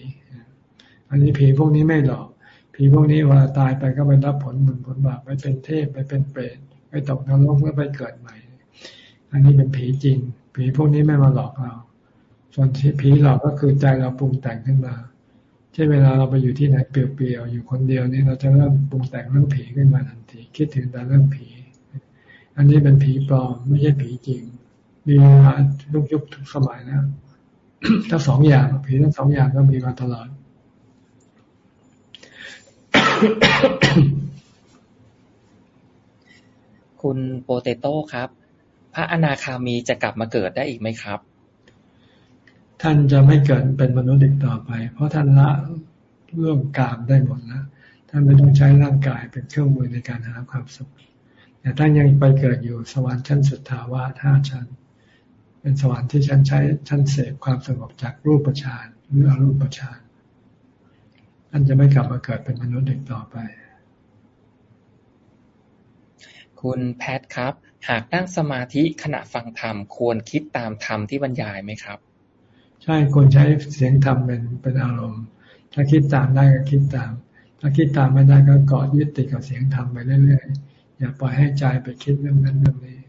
Speaker 2: อันนี้ผีพวกนี้ไม่หลอก ผีพวกนี้เวลาตายไปก็ไปรับผลบุญผลบาปไปเป็นเทพไปเป็นเปรตไปตกนรกแล้วไปเกิดใหม่ อันนี้เป็นผีจริง ผีพวกนี้ไม่มาหลอกเรา ส่วนที่ผีหลอกก็คือใจเราปรุงแต่งขึ้นมาช่นเวลาเราไปอยู่ที่ไหนเปลี่ยวๆ อยู่คนเดียวนี่เราจะเริ่มปรุงแต่งเรื่องผีขึ้นมาทันที คิดถึงแต่เรื่องผี อันนี้เป็นผีปลอมไม่ใช่ผีจริง มีมาทุกยุคทุกสมัยนะทั้งสองอย่างผีทั้งสองอย่างก็มีมาตลอด
Speaker 1: คุณโปเตโต้ครับ พระอนาคามีจะกลับมาเกิดได้อีกไหมครับ
Speaker 2: ท่านจะไม่เกิดเป็นมนุษย์อีกต่อไป เพราะท่านละเรื่องกามได้หมดแล้วท่านไม่ต้องใช้ร่างกายเป็นเครื่องมือในการหาความสุขแต่ท่านยังไปเกิดอยู่สวรรค์ชั้นสุดทาวาท่าชั้น เป็นสวรรค์ที่ชั้นใช้ชั้นเสพความสงบจากรูปประชานหรืออรูปประชานท่านจะไม่กลับมาเกิดเป็นมนุษย์อีกต่อไป
Speaker 1: คุณแพทครับ หากนั่งสมาธิขณะฟังธรรมควรคิดตามธรรมที่บรรยายไหมครับ
Speaker 2: ใช่คนใช้เสียงธรรมเป็นเป็นอารมณ์ ถ้าคิดตามได้ก็คิดตาม ถ้าคิดตามไม่ได้ก็เกาะยึดติดกับเสียงธรรมไปเรื่อยๆ อย่าปล่อยให้ใจไปคิดเรื่องนั้นเรื่องนี้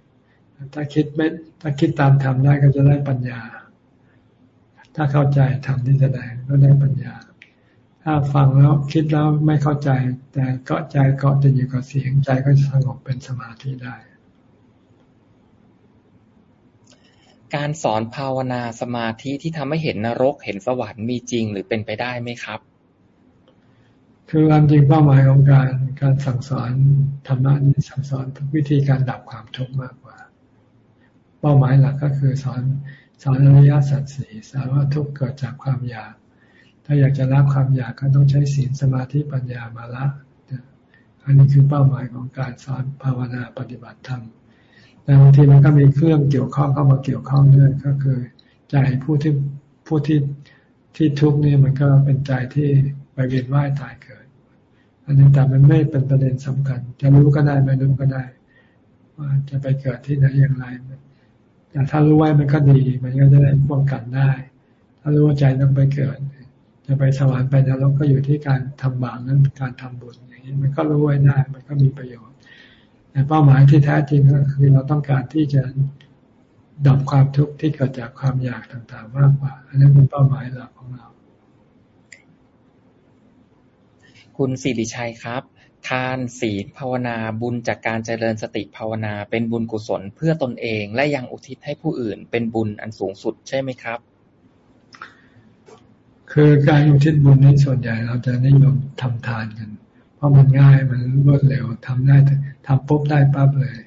Speaker 2: ถ้าคิดไม่ถ้าคิดตามธรรมได้ก็จะได้ปัญญา ถ้าเข้าใจธรรมที่แสดงก็ได้ปัญญา ถ้าฟังแล้วคิดแล้วไม่เข้าใจ แต่เกาะใจเกาะจะอยู่กับเสียงใจก็จะสงบเป็นสมาธิได้
Speaker 1: การสอนภาวนาสมาธิที่ทำให้เห็นนรกเห็นสวรรค์มีจริงหรือเป็นไปได้ไหมครับ
Speaker 2: คือความจริงเป้าหมายของการการสั่งสอนธรรมะนี่สั่งสอนวิธีการดับความทุกข์มากกว่า เป้าหมายหลักก็คือสอนสอนอริยสัจสี่สอนว่าทุกข์เกิดจากความอยาก ถ้าอยากจะละความอยากก็ต้องใช้ศีลสมาธิปัญญามาละอันนี้คือเป้าหมายของการสอนภาวนาปฏิบัติธรรม แต่บางทีมันก็มีเครื่องเกี่ยวข้องเข้ามาเกี่ยวข้องด้วยก็คือใจผู้ที่ผู้ที่ที่ทุกข์นี่มันก็เป็นใจที่ไปเวียนว่ายตายเกิด อันนี้แต่มันไม่เป็นประเด็นสำคัญ จะรู้ก็ได้ไม่รู้ก็ได้ ว่าจะไปเกิดที่ไหนอย่างไรแต่ถ้ารู้ไว้มันก็ดี มันก็จะได้ป้องกันได้ ถ้ารู้ว่าใจต้องไปเกิด จะไปสวรรค์ไปนรกก็อยู่ที่การทำบาปนั้นการทำบุญอย่างนี้มันก็รู้ไว้ได้ มันก็มีประโยชน์ แต่เป้าหมายที่แท้จริงก็คือเราต้องการที่จะดับความทุกข์ที่เกิดจากความอยากต่างๆ มากกว่า อันนั้นเป็นเป้าหมายหลักของเรา
Speaker 1: คุณสิริชัยครับ ทานศีลภาวนาบุญจากการเจริญสติภาวนา เป็นบุญกุศลเพื่อตนเอง และยังอุทิศให้ผู้อื่น เป็นบุญอันสูงสุดใช่ไหมครับ
Speaker 2: คือการอุทิศบุญนี้ส่วนใหญ่เราจะนิยมทำทานกัน เพราะมันง่ายมันรวดเร็วทำได้ ทำปุ๊บได้ปั๊บเลย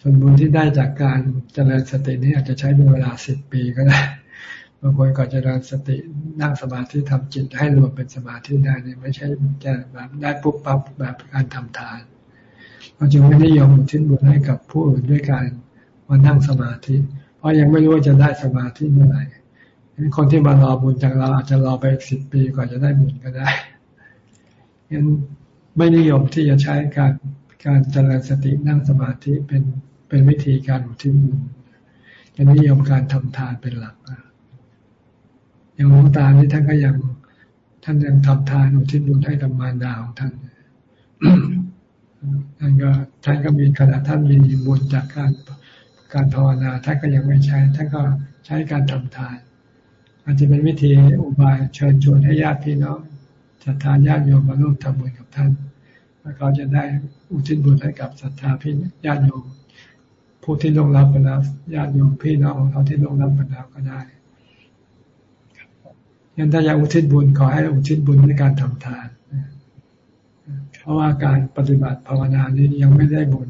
Speaker 2: ส่วนบุญที่ได้จากการเจริญสตินี่อาจจะใช้เวลาสิบปีก็ได้บางคนก่อนเจริญสตินั่งสมาธิทำจิตให้รวมเป็นสมาธิได้นี่ไม่ใช่จะแบบได้ปุ๊บปั๊บแบบการทำทานเราจึงไม่ได้ยอมทิ้นบุญให้กับผู้อื่นด้วยการมานั่งสมาธิ เพราะยังไม่รู้ว่าจะได้สมาธิเมื่อไหร่คนที่มารอบุญจากเราอาจจะรอไปสิบปีกว่าจะได้บุญก็ได้ยังไม่นิยมที่จะใช้การ การเจริญสตินั่งสมาธิเป็นเป็นวิธีการอุทิศบุญจะนิยมการทำทานเป็นหลักอย่างหลวงตานี่ท่านก็ยังท่านยังทำทานอุทิศบุญให้กับมารดาของท่านท่านก็ท่านก็มีขณะท่านมีบุญจากการการภาวนาท่านก็ยังไม่ใช้ท่านก็ใช้การทำทาน อาจจะเป็นวิธีอุบายเชิญชวนให้ญาติพี่น้องศรัทธาญาติโยมมาร่วมทำบุญกับท่านแล้วเขาจะได้ อุทิศบุญให้กับศรัทธาพี่ญาติโยมผู้ที่ลงรับไปแล้วญาติโยมพี่น้องของเขาที่ลงรับไปแล้วก็ได้ยันถ้าอยากอุทิศบุญขอให้อุทิศบุญในการทำทาน เพราะว่าการปฏิบัติภาวนานี้ยังไม่ได้บุญ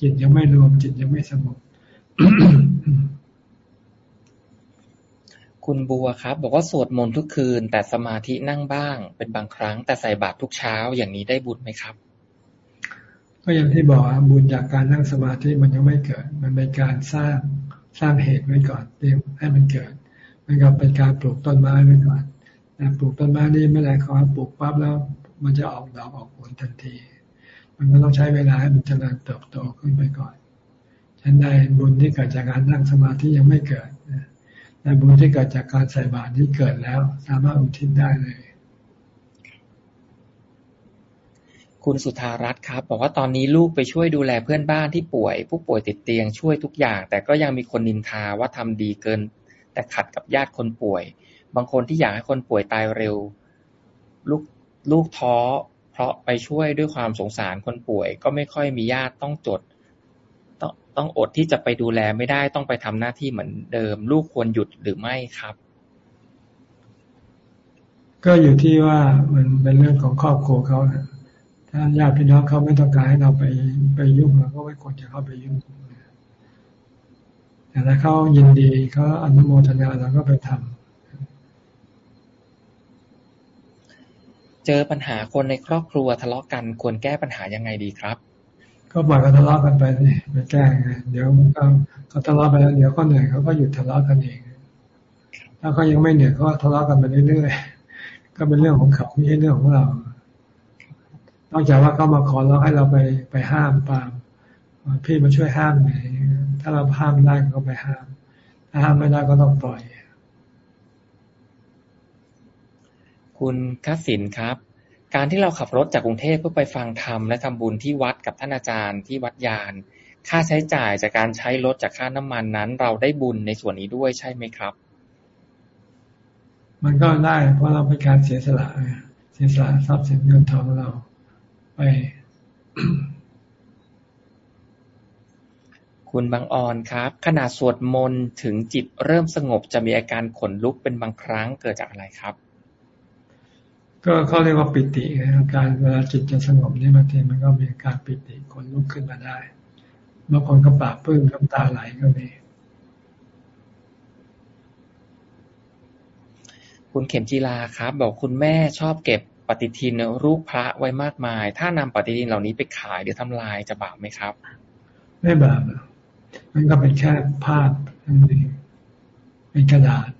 Speaker 2: จิตยังไม่รวมจิตยังไม่สงบ
Speaker 1: คุณบัวครับ บอกว่าสวดมนต์ทุกคืน แต่สมาธินั่งบ้าง เป็นบางครั้งแต่ใส่บาตรทุกเช้าอย่างนี้ได้บุญไหมครับ
Speaker 2: ก็อย่างที่บอกบุญจากการนั่งสมาธิมันยังไม่เกิด มันเป็นการสร้างสร้างเหตุไว้ก่อนเตรียมให้มันเกิดมันก็เป็นการปลูกต้นไม้ไว้ก่อนแต่ปลูกต้นไม้นี่ไม่ได้ขอปลูกปั๊บแล้ว มันจะออกดอกออกผลทันที มันก็ต้องใช้เวลาให้มันเจริญเติบโตขึ้นไปก่อนฉันได้บุญที่เกิดจากการนั่งสมาธิยังไม่เกิดแต่บุญที่เกิดจากการใส่บาตรที่เกิดแล้ว สามารถอุทิศได้เลย
Speaker 1: คุณสุธารัตน์ครับ บอกว่าตอนนี้ลูกไปช่วยดูแลเพื่อนบ้านที่ป่วย ผู้ป่วยติดเตียงช่วยทุกอย่าง แต่ก็ยังมีคนนินทาว่าทำดีเกิน แต่ขัดกับญาติคนป่วย บางคนที่อยากให้คนป่วยตายเร็ว ลูกลูกท้อ เพราะไปช่วยด้วยความสงสารคนป่วย ก็ไม่ค่อยมีญาติต้องจด ต้องต้องอดที่จะไปดูแลไม่ได้ต้องไปทำหน้าที่เหมือนเดิม ลูกควรหยุดหรือไม่ครับ
Speaker 2: ก็อยู่ที่ว่ามันเป็นเรื่องของครอบครัวเขานะ ถ้าญาติพี่น้องเขาไม่ต้องการให้เราไปไปยุ่งเราก็ไม่ควรจะเข้าไปยุ่งแต่ถ้าเขายินดีเขาอนุโมทนาเราก็ไปทำ
Speaker 1: เจอปัญหาคนในครอบครัวทะเลาะกันควรแก้ปัญหายังไงดีครับ
Speaker 2: ก็ปล่อยเขาทะเลาะกันไปสิไปแก้ไงเดี๋ยวก็เขาทะเลาะไปแล้วเดี๋ยวก็เหนื่อยเขาก็หยุดทะเลาะกันเองถ้าเขายังไม่เหนื่อยเขาทะเลาะกันไปเรื่อยๆก็เป็นเรื่องของเขาไม่ใช่เรื่องของเรา นอกจากว่าเขามาขอเราให้เราไปไปห้ามปามพี่มาช่วยห้ามไงถ้าเราห้ามได้ก็ไปห้าม ถ้าห้ามไม่ได้ก็ต้องปล่อย
Speaker 1: คุณคัสินครับ การที่เราขับรถจากกรุงเทพเพื่อไปฟังธรรมและทำบุญที่วัดกับท่านอาจารย์ที่วัดยาน ค่าใช้จ่ายจากการใช้รถจากค่าน้ำมันนั้น เราได้บุญในส่วนนี้ด้วยใช่ไหมครับ
Speaker 2: มันก็ได้ เพราะเราเป็นการเสียสละเสียสละทรัพย์สินเงินทองเรา ไป
Speaker 1: คุณบางออนครับ ขณะสวดมนต์ถึงจิตเริ่มสงบจะมีอาการขนลุกเป็นบางครั้งเกิดจากอะไรครับ
Speaker 2: ก็เขาเรียกว่าปิติอาการเวลาจิตจะสงบนี่บางทีมันก็มีอาการปิติคนลุกขึ้นมาได้บางคนก็ปากปื้มน้ำตาไหลก็มี
Speaker 1: คุณเข็มจีลาครับ บอกคุณแม่ชอบเก็บ ปฏิทินรูปพระไว้มากมาย ถ้านำปฏิทินเหล่านี้ไปขายหรือทำลายจะบาปไหมครับ
Speaker 2: ไม่บาปมันก็เป็นแค่ภาพเป็นกระดาษ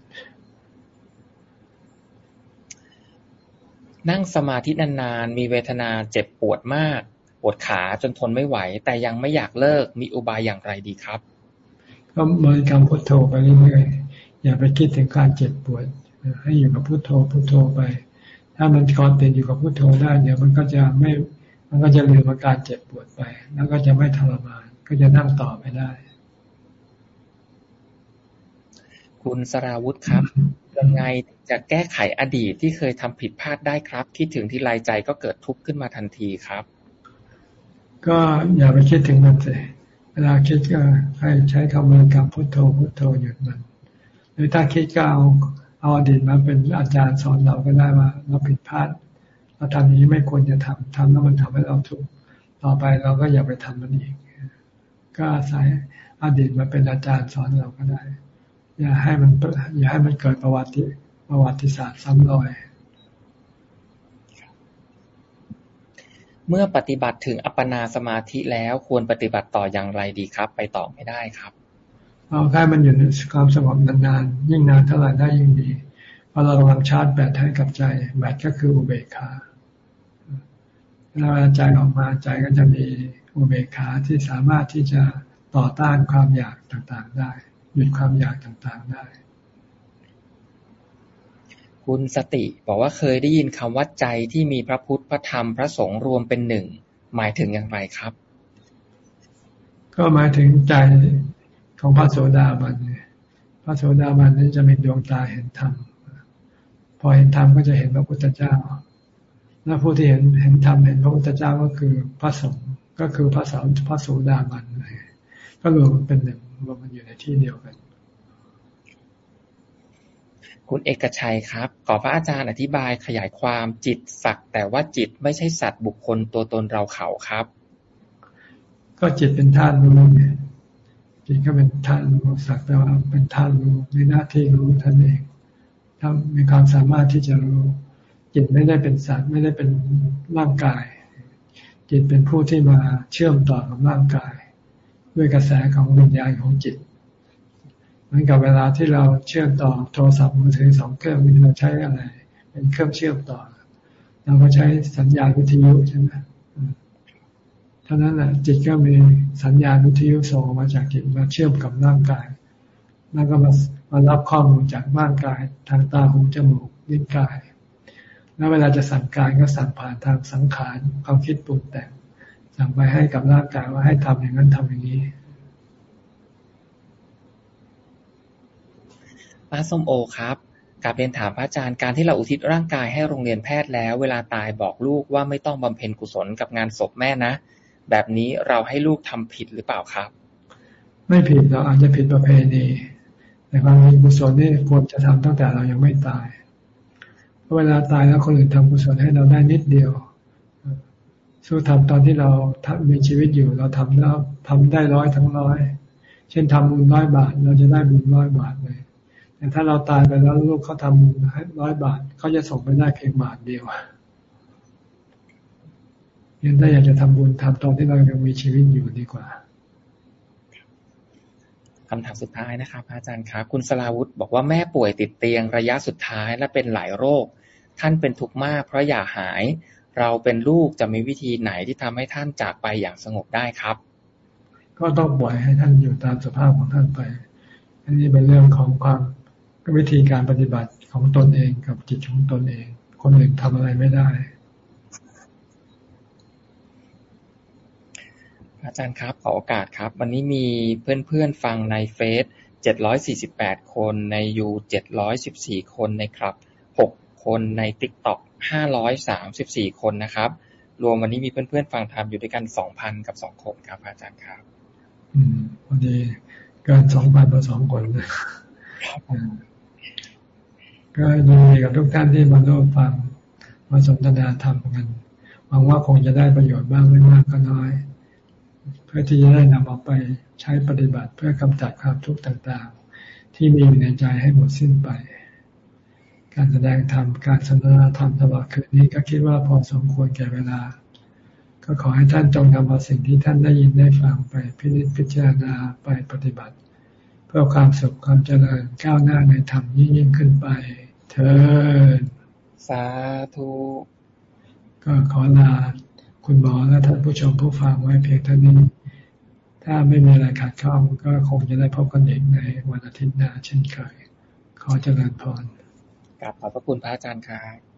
Speaker 1: นั่งสมาธินานๆ มีเวทนาเจ็บปวดมาก ปวดขาจนทนไม่ไหว แต่ยังไม่อยากเลิกมีอุบายอย่างไรดีครับ
Speaker 2: ก็บริกรรมพุทโธไปเรื่อยๆอย่าไปคิดถึงการเจ็บปวด ให้อยู่กับพุทโธพุทโธไป ถ้ามันคอนติดอยู่กับพุทโธได้เดี๋ยวมันก็จะไม่ มันก็จะลืมอาการเจ็บปวดไป แล้วก็จะไม่ทรมาน ก็จะนั่งต่อไปได้
Speaker 1: คุณสราวุธครับยังไงจะแก้ไขอดีตที่เคยทำผิดพลาดได้ครับ คิดถึงที่ลายใจก็เกิดทุกข์ขึ้นมาทันทีครับ
Speaker 2: ก็อย่าไปคิดถึงมันเลยเวลาคิดก็ให้ใช้คำบริกรรมพุทโธพุทโธหยุดมัน หรือถ้าคิดก็เอา เอาอดีตมาเป็นอาจารย์สอนเราก็ได้ว่า เราผิดพลาดเราทำนี้ไม่ควรจะทำทำแล้วมันทำให้เราทุกข์ต่อไปเราก็อย่าไปทำมันอีก ก็อาศัยอดีตมาเป็นอาจารย์สอนเราก็ได้ อย่าให้มันอย่าให้มันเกิดประวัติประวัติศาสตร์ซ้ำรอย
Speaker 1: เมื่อปฏิบัติถึงอัปปนาสมาธิแล้วควรปฏิบัติต่ออย่างไรดีครับ ไปต่อไม่ได้ครับ
Speaker 2: เอาแค่มันอยู่ในความสงบนานๆ ยิ่งนานเท่าไหร่ได้ยิ่งดี เพราะเรากำลังชาร์จแบตให้กับใจ แบตก็คืออุเบกขาแล้วเวลาใจออกมาใจก็จะมีอุเบกขาที่สามารถที่จะต่อต้านความอยากต่างๆได้ หยุดความอยากต่างๆได้
Speaker 1: คุณสติบอกว่าเคยได้ยินคำว่าใจที่มีพระพุทธพระธรรมพระสงฆ์รวมเป็นหนึ่ง หมายถึงอย่างไรครับ
Speaker 2: ก็หมายถึงใจ ของพระโสดาบันพระโสดาบันนี้จะมีดวงตาเห็นธรรมพอเห็นธรรมก็จะเห็นพระพุทธเจ้า และผู้ที่เห็นเห็นธรรมเห็นพระพุทธเจ้าก็คือพระสงฆ์ก็คือพระสาวพระโสดาบันก็รวมเป็นหนึ่งรวมมันอยู่ในที่เดียวกัน
Speaker 1: คุณเอกชัยครับ ขอพระอาจารย์อธิบายขยายความจิตสักแต่ว่าจิตไม่ใช่สัตว์บุคคลตัวตนเราเขาครับ
Speaker 2: ก็จิตเป็นธาตุรู้เนี่ย จิตก็เป็นธาตุรู้สักแต่ว่าเป็นธาตุรู้ในหน้าที่รู้ท่านเองถ้ามีความสามารถที่จะรู้ จิตไม่ได้เป็นสัตว์ไม่ได้เป็นร่างกาย จิตเป็นผู้ที่มาเชื่อมต่อกับร่างกาย ด้วยกระแสของวิญญาณของจิตเหมือนกับเวลาที่เราเชื่อมต่อโทรศัพท์มือถือสองเครื่องเราใช้อะไร เป็นเครื่องเชื่อมต่อ เราก็ใช้สัญญาณวิทยุใช่ไหม เท่านั้นแหละจิตก็มีสัญญาณวิทยุส่งมาจากจิตมาเชื่อมกับร่างกาย แล้วก็มามารับข้อมูลจากร่างกายทางตาหูจมูกลิ้นกาย แล้วเวลาจะสั่งการก็สั่งผ่านทางสังขารความคิดปรุงแต่งสั่งไปให้กับร่างกายว่าให้ทำอย่างนั้นทำอย่างนี้
Speaker 1: ป้าส้มโอครับกาบเรียนถามพระอาจารย์การที่เราอุทิศร่างกายให้โรงเรียนแพทย์แล้ว เวลาตายบอกลูกว่าไม่ต้องบำเพ็ญกุศลกับงานศพแม่นะ แบบนี้เราให้ลูกทำผิดหรือเปล่าครับ
Speaker 2: ไม่ผิดเราอาจจะผิดประเพณีแต่ความมีกุศลนี่ควรจะทำตั้งแต่เรายังไม่ตายเพราะเวลาตายแล้วคนอื่นทำกุศลให้เราได้นิดเดียวสู้ทำตอนที่เรามีชีวิตอยู่ เราทำแล้วทำได้ร้อยทั้งร้อย เช่นทำบุญร้อยบาท เราจะได้บุญร้อยบาทเลยแต่ถ้าเราตายไปแล้วลูกเขาทำบุญร้อยบาทเขาจะส่งไปได้เพียงบาทเดียว ยันถ้าอยากจะทำบุญทำตอนที่เรายังมีชีวิตอยู่ดีกว่า
Speaker 1: คำถามสุดท้ายนะครับอาจารย์ครับ คุณสลาวุธบอกว่าแม่ป่วยติดเตียงระยะสุดท้ายและเป็นหลายโรค ท่านเป็นทุกข์มาก เพราะอยากหาย เราเป็นลูกจะมีวิธีไหนที่ทำให้ท่านจากไปอย่างสงบได้ครับ
Speaker 2: ก็ต้องปล่อยให้ท่านอยู่ตามสภาพของท่านไป อันนี้เป็นเรื่องของความวิธีการปฏิบัติของตนเองกับจิตของตนเอง คนอื่นทำอะไรไม่ได้
Speaker 1: อาจารย์ครับ ขอโอกาสครับ วันนี้มีเพื่อนๆฟังในเฟซ748คน ในยู714คนในครับ6คนในติ๊กต็อก534คนนะครับ รวมวันนี้มีเพื่อนๆฟังทำอยู่ด้วยกัน2,000กับ2คนครับ อาจารย์ครับ
Speaker 2: อืมวันนี้เกิน2,000ต่อ2คนก็ยินดีกับทุกท่านที่มาร่วมฟังมาสนทนาธรรมกันหวังว่าคงจะได้ประโยชน์บ้างไม่มากก็น้อย เพื่อที่จะได้นำเอาไปใช้ปฏิบัติเพื่อกำจัดความทุกข์ต่างๆ ที่มีอยู่ในใจให้หมดสิ้นไป การแสดงธรรมการสนทนาธรรมตลอดคืนนี้ก็คิดว่าพอสมควรแก่เวลา ก็ขอให้ท่านจงนำเอาสิ่งที่ท่านได้ยินได้ฟังไปพิจิตพิจารณาไปปฏิบัติ เพื่อความสุขความเจริญก้าวหน้าในธรรมยิ่งยิ่งขึ้นไป เถิด
Speaker 1: สาธุ
Speaker 2: ก็ขอลาคุณหมอและท่านผู้ชมผู้ฟังไว้เพียงเท่านี้ ถ้าไม่มีอะไรขัดข้องก็คงจะได้พบกันอีกในวันอาทิตย์หน้าเช่นเคย ขอเจริญพร
Speaker 1: กลับขอบพระคุณพระอาจารย์ครับ